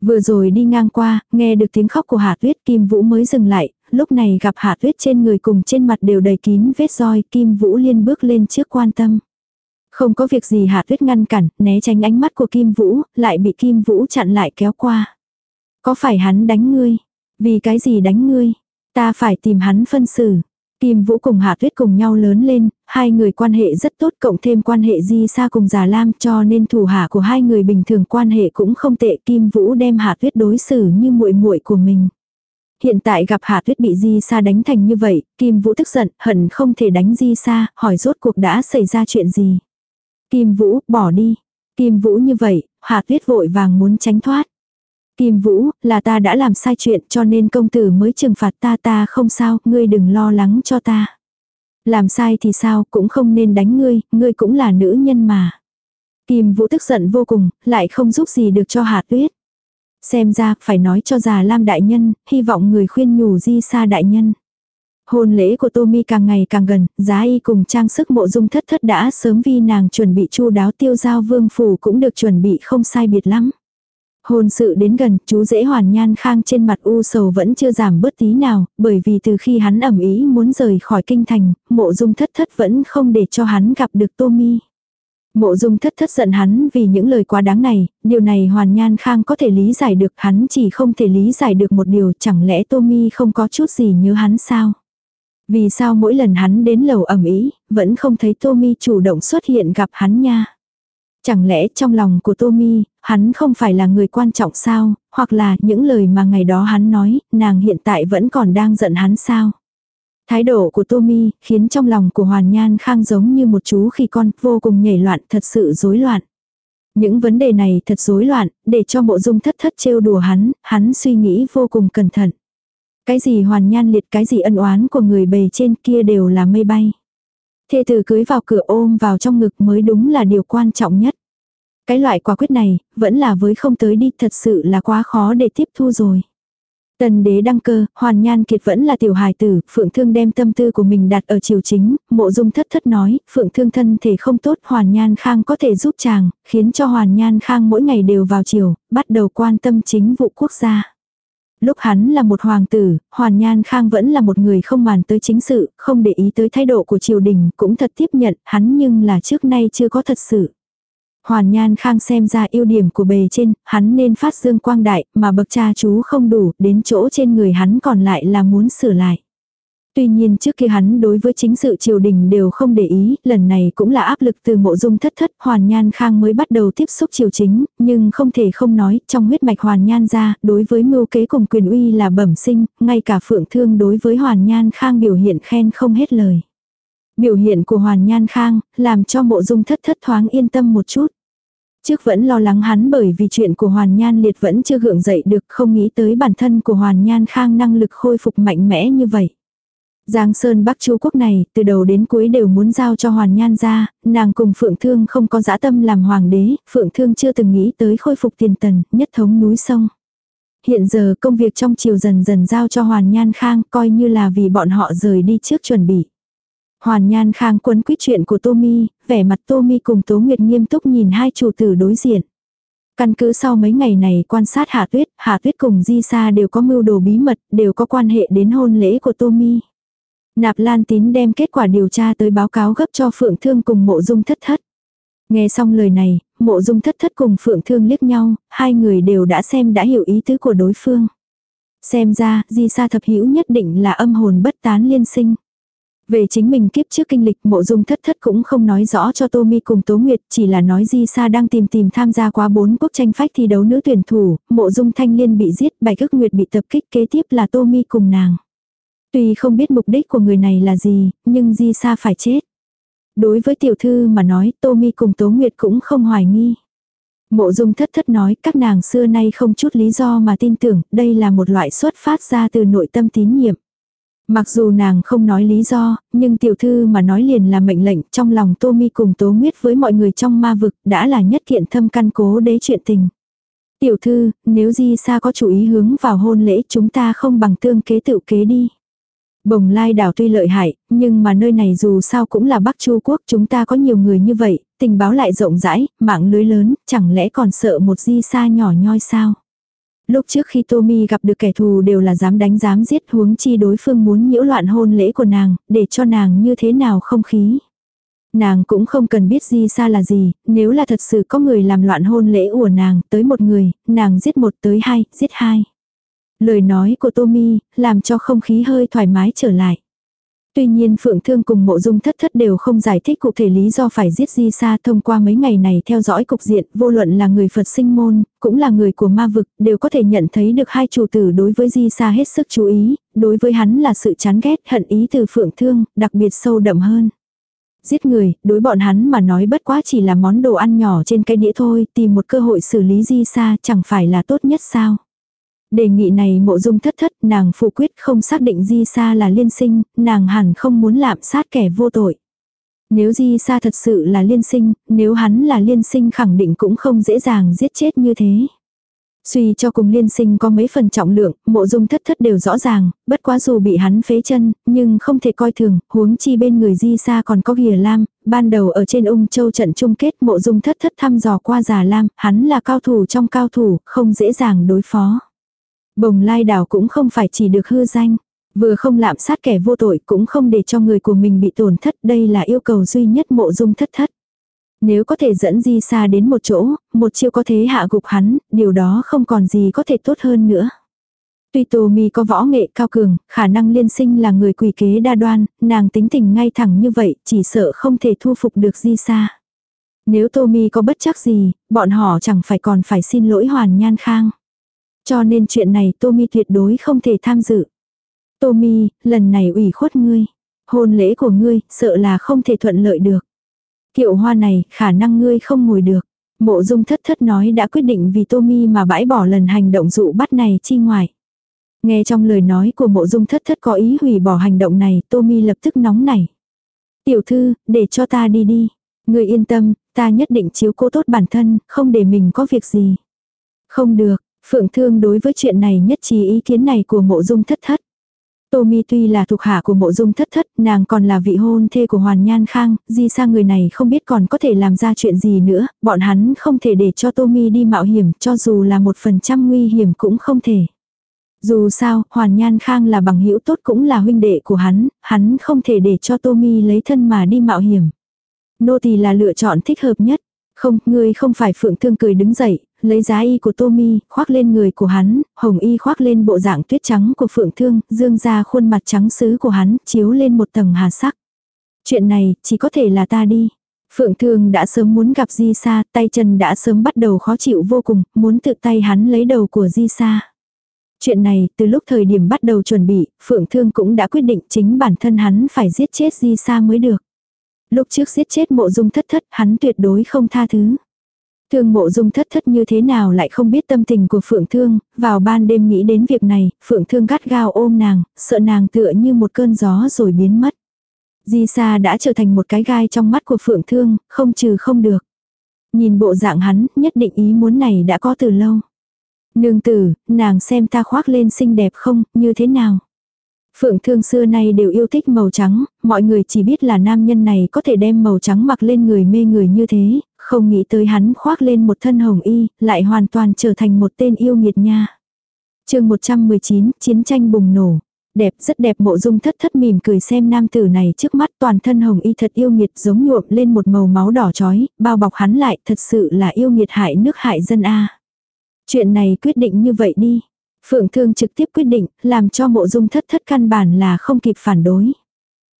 Vừa rồi đi ngang qua, nghe được tiếng khóc của Hà Tuyết Kim Vũ mới dừng lại, lúc này gặp Hà Tuyết trên người cùng trên mặt đều đầy kín vết roi, Kim Vũ liên bước lên trước quan tâm. Không có việc gì Hà Tuyết ngăn cản, né tránh ánh mắt của Kim Vũ, lại bị Kim Vũ chặn lại kéo qua. Có phải hắn đánh ngươi? Vì cái gì đánh ngươi? Ta phải tìm hắn phân xử. Kim Vũ cùng Hạ Tuyết cùng nhau lớn lên, hai người quan hệ rất tốt cộng thêm quan hệ di xa cùng Già Lam cho nên thủ hạ của hai người bình thường quan hệ cũng không tệ. Kim Vũ đem Hạ Tuyết đối xử như muội muội của mình. Hiện tại gặp Hạ Tuyết bị Di Sa đánh thành như vậy, Kim Vũ tức giận, hận không thể đánh Di Sa, hỏi rốt cuộc đã xảy ra chuyện gì. Kim Vũ, bỏ đi. Kim Vũ như vậy, Hạ Tuyết vội vàng muốn tránh thoát. Kim Vũ, là ta đã làm sai chuyện cho nên công tử mới trừng phạt ta ta không sao, ngươi đừng lo lắng cho ta. Làm sai thì sao, cũng không nên đánh ngươi, ngươi cũng là nữ nhân mà. Kim Vũ tức giận vô cùng, lại không giúp gì được cho Hà Tuyết. Xem ra, phải nói cho già Lam đại nhân, hy vọng người khuyên nhủ di xa đại nhân. Hôn lễ của Tommy càng ngày càng gần, giá y cùng trang sức mộ dung thất thất đã sớm vì nàng chuẩn bị chu đáo tiêu giao vương phủ cũng được chuẩn bị không sai biệt lắm. Hôn sự đến gần, chú dễ hoàn nhan khang trên mặt u sầu vẫn chưa giảm bớt tí nào, bởi vì từ khi hắn ẩm ý muốn rời khỏi kinh thành, mộ dung thất thất vẫn không để cho hắn gặp được Tommy. Mộ dung thất thất giận hắn vì những lời quá đáng này, điều này hoàn nhan khang có thể lý giải được hắn chỉ không thể lý giải được một điều chẳng lẽ Tommy không có chút gì nhớ hắn sao. Vì sao mỗi lần hắn đến lầu ẩm ý, vẫn không thấy Tommy chủ động xuất hiện gặp hắn nha. Chẳng lẽ trong lòng của Tommy, hắn không phải là người quan trọng sao, hoặc là những lời mà ngày đó hắn nói, nàng hiện tại vẫn còn đang giận hắn sao. Thái độ của Tommy khiến trong lòng của Hoàn Nhan Khang giống như một chú khi con vô cùng nhảy loạn thật sự rối loạn. Những vấn đề này thật rối loạn, để cho mộ dung thất thất trêu đùa hắn, hắn suy nghĩ vô cùng cẩn thận. Cái gì hoàn nhan liệt cái gì ân oán của người bề trên kia đều là mây bay. Thê tử cưới vào cửa ôm vào trong ngực mới đúng là điều quan trọng nhất. Cái loại quả quyết này, vẫn là với không tới đi thật sự là quá khó để tiếp thu rồi. Tần đế đăng cơ, hoàn nhan kiệt vẫn là tiểu hài tử, phượng thương đem tâm tư của mình đặt ở chiều chính, mộ dung thất thất nói, phượng thương thân thể không tốt, hoàn nhan khang có thể giúp chàng, khiến cho hoàn nhan khang mỗi ngày đều vào chiều, bắt đầu quan tâm chính vụ quốc gia. Lúc hắn là một hoàng tử, Hoàn Nhan Khang vẫn là một người không màn tới chính sự, không để ý tới thái độ của triều đình, cũng thật tiếp nhận hắn nhưng là trước nay chưa có thật sự. Hoàn Nhan Khang xem ra ưu điểm của bề trên, hắn nên phát dương quang đại, mà bậc cha chú không đủ, đến chỗ trên người hắn còn lại là muốn sửa lại. Tuy nhiên trước kia hắn đối với chính sự triều đình đều không để ý, lần này cũng là áp lực từ mộ dung thất thất, hoàn nhan khang mới bắt đầu tiếp xúc triều chính, nhưng không thể không nói, trong huyết mạch hoàn nhan ra, đối với mưu kế cùng quyền uy là bẩm sinh, ngay cả phượng thương đối với hoàn nhan khang biểu hiện khen không hết lời. Biểu hiện của hoàn nhan khang, làm cho mộ dung thất thất thoáng yên tâm một chút. Trước vẫn lo lắng hắn bởi vì chuyện của Hoàn Nhan Liệt vẫn chưa gượng dậy được không nghĩ tới bản thân của Hoàn Nhan Khang năng lực khôi phục mạnh mẽ như vậy. Giang Sơn Bắc Chu quốc này, từ đầu đến cuối đều muốn giao cho Hoàn Nhan ra, nàng cùng Phượng Thương không có dã tâm làm hoàng đế, Phượng Thương chưa từng nghĩ tới khôi phục tiền tần, nhất thống núi sông. Hiện giờ công việc trong triều dần dần giao cho Hoàn Nhan Khang coi như là vì bọn họ rời đi trước chuẩn bị. Hoàn Nhan Khang quấn quyết chuyện của tô mi vẻ mặt tô mi cùng Tố Nguyệt nghiêm túc nhìn hai chủ tử đối diện. Căn cứ sau mấy ngày này quan sát Hạ Tuyết, Hạ Tuyết cùng Di Sa đều có mưu đồ bí mật, đều có quan hệ đến hôn lễ của tô mi Nạp Lan Tín đem kết quả điều tra tới báo cáo gấp cho Phượng Thương cùng Mộ Dung Thất Thất. Nghe xong lời này, Mộ Dung Thất Thất cùng Phượng Thương liếc nhau, hai người đều đã xem đã hiểu ý tứ của đối phương. Xem ra, Di Sa thập hữu nhất định là âm hồn bất tán liên sinh. Về chính mình kiếp trước kinh lịch mộ dung thất thất cũng không nói rõ cho Tô Mi cùng Tố Nguyệt, chỉ là nói Di Sa đang tìm tìm tham gia quá bốn quốc tranh phách thi đấu nữ tuyển thủ, mộ dung thanh liên bị giết, bạch ức Nguyệt bị tập kích kế tiếp là Tô Mi cùng nàng. Tuy không biết mục đích của người này là gì, nhưng Di Sa phải chết. Đối với tiểu thư mà nói Tô Mi cùng Tố Nguyệt cũng không hoài nghi. Mộ dung thất thất nói các nàng xưa nay không chút lý do mà tin tưởng đây là một loại xuất phát ra từ nội tâm tín nhiệm. Mặc dù nàng không nói lý do, nhưng tiểu thư mà nói liền là mệnh lệnh trong lòng Tô Mi cùng Tố nguyệt với mọi người trong ma vực đã là nhất kiện thâm căn cố đế chuyện tình. Tiểu thư, nếu Di Sa có chủ ý hướng vào hôn lễ chúng ta không bằng tương kế tự kế đi. Bồng lai đảo tuy lợi hại, nhưng mà nơi này dù sao cũng là Bắc Chu Quốc chúng ta có nhiều người như vậy, tình báo lại rộng rãi, mạng lưới lớn, chẳng lẽ còn sợ một di xa nhỏ nhoi sao? Lúc trước khi Tommy gặp được kẻ thù đều là dám đánh dám giết huống chi đối phương muốn nhiễu loạn hôn lễ của nàng, để cho nàng như thế nào không khí. Nàng cũng không cần biết di xa là gì, nếu là thật sự có người làm loạn hôn lễ của nàng, tới một người, nàng giết một tới hai, giết hai. Lời nói của Tommy làm cho không khí hơi thoải mái trở lại. Tuy nhiên Phượng Thương cùng mộ dung thất thất đều không giải thích cụ thể lý do phải giết Di Sa thông qua mấy ngày này theo dõi cục diện, vô luận là người Phật sinh môn, cũng là người của ma vực, đều có thể nhận thấy được hai chủ tử đối với Di Sa hết sức chú ý, đối với hắn là sự chán ghét hận ý từ Phượng Thương, đặc biệt sâu đậm hơn. Giết người, đối bọn hắn mà nói bất quá chỉ là món đồ ăn nhỏ trên cái đĩa thôi, tìm một cơ hội xử lý Di Sa chẳng phải là tốt nhất sao. Đề nghị này mộ dung thất thất, nàng phụ quyết không xác định Di Sa là liên sinh, nàng hẳn không muốn lạm sát kẻ vô tội. Nếu Di Sa thật sự là liên sinh, nếu hắn là liên sinh khẳng định cũng không dễ dàng giết chết như thế. Suy cho cùng liên sinh có mấy phần trọng lượng, mộ dung thất thất đều rõ ràng, bất quá dù bị hắn phế chân, nhưng không thể coi thường, huống chi bên người di xa còn có ghìa lam, ban đầu ở trên ung châu trận chung kết mộ dung thất thất thăm dò qua già lam, hắn là cao thủ trong cao thủ, không dễ dàng đối phó. Bồng lai đảo cũng không phải chỉ được hư danh. Vừa không lạm sát kẻ vô tội cũng không để cho người của mình bị tổn thất. Đây là yêu cầu duy nhất mộ dung thất thất. Nếu có thể dẫn di xa đến một chỗ, một chiêu có thế hạ gục hắn, điều đó không còn gì có thể tốt hơn nữa. Tuy Tô Mi có võ nghệ cao cường, khả năng liên sinh là người quỷ kế đa đoan, nàng tính tình ngay thẳng như vậy, chỉ sợ không thể thu phục được di sa. Nếu Tô Mi có bất chắc gì, bọn họ chẳng phải còn phải xin lỗi Hoàn Nhan Khang. Cho nên chuyện này Tommy tuyệt đối không thể tham dự. Tommy, lần này ủy khuất ngươi. Hôn lễ của ngươi, sợ là không thể thuận lợi được. Kiệu hoa này, khả năng ngươi không ngồi được. Mộ dung thất thất nói đã quyết định vì Tommy mà bãi bỏ lần hành động dụ bắt này chi ngoài. Nghe trong lời nói của mộ dung thất thất có ý hủy bỏ hành động này, Tommy lập tức nóng nảy. Tiểu thư, để cho ta đi đi. Ngươi yên tâm, ta nhất định chiếu cố tốt bản thân, không để mình có việc gì. Không được, Phượng Thương đối với chuyện này nhất trí ý kiến này của mộ dung thất thất. Tô Mi tuy là thuộc hạ của mộ dung thất thất, nàng còn là vị hôn thê của Hoàn Nhan Khang, di sang người này không biết còn có thể làm ra chuyện gì nữa, bọn hắn không thể để cho Tô Mi đi mạo hiểm, cho dù là một phần trăm nguy hiểm cũng không thể. Dù sao, Hoàn Nhan Khang là bằng hữu tốt cũng là huynh đệ của hắn, hắn không thể để cho Tô Mi lấy thân mà đi mạo hiểm. Nô tỳ là lựa chọn thích hợp nhất. Không, ngươi không phải phượng thương cười đứng dậy, lấy giá y của Tommy, khoác lên người của hắn, hồng y khoác lên bộ dạng tuyết trắng của phượng thương, dương ra khuôn mặt trắng sứ của hắn, chiếu lên một tầng hà sắc. Chuyện này, chỉ có thể là ta đi. Phượng thương đã sớm muốn gặp Di Sa, tay chân đã sớm bắt đầu khó chịu vô cùng, muốn tự tay hắn lấy đầu của Di Sa. Chuyện này, từ lúc thời điểm bắt đầu chuẩn bị, Phượng Thương cũng đã quyết định chính bản thân hắn phải giết chết Di Sa mới được. Lúc trước giết chết mộ dung thất thất, hắn tuyệt đối không tha thứ. Thương mộ dung thất thất như thế nào lại không biết tâm tình của Phượng Thương, vào ban đêm nghĩ đến việc này, Phượng Thương gắt gao ôm nàng, sợ nàng tựa như một cơn gió rồi biến mất. Di Sa đã trở thành một cái gai trong mắt của Phượng Thương, không trừ không được. Nhìn bộ dạng hắn, nhất định ý muốn này đã có từ lâu. Nương tử, nàng xem ta khoác lên xinh đẹp không, như thế nào? Phượng thương xưa nay đều yêu thích màu trắng, mọi người chỉ biết là nam nhân này có thể đem màu trắng mặc lên người mê người như thế, không nghĩ tới hắn khoác lên một thân hồng y, lại hoàn toàn trở thành một tên yêu nghiệt nha. chương 119, chiến tranh bùng nổ. Đẹp rất đẹp mộ dung thất thất mỉm cười xem nam tử này trước mắt toàn thân hồng y thật yêu nghiệt giống nhuộm lên một màu máu đỏ chói, bao bọc hắn lại thật sự là yêu nghiệt hại nước hại dân A. Chuyện này quyết định như vậy đi. Phượng Thương trực tiếp quyết định, làm cho mộ dung thất thất căn bản là không kịp phản đối.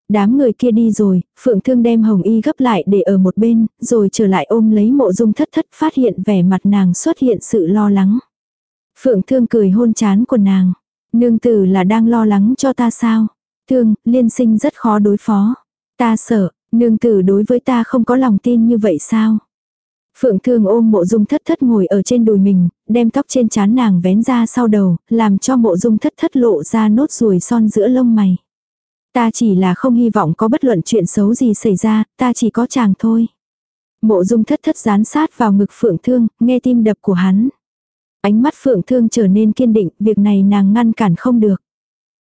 Đám người kia đi rồi, Phượng Thương đem Hồng Y gấp lại để ở một bên, rồi trở lại ôm lấy mộ dung thất thất phát hiện vẻ mặt nàng xuất hiện sự lo lắng. Phượng Thương cười hôn chán của nàng. Nương tử là đang lo lắng cho ta sao? Thương, liên sinh rất khó đối phó. Ta sợ, nương tử đối với ta không có lòng tin như vậy sao? Phượng Thương ôm mộ dung thất thất ngồi ở trên đùi mình, đem tóc trên trán nàng vén ra sau đầu, làm cho mộ dung thất thất lộ ra nốt ruồi son giữa lông mày. Ta chỉ là không hy vọng có bất luận chuyện xấu gì xảy ra, ta chỉ có chàng thôi. Mộ dung thất thất dán sát vào ngực Phượng Thương, nghe tim đập của hắn. Ánh mắt Phượng Thương trở nên kiên định, việc này nàng ngăn cản không được.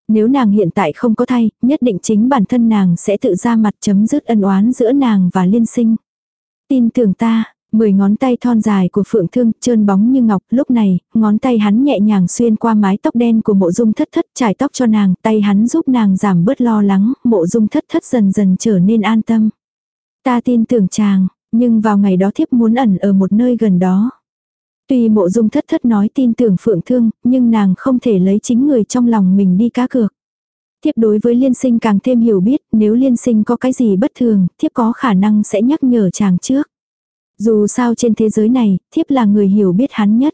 Nếu nàng hiện tại không có thay, nhất định chính bản thân nàng sẽ tự ra mặt chấm dứt ân oán giữa nàng và liên sinh. Tin tưởng ta, mười ngón tay thon dài của phượng thương trơn bóng như ngọc lúc này, ngón tay hắn nhẹ nhàng xuyên qua mái tóc đen của mộ dung thất thất trải tóc cho nàng, tay hắn giúp nàng giảm bớt lo lắng, mộ dung thất thất dần dần trở nên an tâm. Ta tin tưởng chàng, nhưng vào ngày đó thiếp muốn ẩn ở một nơi gần đó. Tuy mộ dung thất thất nói tin tưởng phượng thương, nhưng nàng không thể lấy chính người trong lòng mình đi cá cược. Thiếp đối với liên sinh càng thêm hiểu biết, nếu liên sinh có cái gì bất thường, thiếp có khả năng sẽ nhắc nhở chàng trước. Dù sao trên thế giới này, thiếp là người hiểu biết hắn nhất.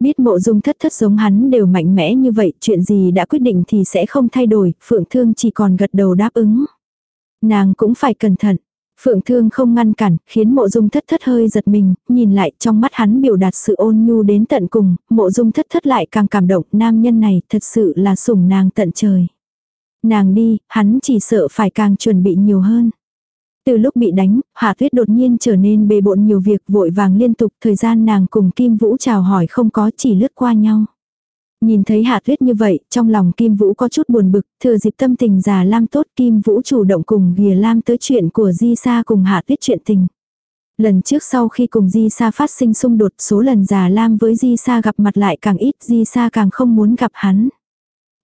Biết mộ dung thất thất giống hắn đều mạnh mẽ như vậy, chuyện gì đã quyết định thì sẽ không thay đổi, phượng thương chỉ còn gật đầu đáp ứng. Nàng cũng phải cẩn thận, Phượng Thương không ngăn cản, khiến mộ dung thất thất hơi giật mình, nhìn lại trong mắt hắn biểu đạt sự ôn nhu đến tận cùng, mộ dung thất thất lại càng cảm động, nam nhân này thật sự là sủng nàng tận trời. Nàng đi, hắn chỉ sợ phải càng chuẩn bị nhiều hơn. Từ lúc bị đánh, Hạ Tuyết đột nhiên trở nên bề bộn nhiều việc vội vàng liên tục, thời gian nàng cùng Kim Vũ chào hỏi không có chỉ lướt qua nhau. Nhìn thấy Hạ Tuyết như vậy, trong lòng Kim Vũ có chút buồn bực, thừa dịp tâm tình già Lam tốt Kim Vũ chủ động cùng Gìa Lam tới chuyện của Di Sa cùng Hạ Tuyết chuyện tình. Lần trước sau khi cùng Di Sa phát sinh xung đột số lần già Lam với Di Sa gặp mặt lại càng ít Di Sa càng không muốn gặp hắn.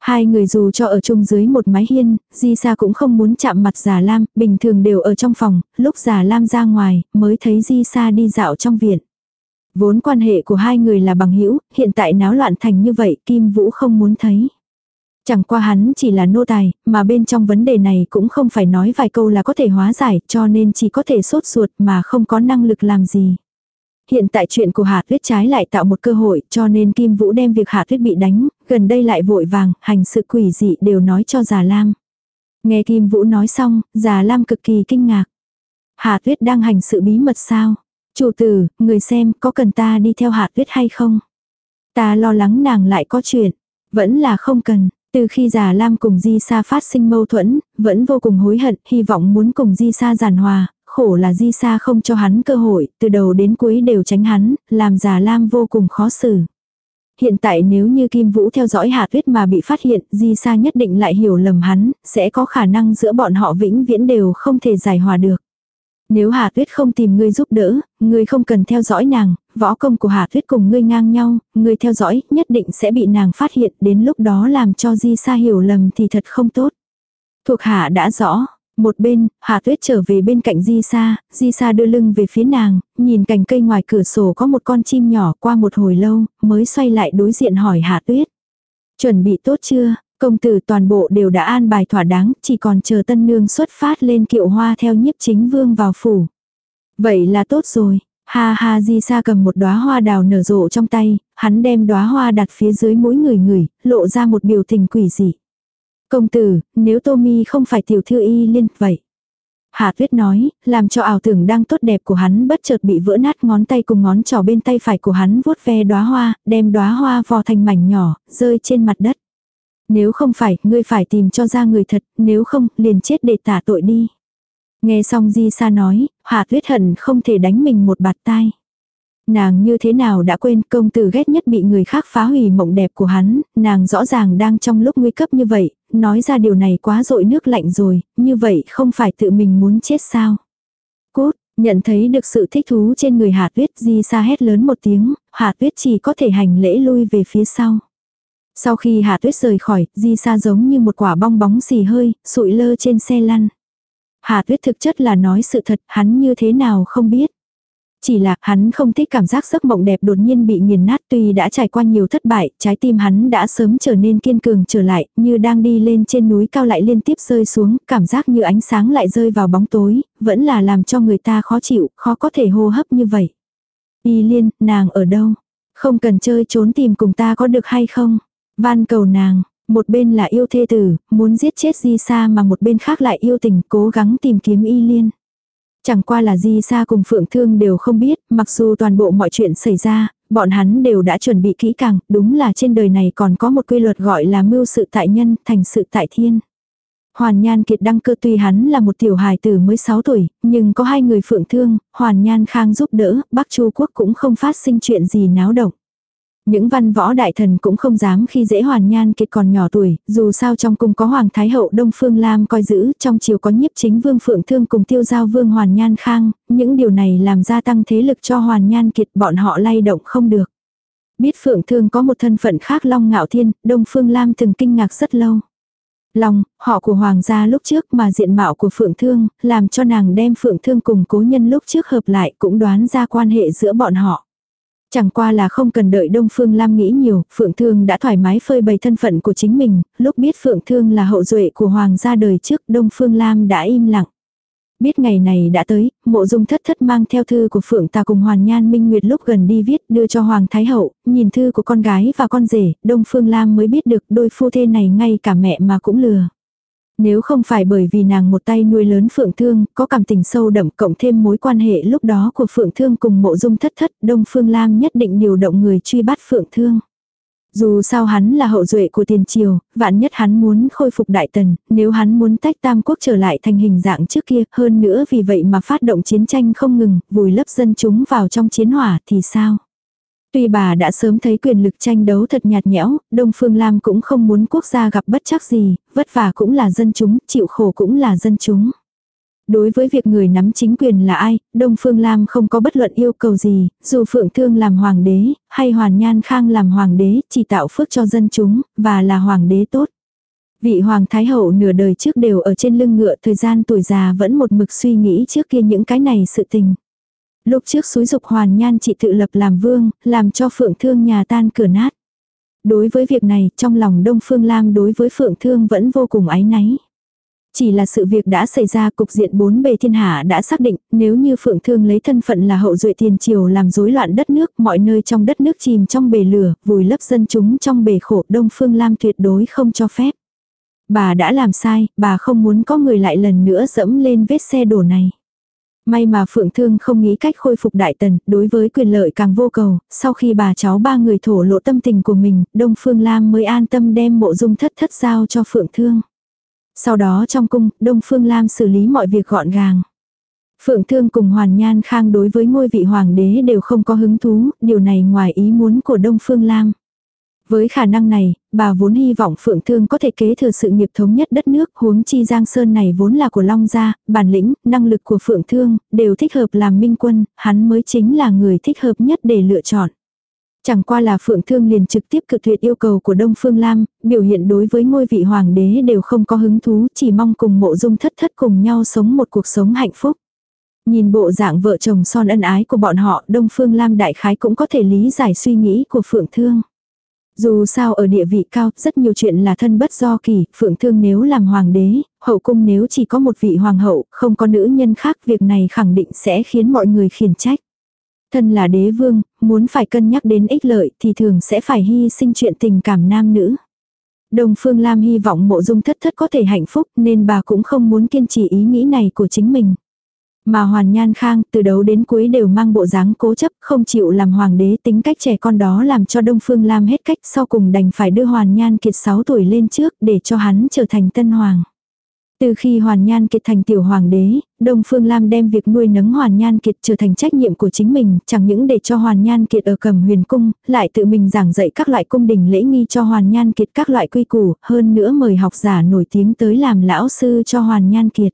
Hai người dù cho ở chung dưới một mái hiên, Di Sa cũng không muốn chạm mặt già Lam, bình thường đều ở trong phòng, lúc già Lam ra ngoài, mới thấy Di Sa đi dạo trong viện. Vốn quan hệ của hai người là bằng hữu hiện tại náo loạn thành như vậy Kim Vũ không muốn thấy. Chẳng qua hắn chỉ là nô tài, mà bên trong vấn đề này cũng không phải nói vài câu là có thể hóa giải, cho nên chỉ có thể sốt ruột mà không có năng lực làm gì. Hiện tại chuyện của Hà Tuyết trái lại tạo một cơ hội, cho nên Kim Vũ đem việc Hà Tuyết bị đánh, gần đây lại vội vàng, hành sự quỷ dị đều nói cho Già Lam. Nghe Kim Vũ nói xong, Già Lam cực kỳ kinh ngạc. Hà Tuyết đang hành sự bí mật sao? Chủ tử, người xem có cần ta đi theo Hà tuyết hay không? Ta lo lắng nàng lại có chuyện. Vẫn là không cần. Từ khi già Lam cùng Di Sa phát sinh mâu thuẫn, vẫn vô cùng hối hận, hy vọng muốn cùng Di Sa giàn hòa, khổ là Di Sa không cho hắn cơ hội, từ đầu đến cuối đều tránh hắn, làm già Lam vô cùng khó xử. Hiện tại nếu như Kim Vũ theo dõi Hạ Tuyết mà bị phát hiện, Di Sa nhất định lại hiểu lầm hắn, sẽ có khả năng giữa bọn họ vĩnh viễn đều không thể giải hòa được. Nếu Hà Tuyết không tìm ngươi giúp đỡ, ngươi không cần theo dõi nàng, võ công của Hà Tuyết cùng ngươi ngang nhau, ngươi theo dõi, nhất định sẽ bị nàng phát hiện, đến lúc đó làm cho Di Sa hiểu lầm thì thật không tốt. Thuộc hạ đã rõ, một bên, Hà Tuyết trở về bên cạnh Di Sa, Di Sa đưa lưng về phía nàng, nhìn cành cây ngoài cửa sổ có một con chim nhỏ qua một hồi lâu, mới xoay lại đối diện hỏi Hà Tuyết. Chuẩn bị tốt chưa, Công tử toàn bộ đều đã an bài thỏa đáng, chỉ còn chờ tân nương xuất phát lên kiệu hoa theo nhiếp chính vương vào phủ. Vậy là tốt rồi. Ha ha di sa cầm một đóa hoa đào nở rộ trong tay, hắn đem đóa hoa đặt phía dưới mũi người người, lộ ra một biểu tình quỷ dị. Công tử, nếu Tommy không phải tiểu thư y liên, vậy. Hạ tuyết nói, làm cho ảo tưởng đang tốt đẹp của hắn bất chợt bị vỡ nát ngón tay cùng ngón trỏ bên tay phải của hắn vuốt ve đóa hoa, đem đóa hoa vò thành mảnh nhỏ, rơi trên mặt đất. Nếu không phải, ngươi phải tìm cho ra người thật, nếu không, liền chết để tả tội đi. Nghe xong Di Sa nói, Hạ Tuyết hận không thể đánh mình một bạt tai. Nàng như thế nào đã quên công tử ghét nhất bị người khác phá hủy mộng đẹp của hắn, nàng rõ ràng đang trong lúc nguy cấp như vậy, nói ra điều này quá dội nước lạnh rồi, như vậy không phải tự mình muốn chết sao. Cốt, nhận thấy được sự thích thú trên người Hạ Tuyết Di Sa hét lớn một tiếng, Hạ Tuyết chỉ có thể hành lễ lui về phía sau. Sau khi Hà Tuyết rời khỏi, Di Sa giống như một quả bong bóng xì hơi, sụi lơ trên xe lăn. Hà Tuyết thực chất là nói sự thật, hắn như thế nào không biết. Chỉ là hắn không thích cảm giác giấc mộng đẹp đột nhiên bị nghiền nát tuy đã trải qua nhiều thất bại, trái tim hắn đã sớm trở nên kiên cường trở lại, như đang đi lên trên núi cao lại liên tiếp rơi xuống, cảm giác như ánh sáng lại rơi vào bóng tối, vẫn là làm cho người ta khó chịu, khó có thể hô hấp như vậy. Y liên, nàng ở đâu? Không cần chơi trốn tìm cùng ta có được hay không? Van cầu nàng, một bên là yêu thê tử, muốn giết chết Di Sa mà một bên khác lại yêu tình cố gắng tìm kiếm y liên. Chẳng qua là Di Sa cùng Phượng Thương đều không biết, mặc dù toàn bộ mọi chuyện xảy ra, bọn hắn đều đã chuẩn bị kỹ càng, đúng là trên đời này còn có một quy luật gọi là mưu sự tại nhân, thành sự tại thiên. Hoàn Nhan Kiệt đăng cơ tuy hắn là một tiểu hài tử mới 6 tuổi, nhưng có hai người phượng thương, Hoàn Nhan Khang giúp đỡ, Bắc Chu Quốc cũng không phát sinh chuyện gì náo động. Những văn võ đại thần cũng không dám khi dễ hoàn nhan kiệt còn nhỏ tuổi, dù sao trong cung có Hoàng Thái Hậu Đông Phương Lam coi giữ, trong triều có nhiếp chính vương Phượng Thương cùng tiêu giao vương Hoàn Nhan Khang, những điều này làm gia tăng thế lực cho Hoàn Nhan Kiệt bọn họ lay động không được. Biết Phượng Thương có một thân phận khác Long Ngạo Thiên, Đông Phương Lam từng kinh ngạc rất lâu. Long, họ của Hoàng gia lúc trước mà diện mạo của Phượng Thương, làm cho nàng đem Phượng Thương cùng cố nhân lúc trước hợp lại cũng đoán ra quan hệ giữa bọn họ. Chẳng qua là không cần đợi Đông Phương Lam nghĩ nhiều, Phượng Thương đã thoải mái phơi bày thân phận của chính mình, lúc biết Phượng Thương là hậu duệ của Hoàng gia đời trước Đông Phương Lam đã im lặng. Biết ngày này đã tới, mộ dung thất thất mang theo thư của Phượng ta cùng Hoàn Nhan Minh Nguyệt lúc gần đi viết đưa cho Hoàng Thái Hậu, nhìn thư của con gái và con rể, Đông Phương Lam mới biết được đôi phu thê này ngay cả mẹ mà cũng lừa. Nếu không phải bởi vì nàng một tay nuôi lớn Phượng Thương, có cảm tình sâu đậm cộng thêm mối quan hệ lúc đó của Phượng Thương cùng mộ dung thất thất, Đông Phương Lam nhất định điều động người truy bắt Phượng Thương. Dù sao hắn là hậu duệ của tiền triều, vạn nhất hắn muốn khôi phục đại tần, nếu hắn muốn tách tam quốc trở lại thành hình dạng trước kia, hơn nữa vì vậy mà phát động chiến tranh không ngừng, vùi lấp dân chúng vào trong chiến hỏa thì sao? Tuy bà đã sớm thấy quyền lực tranh đấu thật nhạt nhẽo, Đông Phương Lam cũng không muốn quốc gia gặp bất chắc gì, vất vả cũng là dân chúng, chịu khổ cũng là dân chúng. Đối với việc người nắm chính quyền là ai, Đông Phương Lam không có bất luận yêu cầu gì, dù Phượng Thương làm hoàng đế, hay Hoàn Nhan Khang làm hoàng đế, chỉ tạo phước cho dân chúng, và là hoàng đế tốt. Vị hoàng thái hậu nửa đời trước đều ở trên lưng ngựa thời gian tuổi già vẫn một mực suy nghĩ trước kia những cái này sự tình. Lúc trước suối dục hoàn nhan chị tự lập làm vương, làm cho phượng thương nhà tan cửa nát. Đối với việc này, trong lòng Đông Phương Lam đối với Phượng Thương vẫn vô cùng áy náy. Chỉ là sự việc đã xảy ra cục diện bốn bề thiên hạ đã xác định, nếu như Phượng Thương lấy thân phận là hậu duệ tiền triều làm rối loạn đất nước, mọi nơi trong đất nước chìm trong bể lửa, vùi lấp dân chúng trong bể khổ, Đông Phương Lam tuyệt đối không cho phép. Bà đã làm sai, bà không muốn có người lại lần nữa dẫm lên vết xe đổ này. May mà Phượng Thương không nghĩ cách khôi phục đại tần, đối với quyền lợi càng vô cầu, sau khi bà cháu ba người thổ lộ tâm tình của mình, Đông Phương Lam mới an tâm đem mộ dung thất thất giao cho Phượng Thương. Sau đó trong cung, Đông Phương Lam xử lý mọi việc gọn gàng. Phượng Thương cùng Hoàn Nhan Khang đối với ngôi vị hoàng đế đều không có hứng thú, điều này ngoài ý muốn của Đông Phương Lam. Với khả năng này, bà vốn hy vọng Phượng Thương có thể kế thừa sự nghiệp thống nhất đất nước, huống chi Giang Sơn này vốn là của Long gia, bản lĩnh, năng lực của Phượng Thương đều thích hợp làm minh quân, hắn mới chính là người thích hợp nhất để lựa chọn. Chẳng qua là Phượng Thương liền trực tiếp cự tuyệt yêu cầu của Đông Phương Lam, biểu hiện đối với ngôi vị hoàng đế đều không có hứng thú, chỉ mong cùng mộ dung thất thất cùng nhau sống một cuộc sống hạnh phúc. Nhìn bộ dạng vợ chồng son ân ái của bọn họ, Đông Phương Lam đại khái cũng có thể lý giải suy nghĩ của Phượng Thương. Dù sao ở địa vị cao, rất nhiều chuyện là thân bất do kỳ, phượng thương nếu làm hoàng đế, hậu cung nếu chỉ có một vị hoàng hậu, không có nữ nhân khác, việc này khẳng định sẽ khiến mọi người khiển trách. Thân là đế vương, muốn phải cân nhắc đến ích lợi thì thường sẽ phải hy sinh chuyện tình cảm nam nữ. Đồng Phương Lam hy vọng mộ dung thất thất có thể hạnh phúc nên bà cũng không muốn kiên trì ý nghĩ này của chính mình. Mà Hoàn Nhan Khang từ đầu đến cuối đều mang bộ dáng cố chấp không chịu làm hoàng đế tính cách trẻ con đó làm cho Đông Phương Lam hết cách sau cùng đành phải đưa Hoàn Nhan Kiệt 6 tuổi lên trước để cho hắn trở thành tân hoàng. Từ khi Hoàn Nhan Kiệt thành tiểu hoàng đế, Đông Phương Lam đem việc nuôi nấng Hoàn Nhan Kiệt trở thành trách nhiệm của chính mình, chẳng những để cho Hoàn Nhan Kiệt ở cầm huyền cung, lại tự mình giảng dạy các loại cung đình lễ nghi cho Hoàn Nhan Kiệt các loại quy củ, hơn nữa mời học giả nổi tiếng tới làm lão sư cho Hoàn Nhan Kiệt.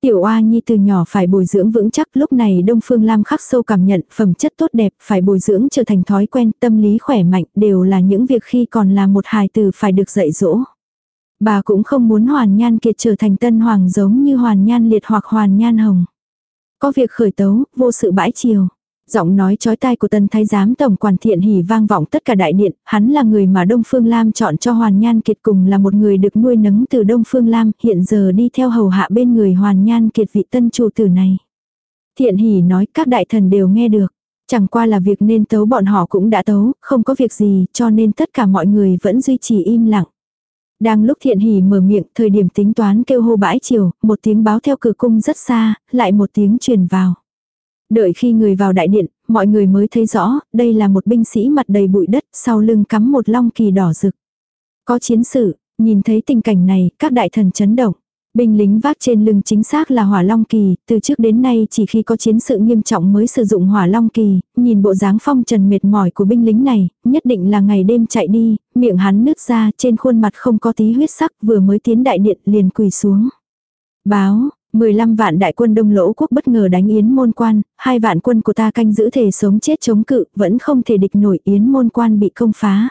Tiểu oa nhi từ nhỏ phải bồi dưỡng vững chắc lúc này Đông Phương Lam khắc sâu cảm nhận phẩm chất tốt đẹp phải bồi dưỡng trở thành thói quen tâm lý khỏe mạnh đều là những việc khi còn là một hài tử phải được dạy dỗ. Bà cũng không muốn Hoàn Nhan Kiệt trở thành tân hoàng giống như Hoàn Nhan Liệt hoặc Hoàn Nhan Hồng. Có việc khởi tấu, vô sự bãi chiều. Giọng nói chói tai của tân thái giám tổng quản thiện hỉ vang vọng tất cả đại điện, hắn là người mà Đông Phương Lam chọn cho Hoàn Nhan Kiệt cùng là một người được nuôi nấng từ Đông Phương Lam, hiện giờ đi theo hầu hạ bên người Hoàn Nhan Kiệt vị tân chủ tử này. Thiện hỉ nói các đại thần đều nghe được. Chẳng qua là việc nên tấu bọn họ cũng đã tấu, không có việc gì, cho nên tất cả mọi người vẫn duy trì im lặng. Đang lúc thiện hỉ mở miệng, thời điểm tính toán kêu hô bãi chiều, một tiếng báo theo cửa cung rất xa, lại một tiếng truyền vào. Đợi khi người vào đại điện, mọi người mới thấy rõ, đây là một binh sĩ mặt đầy bụi đất, sau lưng cắm một long kỳ đỏ rực. Có chiến sự, nhìn thấy tình cảnh này, các đại thần chấn động. Binh lính vác trên lưng chính xác là hỏa long kỳ, từ trước đến nay chỉ khi có chiến sự nghiêm trọng mới sử dụng hỏa long kỳ, nhìn bộ dáng phong trần mệt mỏi của binh lính này, nhất định là ngày đêm chạy đi, miệng hắn nứt ra trên khuôn mặt không có tí huyết sắc vừa mới tiến đại điện liền quỳ xuống. Báo, 15 vạn đại quân đông lỗ quốc bất ngờ đánh yến môn quan, hai vạn quân của ta canh giữ thể sống chết chống cự, vẫn không thể địch nổi yến môn quan bị công phá.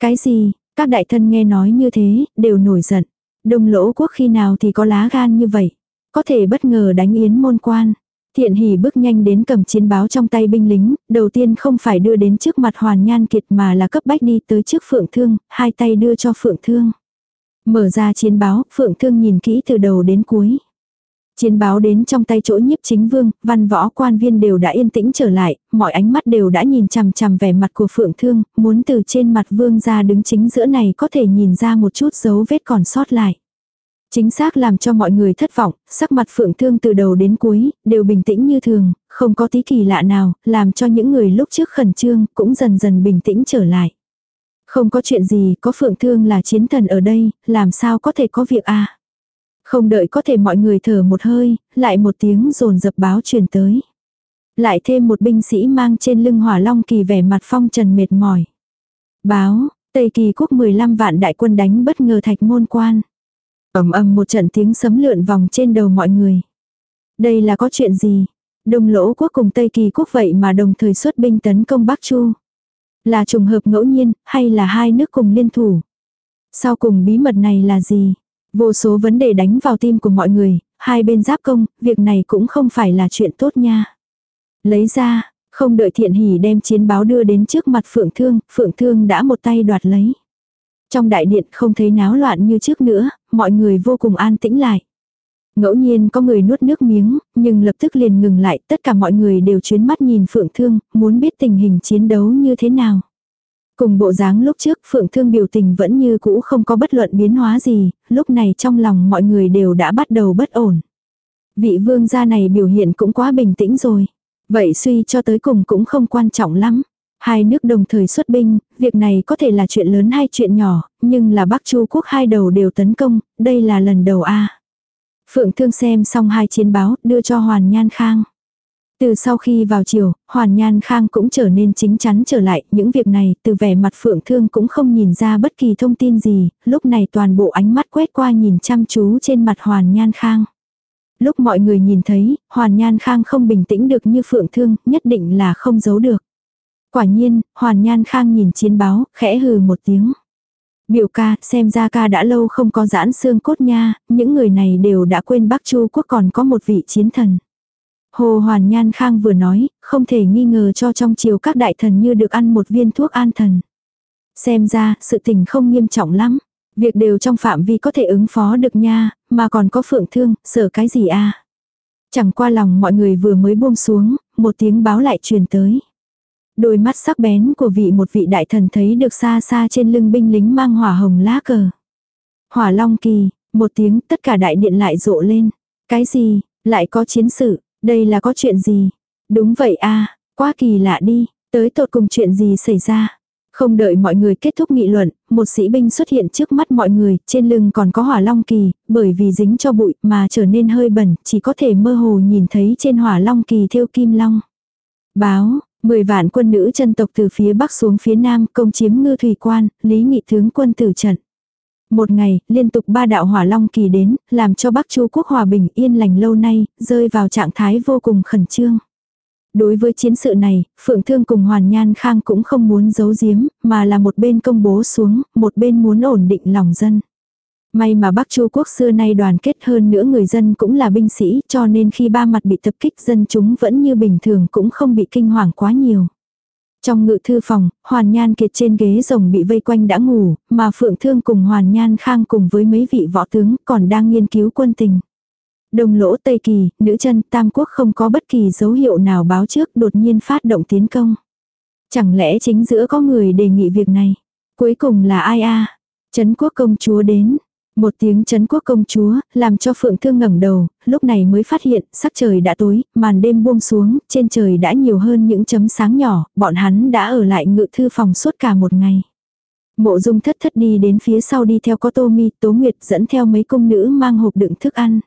Cái gì, các đại thân nghe nói như thế, đều nổi giận. Đông lỗ quốc khi nào thì có lá gan như vậy. Có thể bất ngờ đánh yến môn quan. Thiện hỉ bước nhanh đến cầm chiến báo trong tay binh lính, đầu tiên không phải đưa đến trước mặt hoàn nhan kiệt mà là cấp bách đi tới trước phượng thương, hai tay đưa cho phượng thương. Mở ra chiến báo, phượng thương nhìn kỹ từ đầu đến cuối. Chiến báo đến trong tay chỗ nhiếp chính vương, văn võ quan viên đều đã yên tĩnh trở lại, mọi ánh mắt đều đã nhìn chằm chằm vẻ mặt của phượng thương, muốn từ trên mặt vương ra đứng chính giữa này có thể nhìn ra một chút dấu vết còn sót lại. Chính xác làm cho mọi người thất vọng, sắc mặt phượng thương từ đầu đến cuối, đều bình tĩnh như thường, không có tí kỳ lạ nào, làm cho những người lúc trước khẩn trương cũng dần dần bình tĩnh trở lại. Không có chuyện gì, có phượng thương là chiến thần ở đây, làm sao có thể có việc a không đợi có thể mọi người thở một hơi, lại một tiếng rồn dập báo truyền tới. Lại thêm một binh sĩ mang trên lưng hỏa long kỳ vẻ mặt phong trần mệt mỏi. Báo, Tây kỳ quốc 15 vạn đại quân đánh bất ngờ thạch môn quan. ầm ầm một trận tiếng sấm lượn vòng trên đầu mọi người. Đây là có chuyện gì? Đông lỗ quốc cùng Tây kỳ quốc vậy mà đồng thời xuất binh tấn công Bắc Chu. Là trùng hợp ngẫu nhiên, hay là hai nước cùng liên thủ? Sau cùng bí mật này là gì? Vô số vấn đề đánh vào tim của mọi người, hai bên giáp công, việc này cũng không phải là chuyện tốt nha. Lấy ra, không đợi thiện hỉ đem chiến báo đưa đến trước mặt phượng thương, phượng thương đã một tay đoạt lấy. Trong đại điện không thấy náo loạn như trước nữa, mọi người vô cùng an tĩnh lại. Ngẫu nhiên có người nuốt nước miếng, nhưng lập tức liền ngừng lại, tất cả mọi người đều chuyến mắt nhìn phượng thương, muốn biết tình hình chiến đấu như thế nào. Cùng bộ dáng lúc trước Phượng Thương biểu tình vẫn như cũ không có bất luận biến hóa gì, lúc này trong lòng mọi người đều đã bắt đầu bất ổn. Vị vương gia này biểu hiện cũng quá bình tĩnh rồi. Vậy suy cho tới cùng cũng không quan trọng lắm. Hai nước đồng thời xuất binh, việc này có thể là chuyện lớn hay chuyện nhỏ, nhưng là Bắc Chu quốc hai đầu đều tấn công, đây là lần đầu a. Phượng Thương xem xong hai chiến báo, đưa cho Hoàn Nhan Khang. Từ sau khi vào chiều, Hoàn Nhan Khang cũng trở nên chính chắn trở lại, những việc này từ vẻ mặt phượng thương cũng không nhìn ra bất kỳ thông tin gì, lúc này toàn bộ ánh mắt quét qua nhìn chăm chú trên mặt Hoàn Nhan Khang. Lúc mọi người nhìn thấy, Hoàn Nhan Khang không bình tĩnh được như phượng thương, nhất định là không giấu được. Quả nhiên, Hoàn Nhan Khang nhìn chiến báo, khẽ hừ một tiếng. Biểu ca, xem ra ca đã lâu không có giãn xương cốt nha, những người này đều đã quên Bắc Chu quốc còn có một vị chiến thần. Hồ Hoàn Nhan Khang vừa nói, không thể nghi ngờ cho trong chiều các đại thần như được ăn một viên thuốc an thần. Xem ra, sự tình không nghiêm trọng lắm. Việc đều trong phạm vi có thể ứng phó được nha, mà còn có phượng thương, sợ cái gì a Chẳng qua lòng mọi người vừa mới buông xuống, một tiếng báo lại truyền tới. Đôi mắt sắc bén của vị một vị đại thần thấy được xa xa trên lưng binh lính mang hỏa hồng lá cờ. Hỏa long kỳ, một tiếng tất cả đại điện lại rộ lên. Cái gì, lại có chiến sự, đây là có chuyện gì? Đúng vậy a quá kỳ lạ đi, tới tột cùng chuyện gì xảy ra? Không đợi mọi người kết thúc nghị luận, một sĩ binh xuất hiện trước mắt mọi người, trên lưng còn có hỏa long kỳ, bởi vì dính cho bụi mà trở nên hơi bẩn, chỉ có thể mơ hồ nhìn thấy trên hỏa long kỳ thiêu kim long. Báo, 10 vạn quân nữ chân tộc từ phía bắc xuống phía nam công chiếm ngư thủy quan, lý nghị tướng quân tử trận. Một ngày, liên tục ba đạo hỏa long kỳ đến, làm cho Bắc Chu quốc hòa bình yên lành lâu nay, rơi vào trạng thái vô cùng khẩn trương. Đối với chiến sự này, Phượng Thương cùng Hoàn Nhan Khang cũng không muốn giấu giếm, mà là một bên công bố xuống, một bên muốn ổn định lòng dân. May mà Bắc Chu quốc xưa nay đoàn kết hơn nữa người dân cũng là binh sĩ, cho nên khi ba mặt bị tập kích dân chúng vẫn như bình thường cũng không bị kinh hoàng quá nhiều. Trong ngự thư phòng, Hoàn Nhan Kiệt trên ghế rồng bị vây quanh đã ngủ, mà Phượng Thương cùng Hoàn Nhan Khang cùng với mấy vị võ tướng còn đang nghiên cứu quân tình. Đồng lỗ Tây Kỳ, nữ chân Tam Quốc không có bất kỳ dấu hiệu nào báo trước đột nhiên phát động tiến công. Chẳng lẽ chính giữa có người đề nghị việc này? Cuối cùng là ai a? Trấn quốc công chúa đến, một tiếng chấn quốc công chúa, làm cho Phượng Thương ngẩng đầu, lúc này mới phát hiện, sắc trời đã tối, màn đêm buông xuống, trên trời đã nhiều hơn những chấm sáng nhỏ, bọn hắn đã ở lại ngự thư phòng suốt cả một ngày. Mộ dung thất thất đi đến phía sau đi theo có tô mi, tố nguyệt dẫn theo mấy công nữ mang hộp đựng thức ăn.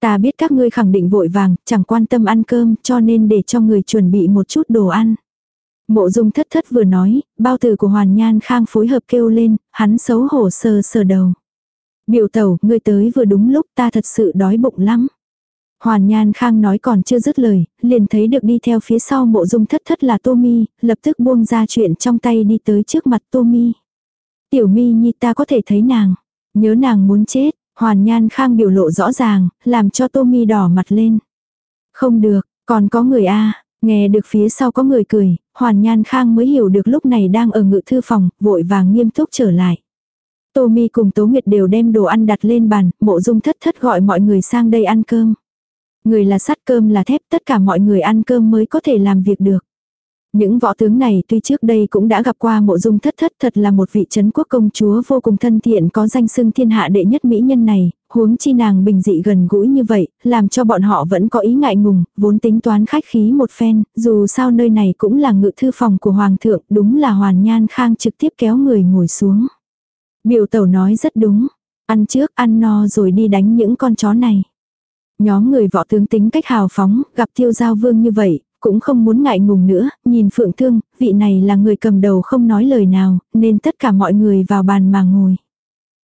Ta biết các ngươi khẳng định vội vàng, chẳng quan tâm ăn cơm cho nên để cho người chuẩn bị một chút đồ ăn. Mộ dung thất thất vừa nói, bao tử của Hoàn Nhan Khang phối hợp kêu lên, hắn xấu hổ sờ sờ đầu. Biểu tẩu, ngươi tới vừa đúng lúc ta thật sự đói bụng lắm. Hoàn Nhan Khang nói còn chưa dứt lời, liền thấy được đi theo phía sau mộ dung thất thất là Tô Mi, lập tức buông ra chuyện trong tay đi tới trước mặt Tô Mi. Tiểu Mi nhi ta có thể thấy nàng, nhớ nàng muốn chết, Hoàn Nhan Khang biểu lộ rõ ràng, làm cho Tô Mi đỏ mặt lên. Không được, còn có người a nghe được phía sau có người cười, Hoàn Nhan Khang mới hiểu được lúc này đang ở ngự thư phòng, vội vàng nghiêm túc trở lại. Tô Mi cùng Tố Nguyệt đều đem đồ ăn đặt lên bàn, mộ dung thất thất gọi mọi người sang đây ăn cơm. Người là sắt cơm là thép, tất cả mọi người ăn cơm mới có thể làm việc được. Những võ tướng này tuy trước đây cũng đã gặp qua mộ dung thất thất thật là một vị chấn quốc công chúa vô cùng thân thiện có danh xưng thiên hạ đệ nhất mỹ nhân này, huống chi nàng bình dị gần gũi như vậy, làm cho bọn họ vẫn có ý ngại ngùng, vốn tính toán khách khí một phen, dù sao nơi này cũng là ngự thư phòng của hoàng thượng, đúng là hoàn nhan khang trực tiếp kéo người ngồi xuống. Biểu tẩu nói rất đúng, ăn trước ăn no rồi đi đánh những con chó này. Nhóm người võ tướng tính cách hào phóng, gặp tiêu giao vương như vậy, cũng không muốn ngại ngùng nữa, nhìn phượng thương, vị này là người cầm đầu không nói lời nào, nên tất cả mọi người vào bàn mà ngồi.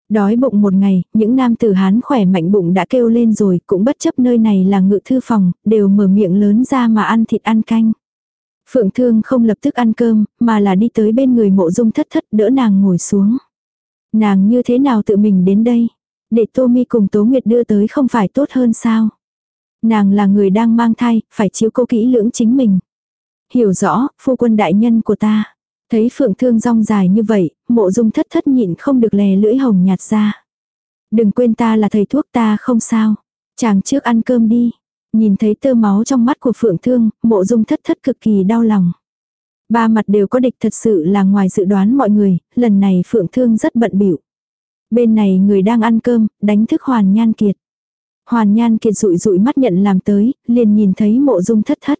Đói bụng một ngày, những nam tử hán khỏe mạnh bụng đã kêu lên rồi, cũng bất chấp nơi này là ngự thư phòng, đều mở miệng lớn ra mà ăn thịt ăn canh. Phượng thương không lập tức ăn cơm, mà là đi tới bên người mộ dung thất thất đỡ nàng ngồi xuống. Nàng như thế nào tự mình đến đây? Để Tô Mi cùng Tố Nguyệt đưa tới không phải tốt hơn sao? Nàng là người đang mang thai, phải chiếu cố kỹ lưỡng chính mình. Hiểu rõ, phu quân đại nhân của ta. Thấy phượng thương rong dài như vậy, mộ dung thất thất nhịn không được lè lưỡi hồng nhạt ra. Đừng quên ta là thầy thuốc ta không sao. Chàng trước ăn cơm đi. Nhìn thấy tơ máu trong mắt của phượng thương, mộ dung thất thất cực kỳ đau lòng. Ba mặt đều có địch thật sự là ngoài dự đoán mọi người, lần này phượng thương rất bận bịu Bên này người đang ăn cơm, đánh thức hoàn nhan kiệt. Hoàn Nhan Kiệt rụi rụi mắt nhận làm tới, liền nhìn thấy mộ dung thất thất.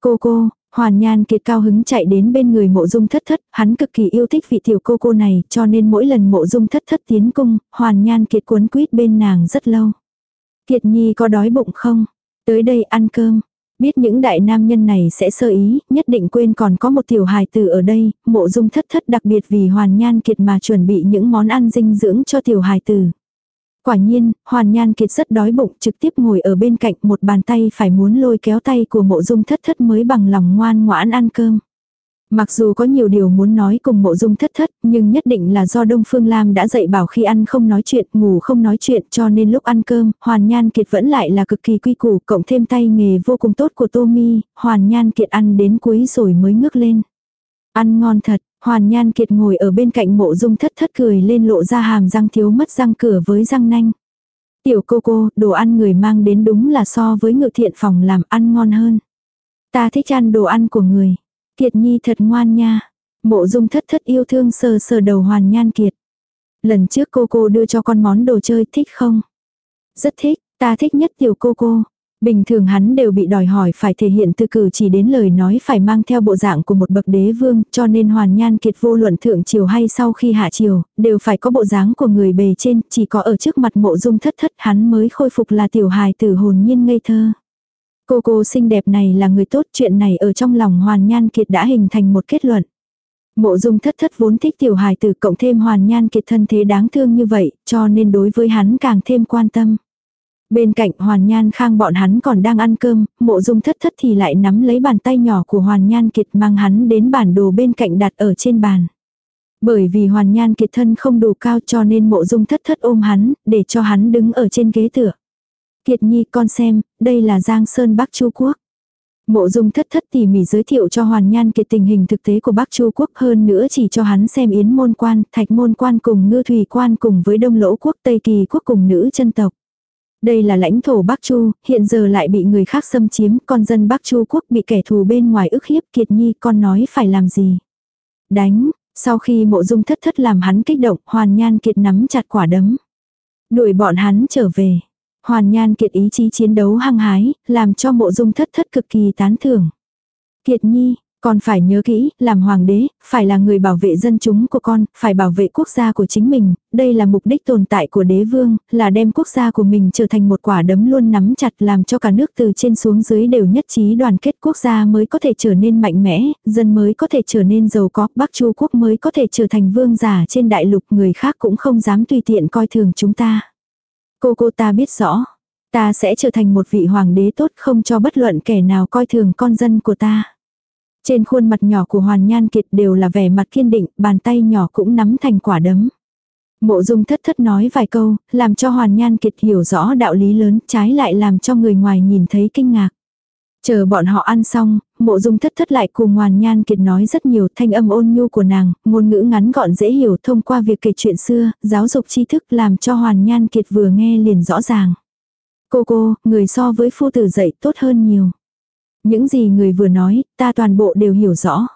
Cô cô, Hoàn Nhan Kiệt cao hứng chạy đến bên người mộ dung thất thất, hắn cực kỳ yêu thích vị tiểu cô cô này, cho nên mỗi lần mộ dung thất thất tiến cung, Hoàn Nhan Kiệt cuốn quýt bên nàng rất lâu. Kiệt Nhi có đói bụng không? Tới đây ăn cơm. Biết những đại nam nhân này sẽ sơ ý, nhất định quên còn có một tiểu hài tử ở đây, mộ dung thất thất đặc biệt vì Hoàn Nhan Kiệt mà chuẩn bị những món ăn dinh dưỡng cho tiểu hài tử. Quả nhiên, Hoàn Nhan Kiệt rất đói bụng trực tiếp ngồi ở bên cạnh một bàn tay phải muốn lôi kéo tay của mộ dung thất thất mới bằng lòng ngoan ngoãn ăn cơm. Mặc dù có nhiều điều muốn nói cùng mộ dung thất thất, nhưng nhất định là do Đông Phương Lam đã dạy bảo khi ăn không nói chuyện, ngủ không nói chuyện cho nên lúc ăn cơm, Hoàn Nhan Kiệt vẫn lại là cực kỳ quy củ, cộng thêm tay nghề vô cùng tốt của Tô Mi, Hoàn Nhan Kiệt ăn đến cuối rồi mới ngước lên. Ăn ngon thật, Hoàn Nhan Kiệt ngồi ở bên cạnh mộ dung thất thất cười lên lộ ra hàm răng thiếu mất răng cửa với răng nanh. Tiểu cô cô, đồ ăn người mang đến đúng là so với ngự thiện phòng làm ăn ngon hơn. Ta thích ăn đồ ăn của người. Kiệt Nhi thật ngoan nha. Mộ dung thất thất yêu thương sờ sờ đầu Hoàn Nhan Kiệt. Lần trước cô cô đưa cho con món đồ chơi thích không? Rất thích, ta thích nhất tiểu cô cô. Bình thường hắn đều bị đòi hỏi phải thể hiện từ cử chỉ đến lời nói phải mang theo bộ dạng của một bậc đế vương, cho nên hoàn nhan kiệt vô luận thượng triều hay sau khi hạ triều, đều phải có bộ dáng của người bề trên, chỉ có ở trước mặt mộ dung thất thất hắn mới khôi phục là tiểu hài tử hồn nhiên ngây thơ. Cô cô xinh đẹp này là người tốt, chuyện này ở trong lòng hoàn nhan kiệt đã hình thành một kết luận. Mộ dung thất thất vốn thích tiểu hài tử cộng thêm hoàn nhan kiệt thân thế đáng thương như vậy, cho nên đối với hắn càng thêm quan tâm. Bên cạnh Hoàn Nhan Khang bọn hắn còn đang ăn cơm, mộ dung thất thất thì lại nắm lấy bàn tay nhỏ của Hoàn Nhan Kiệt mang hắn đến bản đồ bên cạnh đặt ở trên bàn. Bởi vì Hoàn Nhan Kiệt thân không đủ cao cho nên mộ dung thất thất ôm hắn, để cho hắn đứng ở trên ghế tựa. Kiệt Nhi con xem, đây là Giang Sơn Bắc Chu Quốc. Mộ dung thất thất tỉ mỉ giới thiệu cho Hoàn Nhan Kiệt tình hình thực tế của Bắc Chu Quốc hơn nữa chỉ cho hắn xem Yến Môn Quan, Thạch Môn Quan cùng Ngư Thủy Quan cùng với Đông Lỗ Quốc Tây Kỳ Quốc cùng nữ chân tộc. Đây là lãnh thổ Bắc Chu, hiện giờ lại bị người khác xâm chiếm, con dân Bắc Chu quốc bị kẻ thù bên ngoài ức hiếp kiệt nhi con nói phải làm gì. Đánh, sau khi mộ dung thất thất làm hắn kích động, hoàn nhan kiệt nắm chặt quả đấm. Đuổi bọn hắn trở về. Hoàn nhan kiệt ý chí chiến đấu hăng hái, làm cho mộ dung thất thất cực kỳ tán thưởng. Kiệt nhi, Con phải nhớ kỹ, làm hoàng đế, phải là người bảo vệ dân chúng của con, phải bảo vệ quốc gia của chính mình, đây là mục đích tồn tại của đế vương, là đem quốc gia của mình trở thành một quả đấm luôn nắm chặt làm cho cả nước từ trên xuống dưới đều nhất trí đoàn kết quốc gia mới có thể trở nên mạnh mẽ, dân mới có thể trở nên giàu có, Bắc Chu quốc mới có thể trở thành vương giả trên đại lục, người khác cũng không dám tùy tiện coi thường chúng ta. Cô cô ta biết rõ, ta sẽ trở thành một vị hoàng đế tốt không cho bất luận kẻ nào coi thường con dân của ta. Trên khuôn mặt nhỏ của Hoàn Nhan Kiệt đều là vẻ mặt kiên định, bàn tay nhỏ cũng nắm thành quả đấm. Mộ dung thất thất nói vài câu, làm cho Hoàn Nhan Kiệt hiểu rõ đạo lý lớn, trái lại làm cho người ngoài nhìn thấy kinh ngạc. Chờ bọn họ ăn xong, mộ dung thất thất lại cùng Hoàn Nhan Kiệt nói rất nhiều thanh âm ôn nhu của nàng, ngôn ngữ ngắn gọn dễ hiểu thông qua việc kể chuyện xưa, giáo dục tri thức làm cho Hoàn Nhan Kiệt vừa nghe liền rõ ràng. Cô cô, người so với phu tử dạy tốt hơn nhiều. Những gì người vừa nói, ta toàn bộ đều hiểu rõ.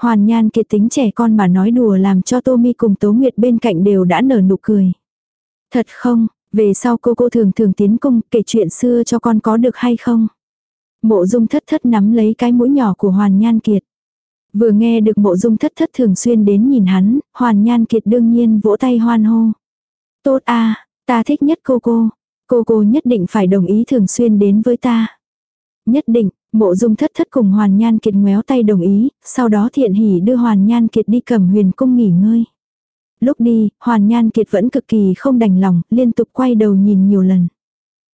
Hoàn Nhan kiệt tính trẻ con mà nói đùa làm cho Tô Mi cùng Tố Nguyệt bên cạnh đều đã nở nụ cười. Thật không, về sau cô cô thường thường tiến cung kể chuyện xưa cho con có được hay không? Mộ dung thất thất nắm lấy cái mũi nhỏ của Hoàn Nhan Kiệt. Vừa nghe được mộ dung thất thất thường xuyên đến nhìn hắn, Hoàn Nhan Kiệt đương nhiên vỗ tay hoan hô. Tốt a ta thích nhất cô cô. Cô cô nhất định phải đồng ý thường xuyên đến với ta. Nhất định, Mộ dung thất thất cùng Hoàn Nhan Kiệt ngoéo tay đồng ý, sau đó thiện hỉ đưa Hoàn Nhan Kiệt đi cầm huyền cung nghỉ ngơi. Lúc đi, Hoàn Nhan Kiệt vẫn cực kỳ không đành lòng, liên tục quay đầu nhìn nhiều lần.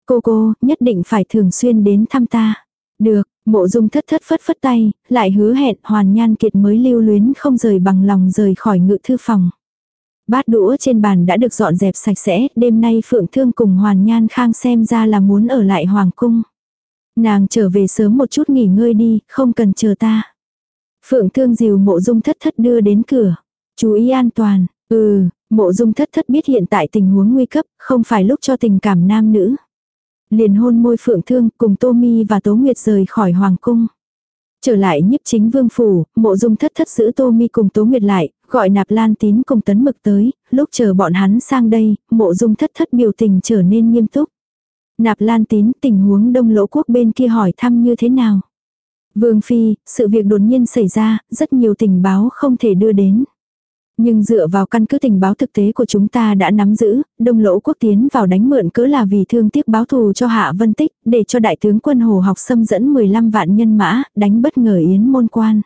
Cô cô, nhất định phải thường xuyên đến thăm ta. Được, mộ dung thất thất phất phất tay, lại hứa hẹn Hoàn Nhan Kiệt mới lưu luyến không rời bằng lòng rời khỏi ngự thư phòng. Bát đũa trên bàn đã được dọn dẹp sạch sẽ, đêm nay Phượng Thương cùng Hoàn Nhan Khang xem ra là muốn ở lại Hoàng Cung. Nàng trở về sớm một chút nghỉ ngơi đi, không cần chờ ta. Phượng thương dìu mộ dung thất thất đưa đến cửa. Chú ý an toàn, ừ, mộ dung thất thất biết hiện tại tình huống nguy cấp, không phải lúc cho tình cảm nam nữ. Liền hôn môi phượng thương cùng Tô Mi và Tố Nguyệt rời khỏi hoàng cung. Trở lại nhiếp chính vương phủ, mộ dung thất thất giữ Tô Mi cùng Tố Nguyệt lại, gọi nạp lan tín cùng tấn mực tới, lúc chờ bọn hắn sang đây, mộ dung thất thất biểu tình trở nên nghiêm túc. Nạp lan tín tình huống đông lỗ quốc bên kia hỏi thăm như thế nào. Vương Phi, sự việc đột nhiên xảy ra, rất nhiều tình báo không thể đưa đến. Nhưng dựa vào căn cứ tình báo thực tế của chúng ta đã nắm giữ, đông lỗ quốc tiến vào đánh mượn cỡ là vì thương tiếc báo thù cho Hạ Vân Tích, để cho đại tướng quân Hồ học xâm dẫn 15 vạn nhân mã, đánh bất ngờ Yến môn quan.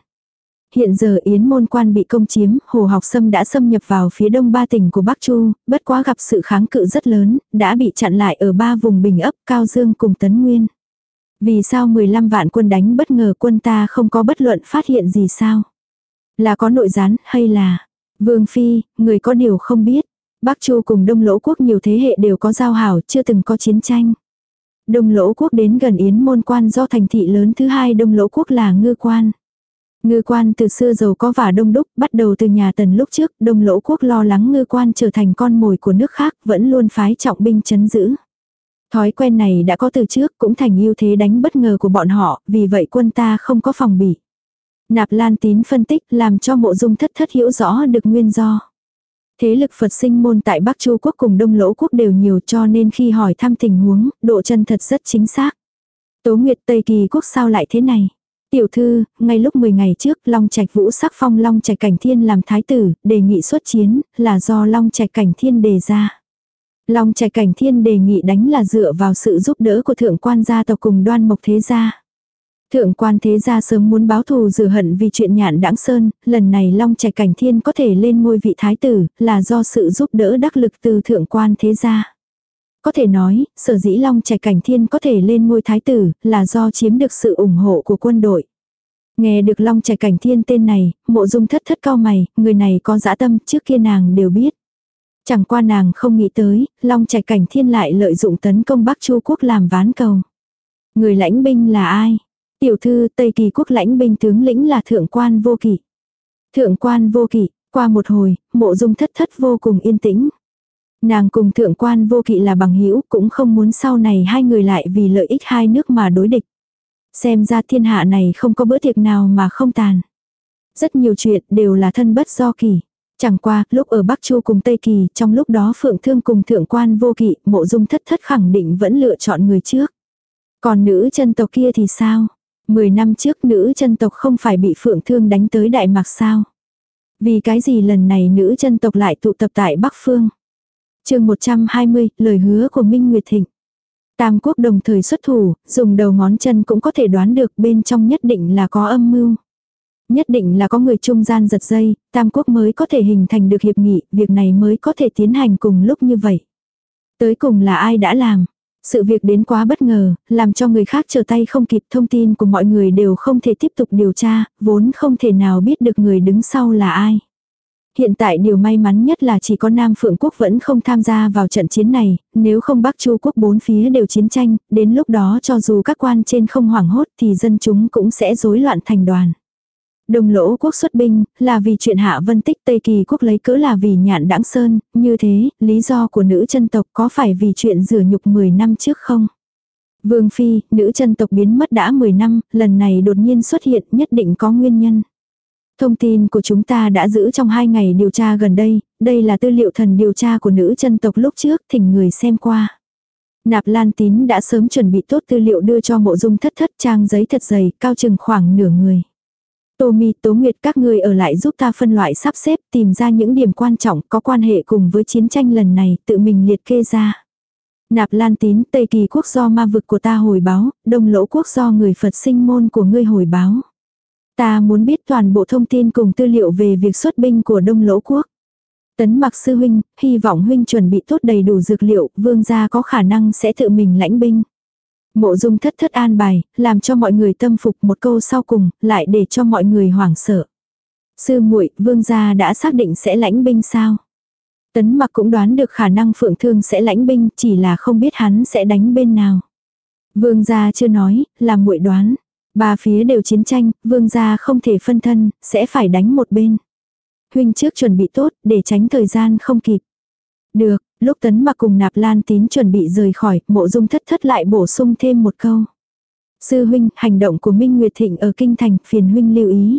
Hiện giờ Yến môn quan bị công chiếm, Hồ Học Sâm đã xâm nhập vào phía đông ba tỉnh của Bắc Chu, bất quá gặp sự kháng cự rất lớn, đã bị chặn lại ở ba vùng bình ấp Cao Dương cùng Tấn Nguyên. Vì sao 15 vạn quân đánh bất ngờ quân ta không có bất luận phát hiện gì sao? Là có nội gián hay là Vương Phi, người có điều không biết. Bắc Chu cùng Đông Lỗ Quốc nhiều thế hệ đều có giao hảo, chưa từng có chiến tranh. Đông Lỗ Quốc đến gần Yến Môn Quan do thành thị lớn thứ hai Đông Lỗ Quốc là Ngư Quan. Ngư quan từ xưa giàu có và đông đúc, bắt đầu từ nhà tần lúc trước, đông lỗ quốc lo lắng ngư quan trở thành con mồi của nước khác, vẫn luôn phái trọng binh chấn giữ. Thói quen này đã có từ trước, cũng thành ưu thế đánh bất ngờ của bọn họ, vì vậy quân ta không có phòng bị. Nạp Lan Tín phân tích làm cho mộ dung thất thất hiểu rõ được nguyên do. Thế lực Phật sinh môn tại Bắc Chu Quốc cùng Đông Lỗ Quốc đều nhiều cho nên khi hỏi thăm tình huống, độ chân thật rất chính xác. Tố Nguyệt Tây Kỳ Quốc sao lại thế này? Tiểu thư, ngay lúc 10 ngày trước, Long Trạch Vũ sắc phong Long Trạch Cảnh Thiên làm thái tử, đề nghị xuất chiến, là do Long Trạch Cảnh Thiên đề ra. Long Trạch Cảnh Thiên đề nghị đánh là dựa vào sự giúp đỡ của thượng quan gia tộc cùng đoan mộc thế gia. Thượng quan thế gia sớm muốn báo thù rửa hận vì chuyện nhạn đãng sơn, lần này Long Trạch Cảnh Thiên có thể lên ngôi vị thái tử, là do sự giúp đỡ đắc lực từ thượng quan thế gia. Có thể nói, sở dĩ Long Trạch Cảnh Thiên có thể lên ngôi thái tử, là do chiếm được sự ủng hộ của quân đội. Nghe được Long Trạch Cảnh Thiên tên này, mộ dung thất thất cao mày, người này có dã tâm, trước kia nàng đều biết. Chẳng qua nàng không nghĩ tới, Long Trạch Cảnh Thiên lại lợi dụng tấn công Bắc Chu Quốc làm ván cầu. Người lãnh binh là ai? Tiểu thư Tây Kỳ Quốc lãnh binh tướng lĩnh là Thượng quan Vô kỷ Thượng quan Vô kỷ qua một hồi, mộ dung thất thất vô cùng yên tĩnh. Nàng cùng thượng quan vô kỵ là bằng hữu cũng không muốn sau này hai người lại vì lợi ích hai nước mà đối địch. Xem ra thiên hạ này không có bữa tiệc nào mà không tàn. Rất nhiều chuyện đều là thân bất do kỳ. Chẳng qua, lúc ở Bắc Chu cùng Tây Kỳ, trong lúc đó Phượng Thương cùng Thượng quan vô kỵ, mộ dung thất thất khẳng định vẫn lựa chọn người trước. Còn nữ chân tộc kia thì sao? Mười năm trước nữ chân tộc không phải bị phượng thương đánh tới Đại Mạc sao? Vì cái gì lần này nữ chân tộc lại tụ tập tại Bắc Phương? chương 120, lời hứa của Minh Nguyệt Thịnh. Tam quốc đồng thời xuất thủ, dùng đầu ngón chân cũng có thể đoán được bên trong nhất định là có âm mưu. Nhất định là có người trung gian giật dây, tam quốc mới có thể hình thành được hiệp nghị, việc này mới có thể tiến hành cùng lúc như vậy. Tới cùng là ai đã làm? Sự việc đến quá bất ngờ, làm cho người khác trở tay không kịp thông tin của mọi người đều không thể tiếp tục điều tra, vốn không thể nào biết được người đứng sau là ai. Hiện tại điều may mắn nhất là chỉ có Nam Phượng Quốc vẫn không tham gia vào trận chiến này, nếu không Bắc Chu Quốc bốn phía đều chiến tranh, đến lúc đó cho dù các quan trên không hoảng hốt thì dân chúng cũng sẽ rối loạn thành đoàn. Đồng lỗ quốc xuất binh, là vì chuyện hạ vân tích Tây Kỳ quốc lấy cớ là vì nhạn đãng sơn, như thế, lý do của nữ chân tộc có phải vì chuyện rửa nhục 10 năm trước không? Vương Phi, nữ chân tộc biến mất đã 10 năm, lần này đột nhiên xuất hiện nhất định có nguyên nhân. Thông tin của chúng ta đã giữ trong hai ngày điều tra gần đây, đây là tư liệu thần điều tra của nữ chân tộc lúc trước, thỉnh người xem qua. Nạp Lan Tín đã sớm chuẩn bị tốt tư liệu đưa cho mộ dung thất thất trang giấy thật dày, cao chừng khoảng nửa người. Tô Mi, Tố Nguyệt các người ở lại giúp ta phân loại sắp xếp tìm ra những điểm quan trọng có quan hệ cùng với chiến tranh lần này tự mình liệt kê ra. Nạp Lan Tín, Tây Kỳ quốc do ma vực của ta hồi báo, Đông Lỗ quốc do người Phật sinh môn của ngươi hồi báo. Ta muốn biết toàn bộ thông tin cùng tư liệu về việc xuất binh của Đông Lỗ quốc. Tấn mặc sư huynh, hy vọng huynh chuẩn bị tốt đầy đủ dược liệu, vương gia có khả năng sẽ tự mình lãnh binh. Mộ dung thất thất an bài, làm cho mọi người tâm phục một câu sau cùng, lại để cho mọi người hoảng sợ. Sư muội vương gia đã xác định sẽ lãnh binh sao? Tấn mặc cũng đoán được khả năng phượng thương sẽ lãnh binh, chỉ là không biết hắn sẽ đánh bên nào. Vương gia chưa nói, là muội đoán. Ba phía đều chiến tranh, vương gia không thể phân thân, sẽ phải đánh một bên. Huynh trước chuẩn bị tốt, để tránh thời gian không kịp. Được, lúc tấn mặc cùng nạp lan tín chuẩn bị rời khỏi, mộ dung thất thất lại bổ sung thêm một câu. Sư huynh, hành động của Minh Nguyệt Thịnh ở Kinh Thành, phiền huynh lưu ý.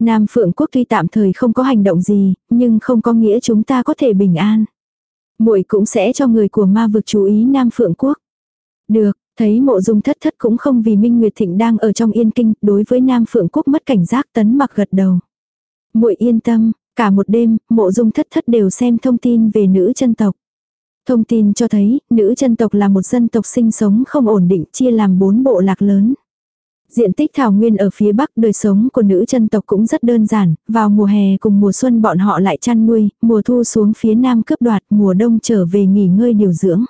Nam Phượng Quốc tuy tạm thời không có hành động gì, nhưng không có nghĩa chúng ta có thể bình an. muội cũng sẽ cho người của ma vực chú ý Nam Phượng Quốc. Được, thấy mộ dung thất thất cũng không vì Minh Nguyệt Thịnh đang ở trong yên kinh, đối với Nam Phượng Quốc mất cảnh giác tấn mặc gật đầu. muội yên tâm, Cả một đêm, mộ dung thất thất đều xem thông tin về nữ chân tộc. Thông tin cho thấy, nữ chân tộc là một dân tộc sinh sống không ổn định chia làm bốn bộ lạc lớn. Diện tích thảo nguyên ở phía bắc đời sống của nữ chân tộc cũng rất đơn giản, vào mùa hè cùng mùa xuân bọn họ lại chăn nuôi, mùa thu xuống phía nam cướp đoạt, mùa đông trở về nghỉ ngơi điều dưỡng.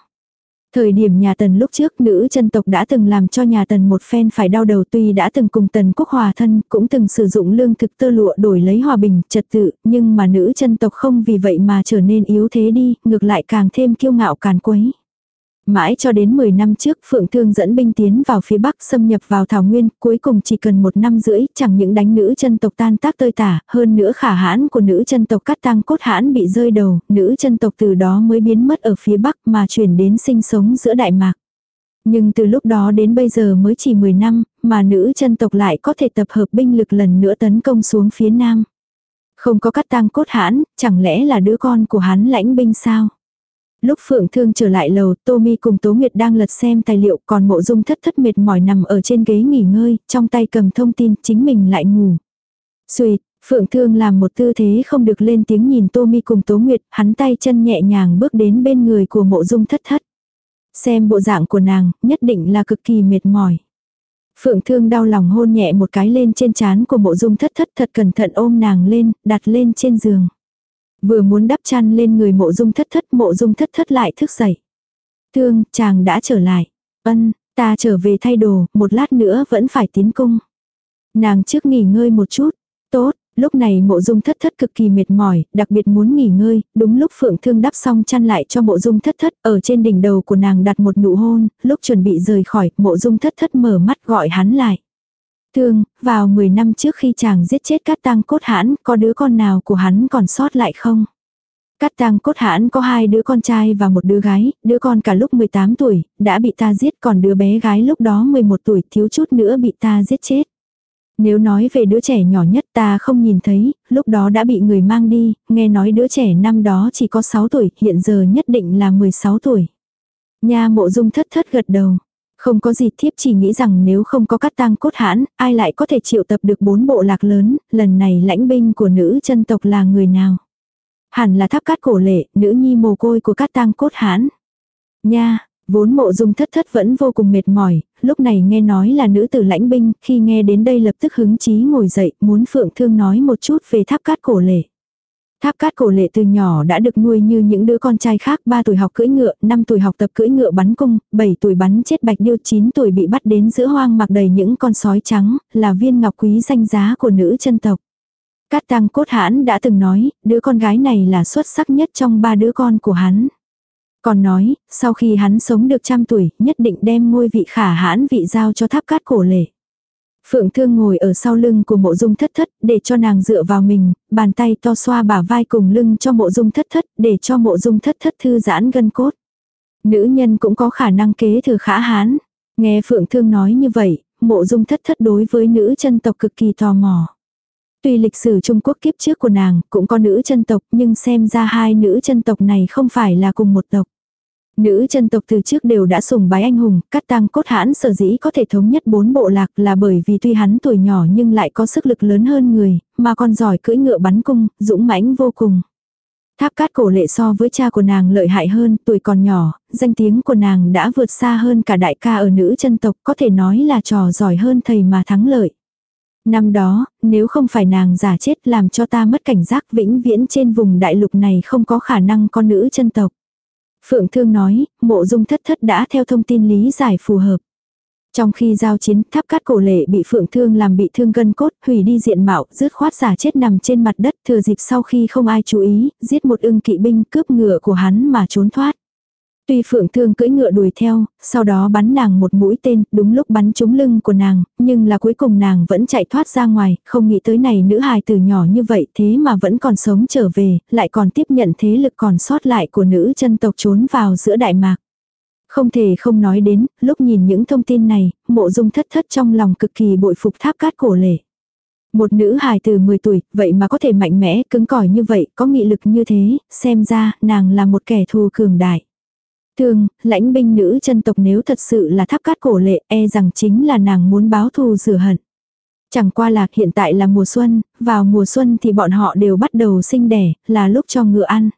Thời điểm nhà Tần lúc trước nữ chân tộc đã từng làm cho nhà Tần một phen phải đau đầu tuy đã từng cùng Tần quốc hòa thân, cũng từng sử dụng lương thực tơ lụa đổi lấy hòa bình, trật tự, nhưng mà nữ chân tộc không vì vậy mà trở nên yếu thế đi, ngược lại càng thêm kiêu ngạo càn quấy. Mãi cho đến 10 năm trước Phượng Thương dẫn binh tiến vào phía Bắc xâm nhập vào Thảo Nguyên, cuối cùng chỉ cần một năm rưỡi, chẳng những đánh nữ chân tộc tan tác tơi tả, hơn nữa khả hãn của nữ chân tộc cắt tăng cốt hãn bị rơi đầu, nữ chân tộc từ đó mới biến mất ở phía Bắc mà chuyển đến sinh sống giữa Đại Mạc. Nhưng từ lúc đó đến bây giờ mới chỉ 10 năm, mà nữ chân tộc lại có thể tập hợp binh lực lần nữa tấn công xuống phía Nam. Không có cắt tăng cốt hãn, chẳng lẽ là đứa con của hắn lãnh binh sao? Lúc Phượng Thương trở lại lầu, Tommy cùng Tố Nguyệt đang lật xem tài liệu, còn mộ dung thất thất mệt mỏi nằm ở trên ghế nghỉ ngơi, trong tay cầm thông tin, chính mình lại ngủ. Xuyệt, Phượng Thương làm một tư thế không được lên tiếng nhìn Tommy cùng Tố Nguyệt, hắn tay chân nhẹ nhàng bước đến bên người của mộ dung thất thất. Xem bộ dạng của nàng, nhất định là cực kỳ mệt mỏi. Phượng Thương đau lòng hôn nhẹ một cái lên trên trán của mộ dung thất thất thật cẩn thận ôm nàng lên, đặt lên trên giường. Vừa muốn đắp chăn lên người mộ dung thất thất mộ dung thất thất lại thức dậy. Thương, chàng đã trở lại. Ân, ta trở về thay đồ, một lát nữa vẫn phải tiến cung. Nàng trước nghỉ ngơi một chút. Tốt, lúc này mộ dung thất thất cực kỳ mệt mỏi, đặc biệt muốn nghỉ ngơi, đúng lúc phượng thương đắp xong chăn lại cho mộ dung thất thất, ở trên đỉnh đầu của nàng đặt một nụ hôn, lúc chuẩn bị rời khỏi, mộ dung thất thất mở mắt gọi hắn lại. Thương, vào 10 năm trước khi chàng giết chết Cát Tăng Cốt Hãn, có đứa con nào của hắn còn sót lại không? Cát Tăng Cốt Hãn có hai đứa con trai và một đứa gái, đứa con cả lúc 18 tuổi, đã bị ta giết còn đứa bé gái lúc đó 11 tuổi thiếu chút nữa bị ta giết chết. Nếu nói về đứa trẻ nhỏ nhất ta không nhìn thấy, lúc đó đã bị người mang đi, nghe nói đứa trẻ năm đó chỉ có 6 tuổi, hiện giờ nhất định là 16 tuổi. Nha mộ dung thất thất gật đầu. Không có gì thiếp chỉ nghĩ rằng nếu không có cắt tang cốt hãn, ai lại có thể triệu tập được bốn bộ lạc lớn, lần này lãnh binh của nữ chân tộc là người nào? Hẳn là tháp cát cổ lệ, nữ nhi mồ côi của cát tang cốt hãn. Nha, vốn mộ dung thất thất vẫn vô cùng mệt mỏi, lúc này nghe nói là nữ tử lãnh binh, khi nghe đến đây lập tức hứng chí ngồi dậy, muốn phượng thương nói một chút về tháp cát cổ lệ. Tháp cát cổ lệ từ nhỏ đã được nuôi như những đứa con trai khác, 3 tuổi học cưỡi ngựa, 5 tuổi học tập cưỡi ngựa bắn cung, 7 tuổi bắn chết bạch điêu, 9 tuổi bị bắt đến giữa hoang mặc đầy những con sói trắng, là viên ngọc quý danh giá của nữ chân tộc. Cát tăng cốt hãn đã từng nói, đứa con gái này là xuất sắc nhất trong ba đứa con của hắn. Còn nói, sau khi hắn sống được trăm tuổi, nhất định đem ngôi vị khả hãn vị giao cho tháp cát cổ lệ. Phượng Thương ngồi ở sau lưng của mộ dung thất thất, để cho nàng dựa vào mình, bàn tay to xoa bả vai cùng lưng cho mộ dung thất thất, để cho mộ dung thất thất thư giãn gân cốt. Nữ nhân cũng có khả năng kế thừa khả hán. Nghe Phượng Thương nói như vậy, mộ dung thất thất đối với nữ chân tộc cực kỳ tò mò. Tuy lịch sử Trung Quốc kiếp trước của nàng cũng có nữ chân tộc nhưng xem ra hai nữ chân tộc này không phải là cùng một tộc. Nữ chân tộc từ trước đều đã sùng bái anh hùng, cắt tăng cốt hãn sở dĩ có thể thống nhất bốn bộ lạc là bởi vì tuy hắn tuổi nhỏ nhưng lại có sức lực lớn hơn người, mà còn giỏi cưỡi ngựa bắn cung, dũng mãnh vô cùng. Tháp cát cổ lệ so với cha của nàng lợi hại hơn, tuổi còn nhỏ, danh tiếng của nàng đã vượt xa hơn cả đại ca ở nữ chân tộc, có thể nói là trò giỏi hơn thầy mà thắng lợi. Năm đó, nếu không phải nàng giả chết làm cho ta mất cảnh giác vĩnh viễn trên vùng đại lục này không có khả năng con nữ chân tộc. Phượng Thương nói, mộ dung thất thất đã theo thông tin lý giải phù hợp. Trong khi giao chiến, tháp cát cổ lệ bị phượng thương làm bị thương gân cốt, hủy đi diện mạo, rứt khoát giả chết nằm trên mặt đất, thừa dịp sau khi không ai chú ý, giết một ưng kỵ binh cướp ngựa của hắn mà trốn thoát. Tuy phượng thương cưỡi ngựa đuổi theo, sau đó bắn nàng một mũi tên, đúng lúc bắn trúng lưng của nàng, nhưng là cuối cùng nàng vẫn chạy thoát ra ngoài, không nghĩ tới này nữ hài từ nhỏ như vậy thế mà vẫn còn sống trở về, lại còn tiếp nhận thế lực còn sót lại của nữ chân tộc trốn vào giữa đại mạc. Không thể không nói đến, lúc nhìn những thông tin này, mộ dung thất thất trong lòng cực kỳ bội phục tháp cát cổ lệ. Một nữ hài từ 10 tuổi, vậy mà có thể mạnh mẽ, cứng cỏi như vậy, có nghị lực như thế, xem ra, nàng là một kẻ thù cường đại. Thương, lãnh binh nữ chân tộc nếu thật sự là tháp cát cổ lệ e rằng chính là nàng muốn báo thù rửa hận. Chẳng qua là hiện tại là mùa xuân, vào mùa xuân thì bọn họ đều bắt đầu sinh đẻ, là lúc cho ngựa ăn.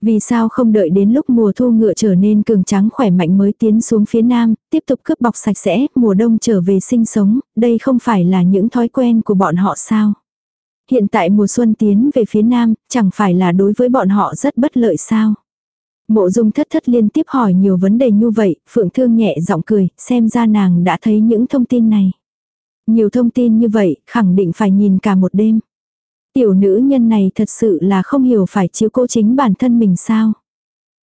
Vì sao không đợi đến lúc mùa thu ngựa trở nên cường trắng khỏe mạnh mới tiến xuống phía nam, tiếp tục cướp bọc sạch sẽ, mùa đông trở về sinh sống, đây không phải là những thói quen của bọn họ sao? Hiện tại mùa xuân tiến về phía nam, chẳng phải là đối với bọn họ rất bất lợi sao? Mộ dung thất thất liên tiếp hỏi nhiều vấn đề như vậy, Phượng Thương nhẹ giọng cười, xem ra nàng đã thấy những thông tin này. Nhiều thông tin như vậy, khẳng định phải nhìn cả một đêm. Tiểu nữ nhân này thật sự là không hiểu phải chiếu cố chính bản thân mình sao.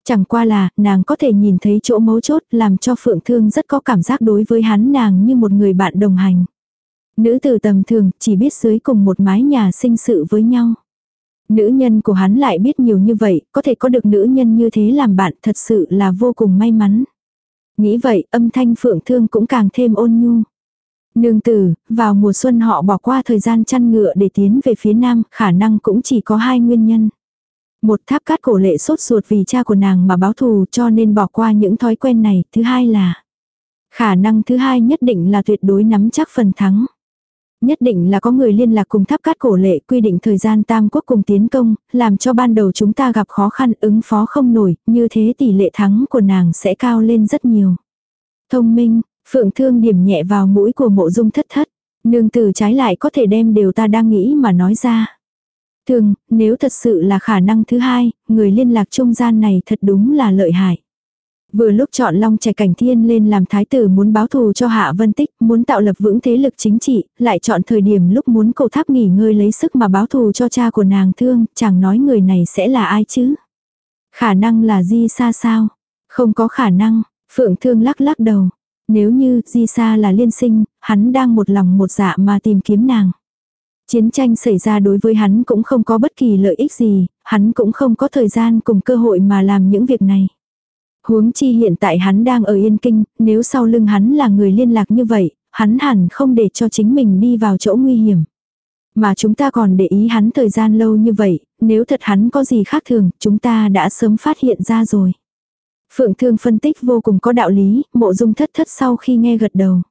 Chẳng qua là, nàng có thể nhìn thấy chỗ mấu chốt làm cho Phượng Thương rất có cảm giác đối với hắn nàng như một người bạn đồng hành. Nữ tử tầm thường chỉ biết dưới cùng một mái nhà sinh sự với nhau. Nữ nhân của hắn lại biết nhiều như vậy, có thể có được nữ nhân như thế làm bạn thật sự là vô cùng may mắn. Nghĩ vậy, âm thanh phượng thương cũng càng thêm ôn nhu. Nương tử, vào mùa xuân họ bỏ qua thời gian chăn ngựa để tiến về phía nam, khả năng cũng chỉ có hai nguyên nhân. Một tháp cát cổ lệ sốt ruột vì cha của nàng mà báo thù cho nên bỏ qua những thói quen này. Thứ hai là, khả năng thứ hai nhất định là tuyệt đối nắm chắc phần thắng. Nhất định là có người liên lạc cùng tháp cát cổ lệ quy định thời gian tam quốc cùng tiến công, làm cho ban đầu chúng ta gặp khó khăn ứng phó không nổi, như thế tỷ lệ thắng của nàng sẽ cao lên rất nhiều. Thông minh, phượng thương điểm nhẹ vào mũi của mộ dung thất thất, nương tử trái lại có thể đem điều ta đang nghĩ mà nói ra. Thường, nếu thật sự là khả năng thứ hai, người liên lạc trung gian này thật đúng là lợi hại. Vừa lúc chọn Long Trẻ Cảnh Thiên lên làm thái tử muốn báo thù cho Hạ Vân Tích, muốn tạo lập vững thế lực chính trị, lại chọn thời điểm lúc muốn cầu tháp nghỉ ngơi lấy sức mà báo thù cho cha của nàng thương, chẳng nói người này sẽ là ai chứ. Khả năng là Di Sa sao? Không có khả năng, Phượng Thương lắc lắc đầu. Nếu như Di Sa là liên sinh, hắn đang một lòng một dạ mà tìm kiếm nàng. Chiến tranh xảy ra đối với hắn cũng không có bất kỳ lợi ích gì, hắn cũng không có thời gian cùng cơ hội mà làm những việc này. Huống chi hiện tại hắn đang ở Yên Kinh, nếu sau lưng hắn là người liên lạc như vậy, hắn hẳn không để cho chính mình đi vào chỗ nguy hiểm. Mà chúng ta còn để ý hắn thời gian lâu như vậy, nếu thật hắn có gì khác thường, chúng ta đã sớm phát hiện ra rồi. Phượng Thương phân tích vô cùng có đạo lý, mộ dung thất thất sau khi nghe gật đầu.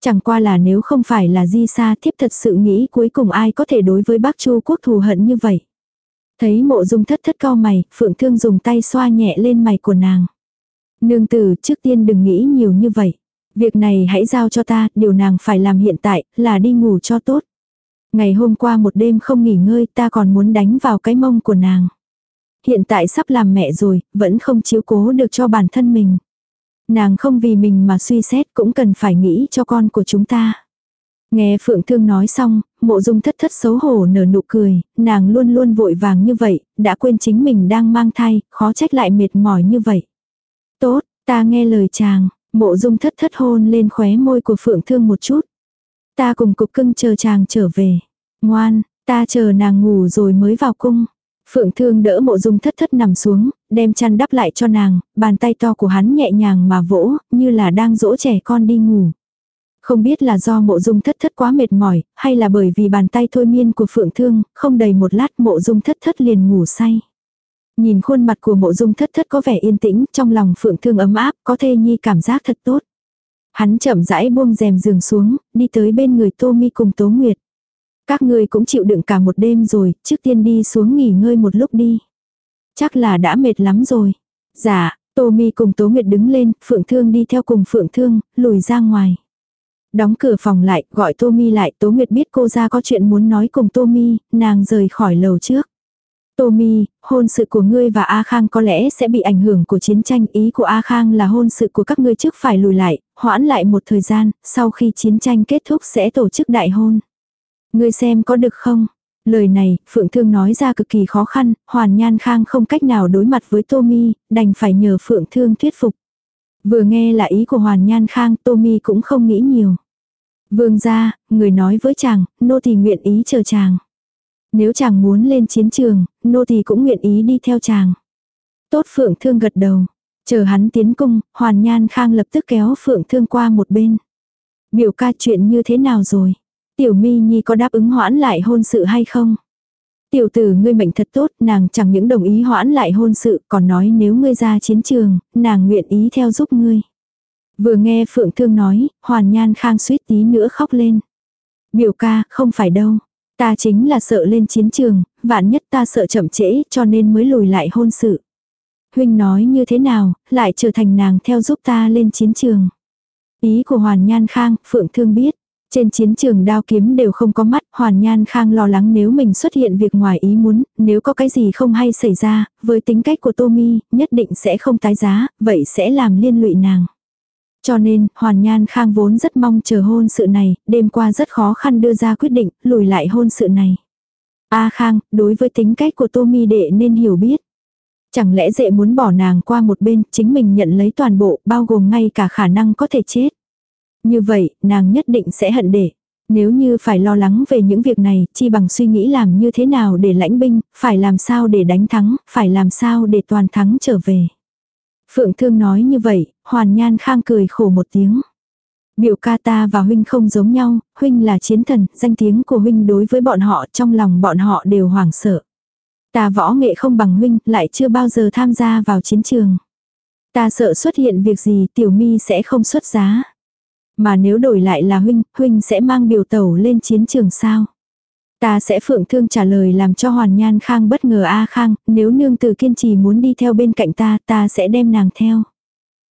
Chẳng qua là nếu không phải là di xa thiếp thật sự nghĩ cuối cùng ai có thể đối với bác Chu quốc thù hận như vậy. Thấy mộ dung thất thất cao mày, Phượng Thương dùng tay xoa nhẹ lên mày của nàng. Nương tử trước tiên đừng nghĩ nhiều như vậy. Việc này hãy giao cho ta, điều nàng phải làm hiện tại là đi ngủ cho tốt. Ngày hôm qua một đêm không nghỉ ngơi ta còn muốn đánh vào cái mông của nàng. Hiện tại sắp làm mẹ rồi, vẫn không chiếu cố được cho bản thân mình. Nàng không vì mình mà suy xét cũng cần phải nghĩ cho con của chúng ta. Nghe Phượng Thương nói xong, mộ dung thất thất xấu hổ nở nụ cười, nàng luôn luôn vội vàng như vậy, đã quên chính mình đang mang thai, khó trách lại mệt mỏi như vậy. Tốt, ta nghe lời chàng, mộ dung thất thất hôn lên khóe môi của Phượng Thương một chút. Ta cùng cục cưng chờ chàng trở về. Ngoan, ta chờ nàng ngủ rồi mới vào cung. Phượng Thương đỡ mộ dung thất thất nằm xuống, đem chăn đắp lại cho nàng, bàn tay to của hắn nhẹ nhàng mà vỗ, như là đang dỗ trẻ con đi ngủ. Không biết là do mộ dung thất thất quá mệt mỏi, hay là bởi vì bàn tay thôi miên của Phượng Thương, không đầy một lát mộ dung thất thất liền ngủ say. Nhìn khuôn mặt của mộ dung thất thất có vẻ yên tĩnh, trong lòng Phượng Thương ấm áp, có thê nhi cảm giác thật tốt. Hắn chậm rãi buông rèm giường xuống, đi tới bên người Tô Mi cùng Tố Nguyệt. Các ngươi cũng chịu đựng cả một đêm rồi, trước tiên đi xuống nghỉ ngơi một lúc đi. Chắc là đã mệt lắm rồi. Dạ, Tô Mi cùng Tố Nguyệt đứng lên, Phượng Thương đi theo cùng Phượng Thương, lùi ra ngoài. Đóng cửa phòng lại, gọi Tô Mi lại, Tố Nguyệt biết cô ra có chuyện muốn nói cùng Tô Mi, nàng rời khỏi lầu trước. Tommy, hôn sự của ngươi và A Khang có lẽ sẽ bị ảnh hưởng của chiến tranh. Ý của A Khang là hôn sự của các ngươi trước phải lùi lại, hoãn lại một thời gian, sau khi chiến tranh kết thúc sẽ tổ chức đại hôn. Ngươi xem có được không? Lời này, Phượng Thương nói ra cực kỳ khó khăn, Hoàn Nhan Khang không cách nào đối mặt với Tommy, đành phải nhờ Phượng Thương thuyết phục. Vừa nghe là ý của Hoàn Nhan Khang, Tommy cũng không nghĩ nhiều. Vương gia, người nói với chàng, nô thì nguyện ý chờ chàng. Nếu chàng muốn lên chiến trường, nô thì cũng nguyện ý đi theo chàng. Tốt Phượng Thương gật đầu. Chờ hắn tiến cung, Hoàn Nhan Khang lập tức kéo Phượng Thương qua một bên. Biểu ca chuyện như thế nào rồi? Tiểu Mi Nhi có đáp ứng hoãn lại hôn sự hay không? Tiểu tử ngươi mệnh thật tốt, nàng chẳng những đồng ý hoãn lại hôn sự, còn nói nếu ngươi ra chiến trường, nàng nguyện ý theo giúp ngươi. Vừa nghe Phượng Thương nói, Hoàn Nhan Khang suýt tí nữa khóc lên. Biểu ca, không phải đâu. Ta chính là sợ lên chiến trường, vạn nhất ta sợ chậm trễ cho nên mới lùi lại hôn sự. Huynh nói như thế nào, lại trở thành nàng theo giúp ta lên chiến trường. Ý của Hoàn Nhan Khang, Phượng Thương biết. Trên chiến trường đao kiếm đều không có mắt, Hoàn Nhan Khang lo lắng nếu mình xuất hiện việc ngoài ý muốn, nếu có cái gì không hay xảy ra, với tính cách của Tô Mi, nhất định sẽ không tái giá, vậy sẽ làm liên lụy nàng. Cho nên, Hoàn Nhan Khang vốn rất mong chờ hôn sự này, đêm qua rất khó khăn đưa ra quyết định, lùi lại hôn sự này. A Khang, đối với tính cách của Tô Mi đệ nên hiểu biết. Chẳng lẽ dệ muốn bỏ nàng qua một bên, chính mình nhận lấy toàn bộ, bao gồm ngay cả khả năng có thể chết. Như vậy, nàng nhất định sẽ hận đệ. Nếu như phải lo lắng về những việc này, chi bằng suy nghĩ làm như thế nào để lãnh binh, phải làm sao để đánh thắng, phải làm sao để toàn thắng trở về. Phượng Thương nói như vậy, Hoàn Nhan Khang cười khổ một tiếng. Biểu ca ta và huynh không giống nhau, huynh là chiến thần, danh tiếng của huynh đối với bọn họ trong lòng bọn họ đều hoảng sợ. Ta võ nghệ không bằng huynh, lại chưa bao giờ tham gia vào chiến trường. Ta sợ xuất hiện việc gì tiểu mi sẽ không xuất giá. Mà nếu đổi lại là huynh, huynh sẽ mang biểu tẩu lên chiến trường sao? Ta sẽ phượng thương trả lời làm cho Hoàn Nhan Khang bất ngờ A Khang, nếu nương tử kiên trì muốn đi theo bên cạnh ta, ta sẽ đem nàng theo.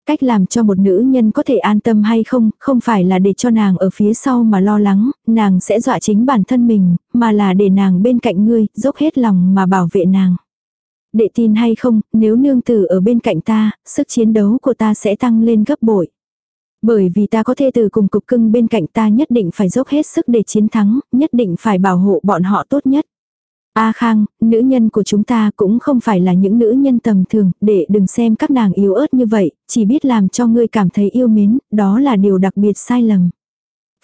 Cách làm cho một nữ nhân có thể an tâm hay không, không phải là để cho nàng ở phía sau mà lo lắng, nàng sẽ dọa chính bản thân mình, mà là để nàng bên cạnh ngươi, dốc hết lòng mà bảo vệ nàng. Để tin hay không, nếu nương tử ở bên cạnh ta, sức chiến đấu của ta sẽ tăng lên gấp bội. Bởi vì ta có thê từ cùng cục cưng bên cạnh ta nhất định phải dốc hết sức để chiến thắng, nhất định phải bảo hộ bọn họ tốt nhất. A Khang, nữ nhân của chúng ta cũng không phải là những nữ nhân tầm thường, để đừng xem các nàng yếu ớt như vậy, chỉ biết làm cho ngươi cảm thấy yêu mến, đó là điều đặc biệt sai lầm.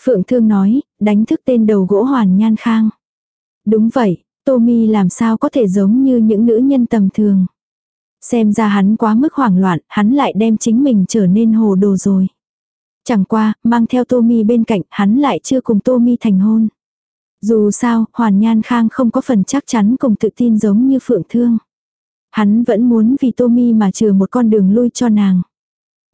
Phượng Thương nói, đánh thức tên đầu gỗ hoàn nhan khang. Đúng vậy, Tommy làm sao có thể giống như những nữ nhân tầm thường. Xem ra hắn quá mức hoảng loạn, hắn lại đem chính mình trở nên hồ đồ rồi. Chẳng qua, mang theo Tommy bên cạnh, hắn lại chưa cùng Tommy thành hôn. Dù sao, Hoàn Nhan Khang không có phần chắc chắn cùng tự tin giống như Phượng Thương. Hắn vẫn muốn vì Tommy mà trừ một con đường lui cho nàng.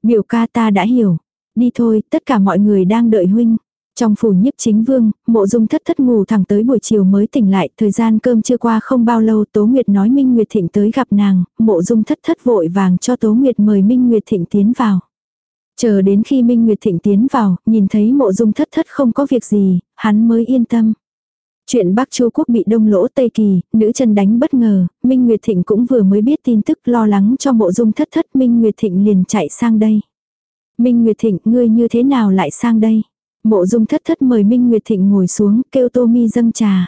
Biểu ca ta đã hiểu. Đi thôi, tất cả mọi người đang đợi huynh. Trong phủ nhiếp chính vương, mộ dung thất thất ngủ thẳng tới buổi chiều mới tỉnh lại, thời gian cơm chưa qua không bao lâu Tố Nguyệt nói Minh Nguyệt Thịnh tới gặp nàng, mộ dung thất thất vội vàng cho Tố Nguyệt mời Minh Nguyệt Thịnh tiến vào. Chờ đến khi Minh Nguyệt Thịnh tiến vào, nhìn thấy mộ dung thất thất không có việc gì, hắn mới yên tâm. Chuyện Bắc Chu Quốc bị đông lỗ Tây Kỳ, nữ chân đánh bất ngờ, Minh Nguyệt Thịnh cũng vừa mới biết tin tức lo lắng cho mộ dung thất thất Minh Nguyệt Thịnh liền chạy sang đây. Minh Nguyệt Thịnh, ngươi như thế nào lại sang đây? Mộ dung thất thất mời Minh Nguyệt Thịnh ngồi xuống, kêu Tô Mi dâng trà.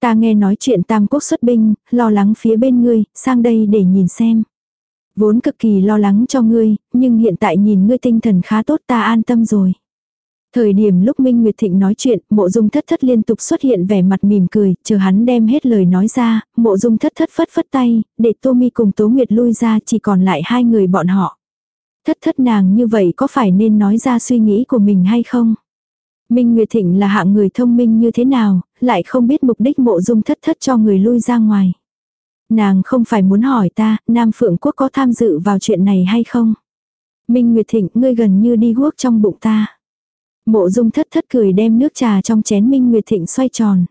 Ta nghe nói chuyện Tam Quốc xuất binh, lo lắng phía bên ngươi, sang đây để nhìn xem. Vốn cực kỳ lo lắng cho ngươi, nhưng hiện tại nhìn ngươi tinh thần khá tốt ta an tâm rồi. Thời điểm lúc Minh Nguyệt Thịnh nói chuyện, mộ dung thất thất liên tục xuất hiện vẻ mặt mỉm cười, chờ hắn đem hết lời nói ra, mộ dung thất thất phất phất tay, để Tô Mi cùng Tố Nguyệt lui ra chỉ còn lại hai người bọn họ. Thất thất nàng như vậy có phải nên nói ra suy nghĩ của mình hay không? Minh Nguyệt Thịnh là hạng người thông minh như thế nào, lại không biết mục đích mộ dung thất thất cho người lui ra ngoài. Nàng không phải muốn hỏi ta, Nam Phượng Quốc có tham dự vào chuyện này hay không? Minh Nguyệt Thịnh, ngươi gần như đi guốc trong bụng ta. Mộ dung thất thất cười đem nước trà trong chén Minh Nguyệt Thịnh xoay tròn.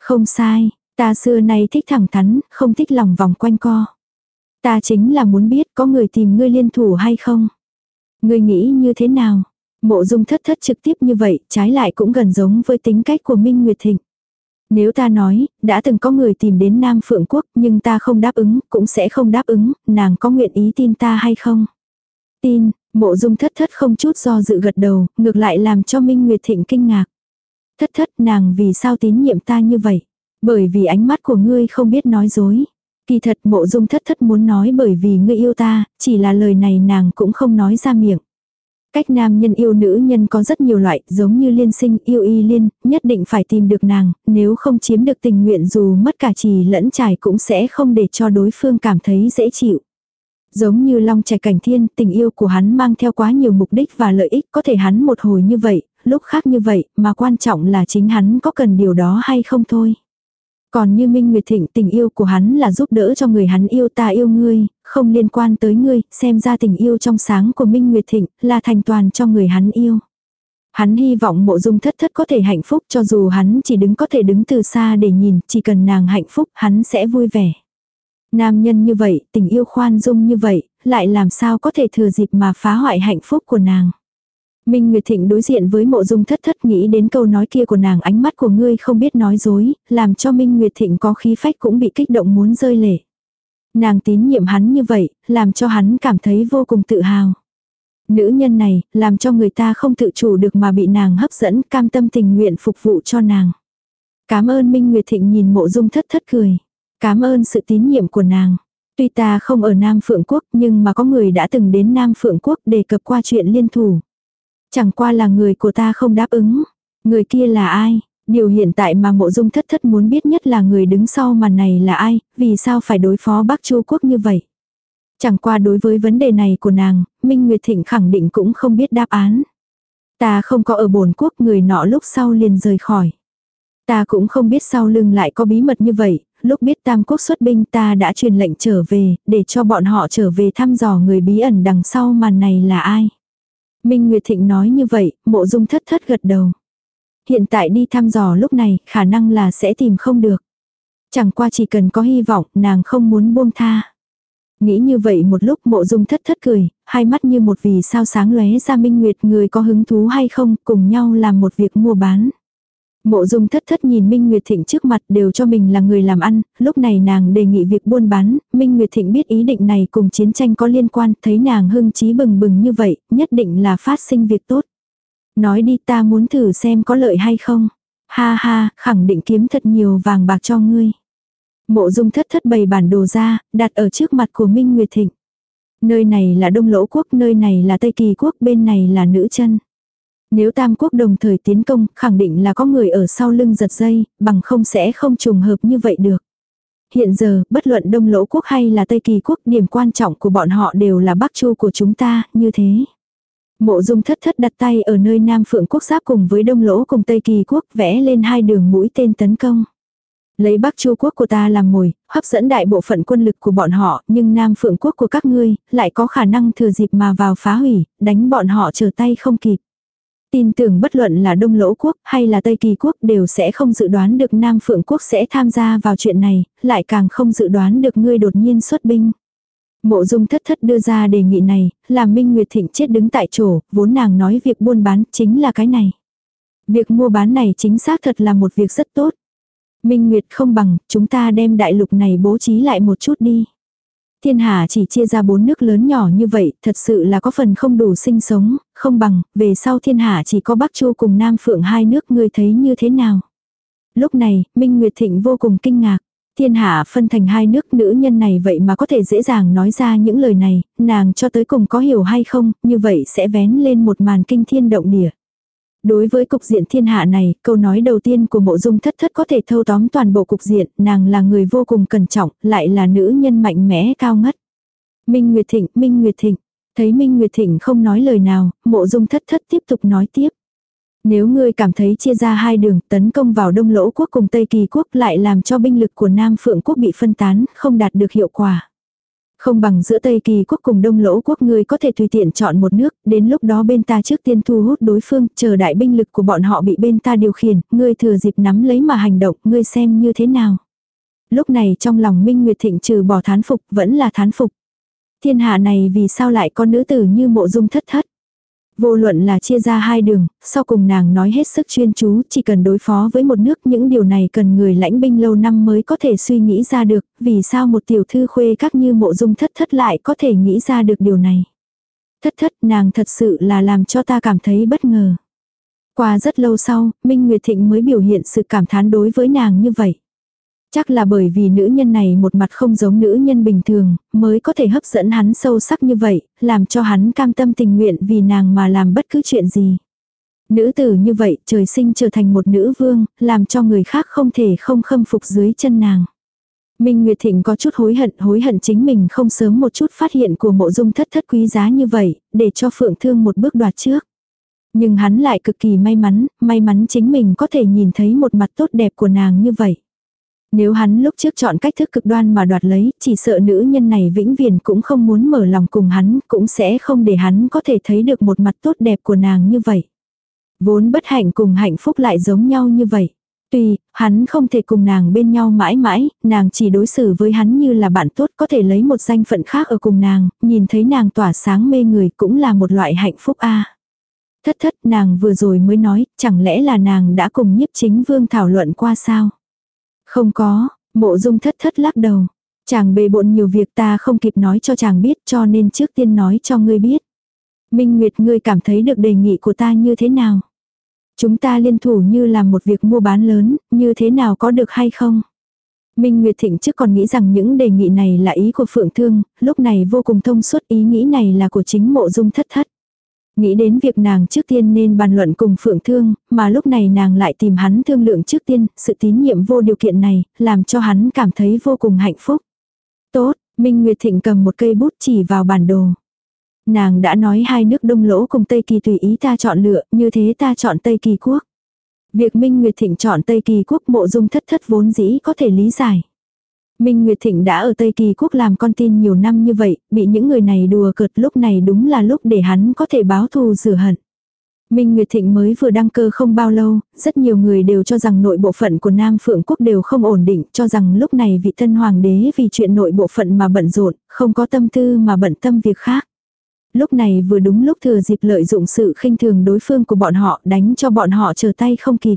Không sai, ta xưa nay thích thẳng thắn, không thích lòng vòng quanh co. Ta chính là muốn biết có người tìm ngươi liên thủ hay không. Ngươi nghĩ như thế nào? Mộ dung thất thất trực tiếp như vậy, trái lại cũng gần giống với tính cách của Minh Nguyệt Thịnh. Nếu ta nói, đã từng có người tìm đến Nam Phượng Quốc nhưng ta không đáp ứng, cũng sẽ không đáp ứng, nàng có nguyện ý tin ta hay không? Tin, mộ dung thất thất không chút do dự gật đầu, ngược lại làm cho Minh Nguyệt Thịnh kinh ngạc. Thất thất nàng vì sao tín nhiệm ta như vậy? Bởi vì ánh mắt của ngươi không biết nói dối. Kỳ thật mộ dung thất thất muốn nói bởi vì ngươi yêu ta, chỉ là lời này nàng cũng không nói ra miệng. Cách nam nhân yêu nữ nhân có rất nhiều loại, giống như liên sinh yêu y liên, nhất định phải tìm được nàng, nếu không chiếm được tình nguyện dù mất cả trì lẫn trải cũng sẽ không để cho đối phương cảm thấy dễ chịu. Giống như long trẻ cảnh thiên, tình yêu của hắn mang theo quá nhiều mục đích và lợi ích, có thể hắn một hồi như vậy, lúc khác như vậy, mà quan trọng là chính hắn có cần điều đó hay không thôi. Còn như Minh Nguyệt Thịnh tình yêu của hắn là giúp đỡ cho người hắn yêu ta yêu ngươi, không liên quan tới ngươi, xem ra tình yêu trong sáng của Minh Nguyệt Thịnh là thành toàn cho người hắn yêu. Hắn hy vọng mộ dung thất thất có thể hạnh phúc cho dù hắn chỉ đứng có thể đứng từ xa để nhìn, chỉ cần nàng hạnh phúc hắn sẽ vui vẻ. Nam nhân như vậy, tình yêu khoan dung như vậy, lại làm sao có thể thừa dịp mà phá hoại hạnh phúc của nàng. Minh Nguyệt Thịnh đối diện với mộ dung thất thất nghĩ đến câu nói kia của nàng ánh mắt của ngươi không biết nói dối, làm cho Minh Nguyệt Thịnh có khí phách cũng bị kích động muốn rơi lệ. Nàng tín nhiệm hắn như vậy, làm cho hắn cảm thấy vô cùng tự hào. Nữ nhân này, làm cho người ta không tự chủ được mà bị nàng hấp dẫn, cam tâm tình nguyện phục vụ cho nàng. Cảm ơn Minh Nguyệt Thịnh nhìn mộ dung thất thất cười. Cảm ơn sự tín nhiệm của nàng. Tuy ta không ở Nam Phượng Quốc nhưng mà có người đã từng đến Nam Phượng Quốc đề cập qua chuyện liên thủ. Chẳng qua là người của ta không đáp ứng. Người kia là ai? Điều hiện tại mà mộ dung thất thất muốn biết nhất là người đứng sau màn này là ai, vì sao phải đối phó Bắc Chu Quốc như vậy. Chẳng qua đối với vấn đề này của nàng, Minh Nguyệt Thịnh khẳng định cũng không biết đáp án. Ta không có ở bồn quốc người nọ lúc sau liền rời khỏi. Ta cũng không biết sau lưng lại có bí mật như vậy, lúc biết Tam Quốc xuất binh ta đã truyền lệnh trở về, để cho bọn họ trở về thăm dò người bí ẩn đằng sau màn này là ai. Minh Nguyệt Thịnh nói như vậy, mộ dung thất thất gật đầu. Hiện tại đi thăm dò lúc này, khả năng là sẽ tìm không được. Chẳng qua chỉ cần có hy vọng, nàng không muốn buông tha. Nghĩ như vậy một lúc mộ dung thất thất cười, hai mắt như một vì sao sáng lóe ra minh nguyệt người có hứng thú hay không, cùng nhau làm một việc mua bán. Mộ dung thất thất nhìn Minh Nguyệt Thịnh trước mặt đều cho mình là người làm ăn, lúc này nàng đề nghị việc buôn bán, Minh Nguyệt Thịnh biết ý định này cùng chiến tranh có liên quan, thấy nàng hưng trí bừng bừng như vậy, nhất định là phát sinh việc tốt. Nói đi ta muốn thử xem có lợi hay không. Ha ha, khẳng định kiếm thật nhiều vàng bạc cho ngươi. Mộ dung thất thất bày bản đồ ra, đặt ở trước mặt của Minh Nguyệt Thịnh. Nơi này là Đông Lỗ Quốc, nơi này là Tây Kỳ Quốc, bên này là Nữ chân nếu Tam Quốc đồng thời tiến công, khẳng định là có người ở sau lưng giật dây, bằng không sẽ không trùng hợp như vậy được. Hiện giờ, bất luận Đông Lỗ Quốc hay là Tây Kỳ Quốc, điểm quan trọng của bọn họ đều là Bắc Chu của chúng ta, như thế. Mộ dung thất thất đặt tay ở nơi Nam Phượng Quốc giáp cùng với Đông Lỗ cùng Tây Kỳ Quốc vẽ lên hai đường mũi tên tấn công. Lấy Bắc Chu quốc của ta làm mồi, hấp dẫn đại bộ phận quân lực của bọn họ, nhưng Nam Phượng quốc của các ngươi, lại có khả năng thừa dịp mà vào phá hủy, đánh bọn họ trở tay không kịp. Tin tưởng bất luận là Đông Lỗ quốc hay là Tây Kỳ quốc đều sẽ không dự đoán được Nam Phượng quốc sẽ tham gia vào chuyện này, lại càng không dự đoán được ngươi đột nhiên xuất binh. Mộ dung thất thất đưa ra đề nghị này, làm Minh Nguyệt Thịnh chết đứng tại chỗ, vốn nàng nói việc buôn bán chính là cái này. Việc mua bán này chính xác thật là một việc rất tốt. Minh Nguyệt không bằng, chúng ta đem đại lục này bố trí lại một chút đi. Thiên Hà chỉ chia ra bốn nước lớn nhỏ như vậy, thật sự là có phần không đủ sinh sống, không bằng, về sau Thiên Hà chỉ có Bắc Chu cùng Nam Phượng hai nước ngươi thấy như thế nào. Lúc này, Minh Nguyệt Thịnh vô cùng kinh ngạc. Thiên hạ phân thành hai nước nữ nhân này vậy mà có thể dễ dàng nói ra những lời này, nàng cho tới cùng có hiểu hay không, như vậy sẽ vén lên một màn kinh thiên động địa. Đối với cục diện thiên hạ này, câu nói đầu tiên của mộ dung thất thất có thể thâu tóm toàn bộ cục diện, nàng là người vô cùng cẩn trọng, lại là nữ nhân mạnh mẽ cao ngất. Minh Nguyệt Thịnh, Minh Nguyệt Thịnh. Thấy Minh Nguyệt Thịnh không nói lời nào, mộ dung thất thất tiếp tục nói tiếp. Nếu ngươi cảm thấy chia ra hai đường tấn công vào Đông Lỗ quốc cùng Tây Kỳ quốc lại làm cho binh lực của Nam Phượng quốc bị phân tán, không đạt được hiệu quả. Không bằng giữa Tây Kỳ quốc cùng Đông Lỗ quốc ngươi có thể tùy tiện chọn một nước, đến lúc đó bên ta trước tiên thu hút đối phương, chờ đại binh lực của bọn họ bị bên ta điều khiển, ngươi thừa dịp nắm lấy mà hành động, ngươi xem như thế nào. Lúc này trong lòng Minh Nguyệt Thịnh trừ bỏ thán phục, vẫn là thán phục. Thiên hạ này vì sao lại có nữ tử như mộ dung thất thất. Vô luận là chia ra hai đường, sau cùng nàng nói hết sức chuyên chú, chỉ cần đối phó với một nước những điều này cần người lãnh binh lâu năm mới có thể suy nghĩ ra được, vì sao một tiểu thư khuê các như mộ dung thất thất lại có thể nghĩ ra được điều này. Thất thất nàng thật sự là làm cho ta cảm thấy bất ngờ. Qua rất lâu sau, Minh Nguyệt Thịnh mới biểu hiện sự cảm thán đối với nàng như vậy. Chắc là bởi vì nữ nhân này một mặt không giống nữ nhân bình thường, mới có thể hấp dẫn hắn sâu sắc như vậy, làm cho hắn cam tâm tình nguyện vì nàng mà làm bất cứ chuyện gì. Nữ tử như vậy trời sinh trở thành một nữ vương, làm cho người khác không thể không khâm phục dưới chân nàng. Minh Nguyệt Thịnh có chút hối hận, hối hận chính mình không sớm một chút phát hiện của mộ dung thất thất quý giá như vậy, để cho Phượng Thương một bước đoạt trước. Nhưng hắn lại cực kỳ may mắn, may mắn chính mình có thể nhìn thấy một mặt tốt đẹp của nàng như vậy. Nếu hắn lúc trước chọn cách thức cực đoan mà đoạt lấy, chỉ sợ nữ nhân này vĩnh viễn cũng không muốn mở lòng cùng hắn, cũng sẽ không để hắn có thể thấy được một mặt tốt đẹp của nàng như vậy. Vốn bất hạnh cùng hạnh phúc lại giống nhau như vậy. Tuy, hắn không thể cùng nàng bên nhau mãi mãi, nàng chỉ đối xử với hắn như là bạn tốt có thể lấy một danh phận khác ở cùng nàng, nhìn thấy nàng tỏa sáng mê người cũng là một loại hạnh phúc a Thất thất nàng vừa rồi mới nói, chẳng lẽ là nàng đã cùng nhiếp chính vương thảo luận qua sao? Không có, mộ dung thất thất lắc đầu. Chàng bề bộn nhiều việc ta không kịp nói cho chàng biết cho nên trước tiên nói cho ngươi biết. Minh Nguyệt ngươi cảm thấy được đề nghị của ta như thế nào? Chúng ta liên thủ như làm một việc mua bán lớn, như thế nào có được hay không? Minh Nguyệt Thịnh trước còn nghĩ rằng những đề nghị này là ý của Phượng Thương, lúc này vô cùng thông suốt ý nghĩ này là của chính mộ dung thất thất. Nghĩ đến việc nàng trước tiên nên bàn luận cùng Phượng Thương, mà lúc này nàng lại tìm hắn thương lượng trước tiên, sự tín nhiệm vô điều kiện này, làm cho hắn cảm thấy vô cùng hạnh phúc. Tốt, Minh Nguyệt Thịnh cầm một cây bút chỉ vào bản đồ. Nàng đã nói hai nước đông lỗ cùng Tây Kỳ tùy ý ta chọn lựa, như thế ta chọn Tây Kỳ quốc. Việc Minh Nguyệt Thịnh chọn Tây Kỳ quốc mộ dung thất thất vốn dĩ có thể lý giải. Minh Nguyệt Thịnh đã ở Tây Kỳ Quốc làm con tin nhiều năm như vậy, bị những người này đùa cợt lúc này đúng là lúc để hắn có thể báo thù rửa hận. Minh Nguyệt Thịnh mới vừa đăng cơ không bao lâu, rất nhiều người đều cho rằng nội bộ phận của Nam Phượng Quốc đều không ổn định, cho rằng lúc này vị thân hoàng đế vì chuyện nội bộ phận mà bận rộn, không có tâm tư mà bận tâm việc khác. Lúc này vừa đúng lúc thừa dịp lợi dụng sự khinh thường đối phương của bọn họ đánh cho bọn họ trở tay không kịp.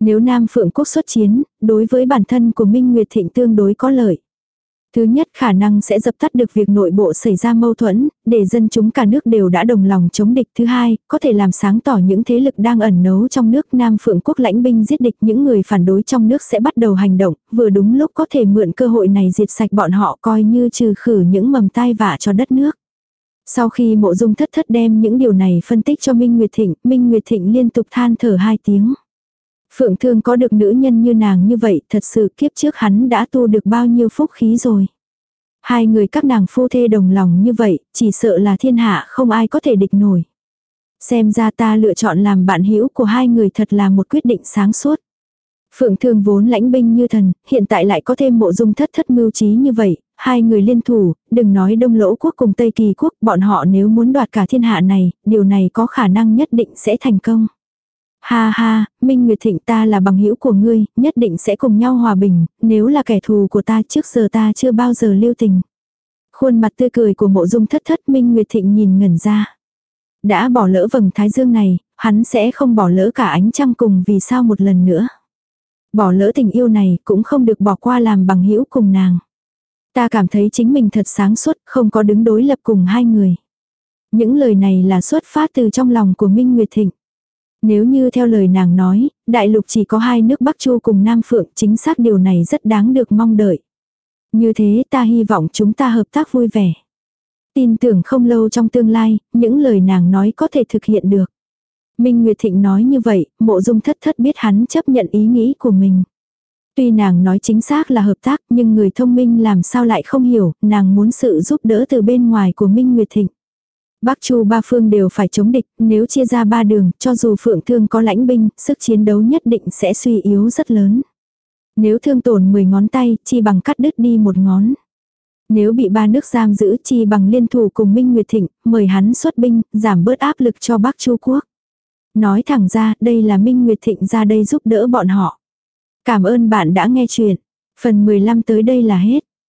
Nếu Nam Phượng Quốc xuất chiến, đối với bản thân của Minh Nguyệt Thịnh tương đối có lợi. Thứ nhất khả năng sẽ dập tắt được việc nội bộ xảy ra mâu thuẫn, để dân chúng cả nước đều đã đồng lòng chống địch. Thứ hai, có thể làm sáng tỏ những thế lực đang ẩn nấu trong nước Nam Phượng Quốc lãnh binh giết địch. Những người phản đối trong nước sẽ bắt đầu hành động, vừa đúng lúc có thể mượn cơ hội này diệt sạch bọn họ coi như trừ khử những mầm tai vạ cho đất nước. Sau khi mộ dung thất thất đem những điều này phân tích cho Minh Nguyệt Thịnh, Minh Nguyệt Thịnh liên tục than thở hai tiếng. Phượng Thương có được nữ nhân như nàng như vậy, thật sự kiếp trước hắn đã tu được bao nhiêu phúc khí rồi. Hai người các nàng phu thê đồng lòng như vậy, chỉ sợ là thiên hạ không ai có thể địch nổi. Xem ra ta lựa chọn làm bạn hữu của hai người thật là một quyết định sáng suốt. Phượng Thương vốn lãnh binh như thần, hiện tại lại có thêm mộ dung thất thất mưu trí như vậy, hai người liên thủ, đừng nói Đông Lỗ quốc cùng Tây Kỳ quốc, bọn họ nếu muốn đoạt cả thiên hạ này, điều này có khả năng nhất định sẽ thành công. Ha ha, Minh Nguyệt Thịnh ta là bằng hữu của ngươi, nhất định sẽ cùng nhau hòa bình, nếu là kẻ thù của ta trước giờ ta chưa bao giờ lưu tình. Khuôn mặt tươi cười của mộ dung thất thất Minh Nguyệt Thịnh nhìn ngẩn ra. Đã bỏ lỡ vầng thái dương này, hắn sẽ không bỏ lỡ cả ánh trăng cùng vì sao một lần nữa. Bỏ lỡ tình yêu này cũng không được bỏ qua làm bằng hữu cùng nàng. Ta cảm thấy chính mình thật sáng suốt, không có đứng đối lập cùng hai người. Những lời này là xuất phát từ trong lòng của Minh Nguyệt Thịnh. Nếu như theo lời nàng nói, đại lục chỉ có hai nước Bắc Chu cùng Nam Phượng, chính xác điều này rất đáng được mong đợi. Như thế ta hy vọng chúng ta hợp tác vui vẻ. Tin tưởng không lâu trong tương lai, những lời nàng nói có thể thực hiện được. Minh Nguyệt Thịnh nói như vậy, mộ dung thất thất biết hắn chấp nhận ý nghĩ của mình. Tuy nàng nói chính xác là hợp tác nhưng người thông minh làm sao lại không hiểu, nàng muốn sự giúp đỡ từ bên ngoài của Minh Nguyệt Thịnh. Bắc Chu ba phương đều phải chống địch, nếu chia ra ba đường, cho dù Phượng Thương có lãnh binh, sức chiến đấu nhất định sẽ suy yếu rất lớn. Nếu thương tổn 10 ngón tay, chi bằng cắt đứt đi một ngón. Nếu bị ba nước giam giữ chi bằng liên thủ cùng Minh Nguyệt Thịnh, mời hắn xuất binh, giảm bớt áp lực cho Bắc Chu quốc. Nói thẳng ra, đây là Minh Nguyệt Thịnh ra đây giúp đỡ bọn họ. Cảm ơn bạn đã nghe chuyện. Phần 15 tới đây là hết.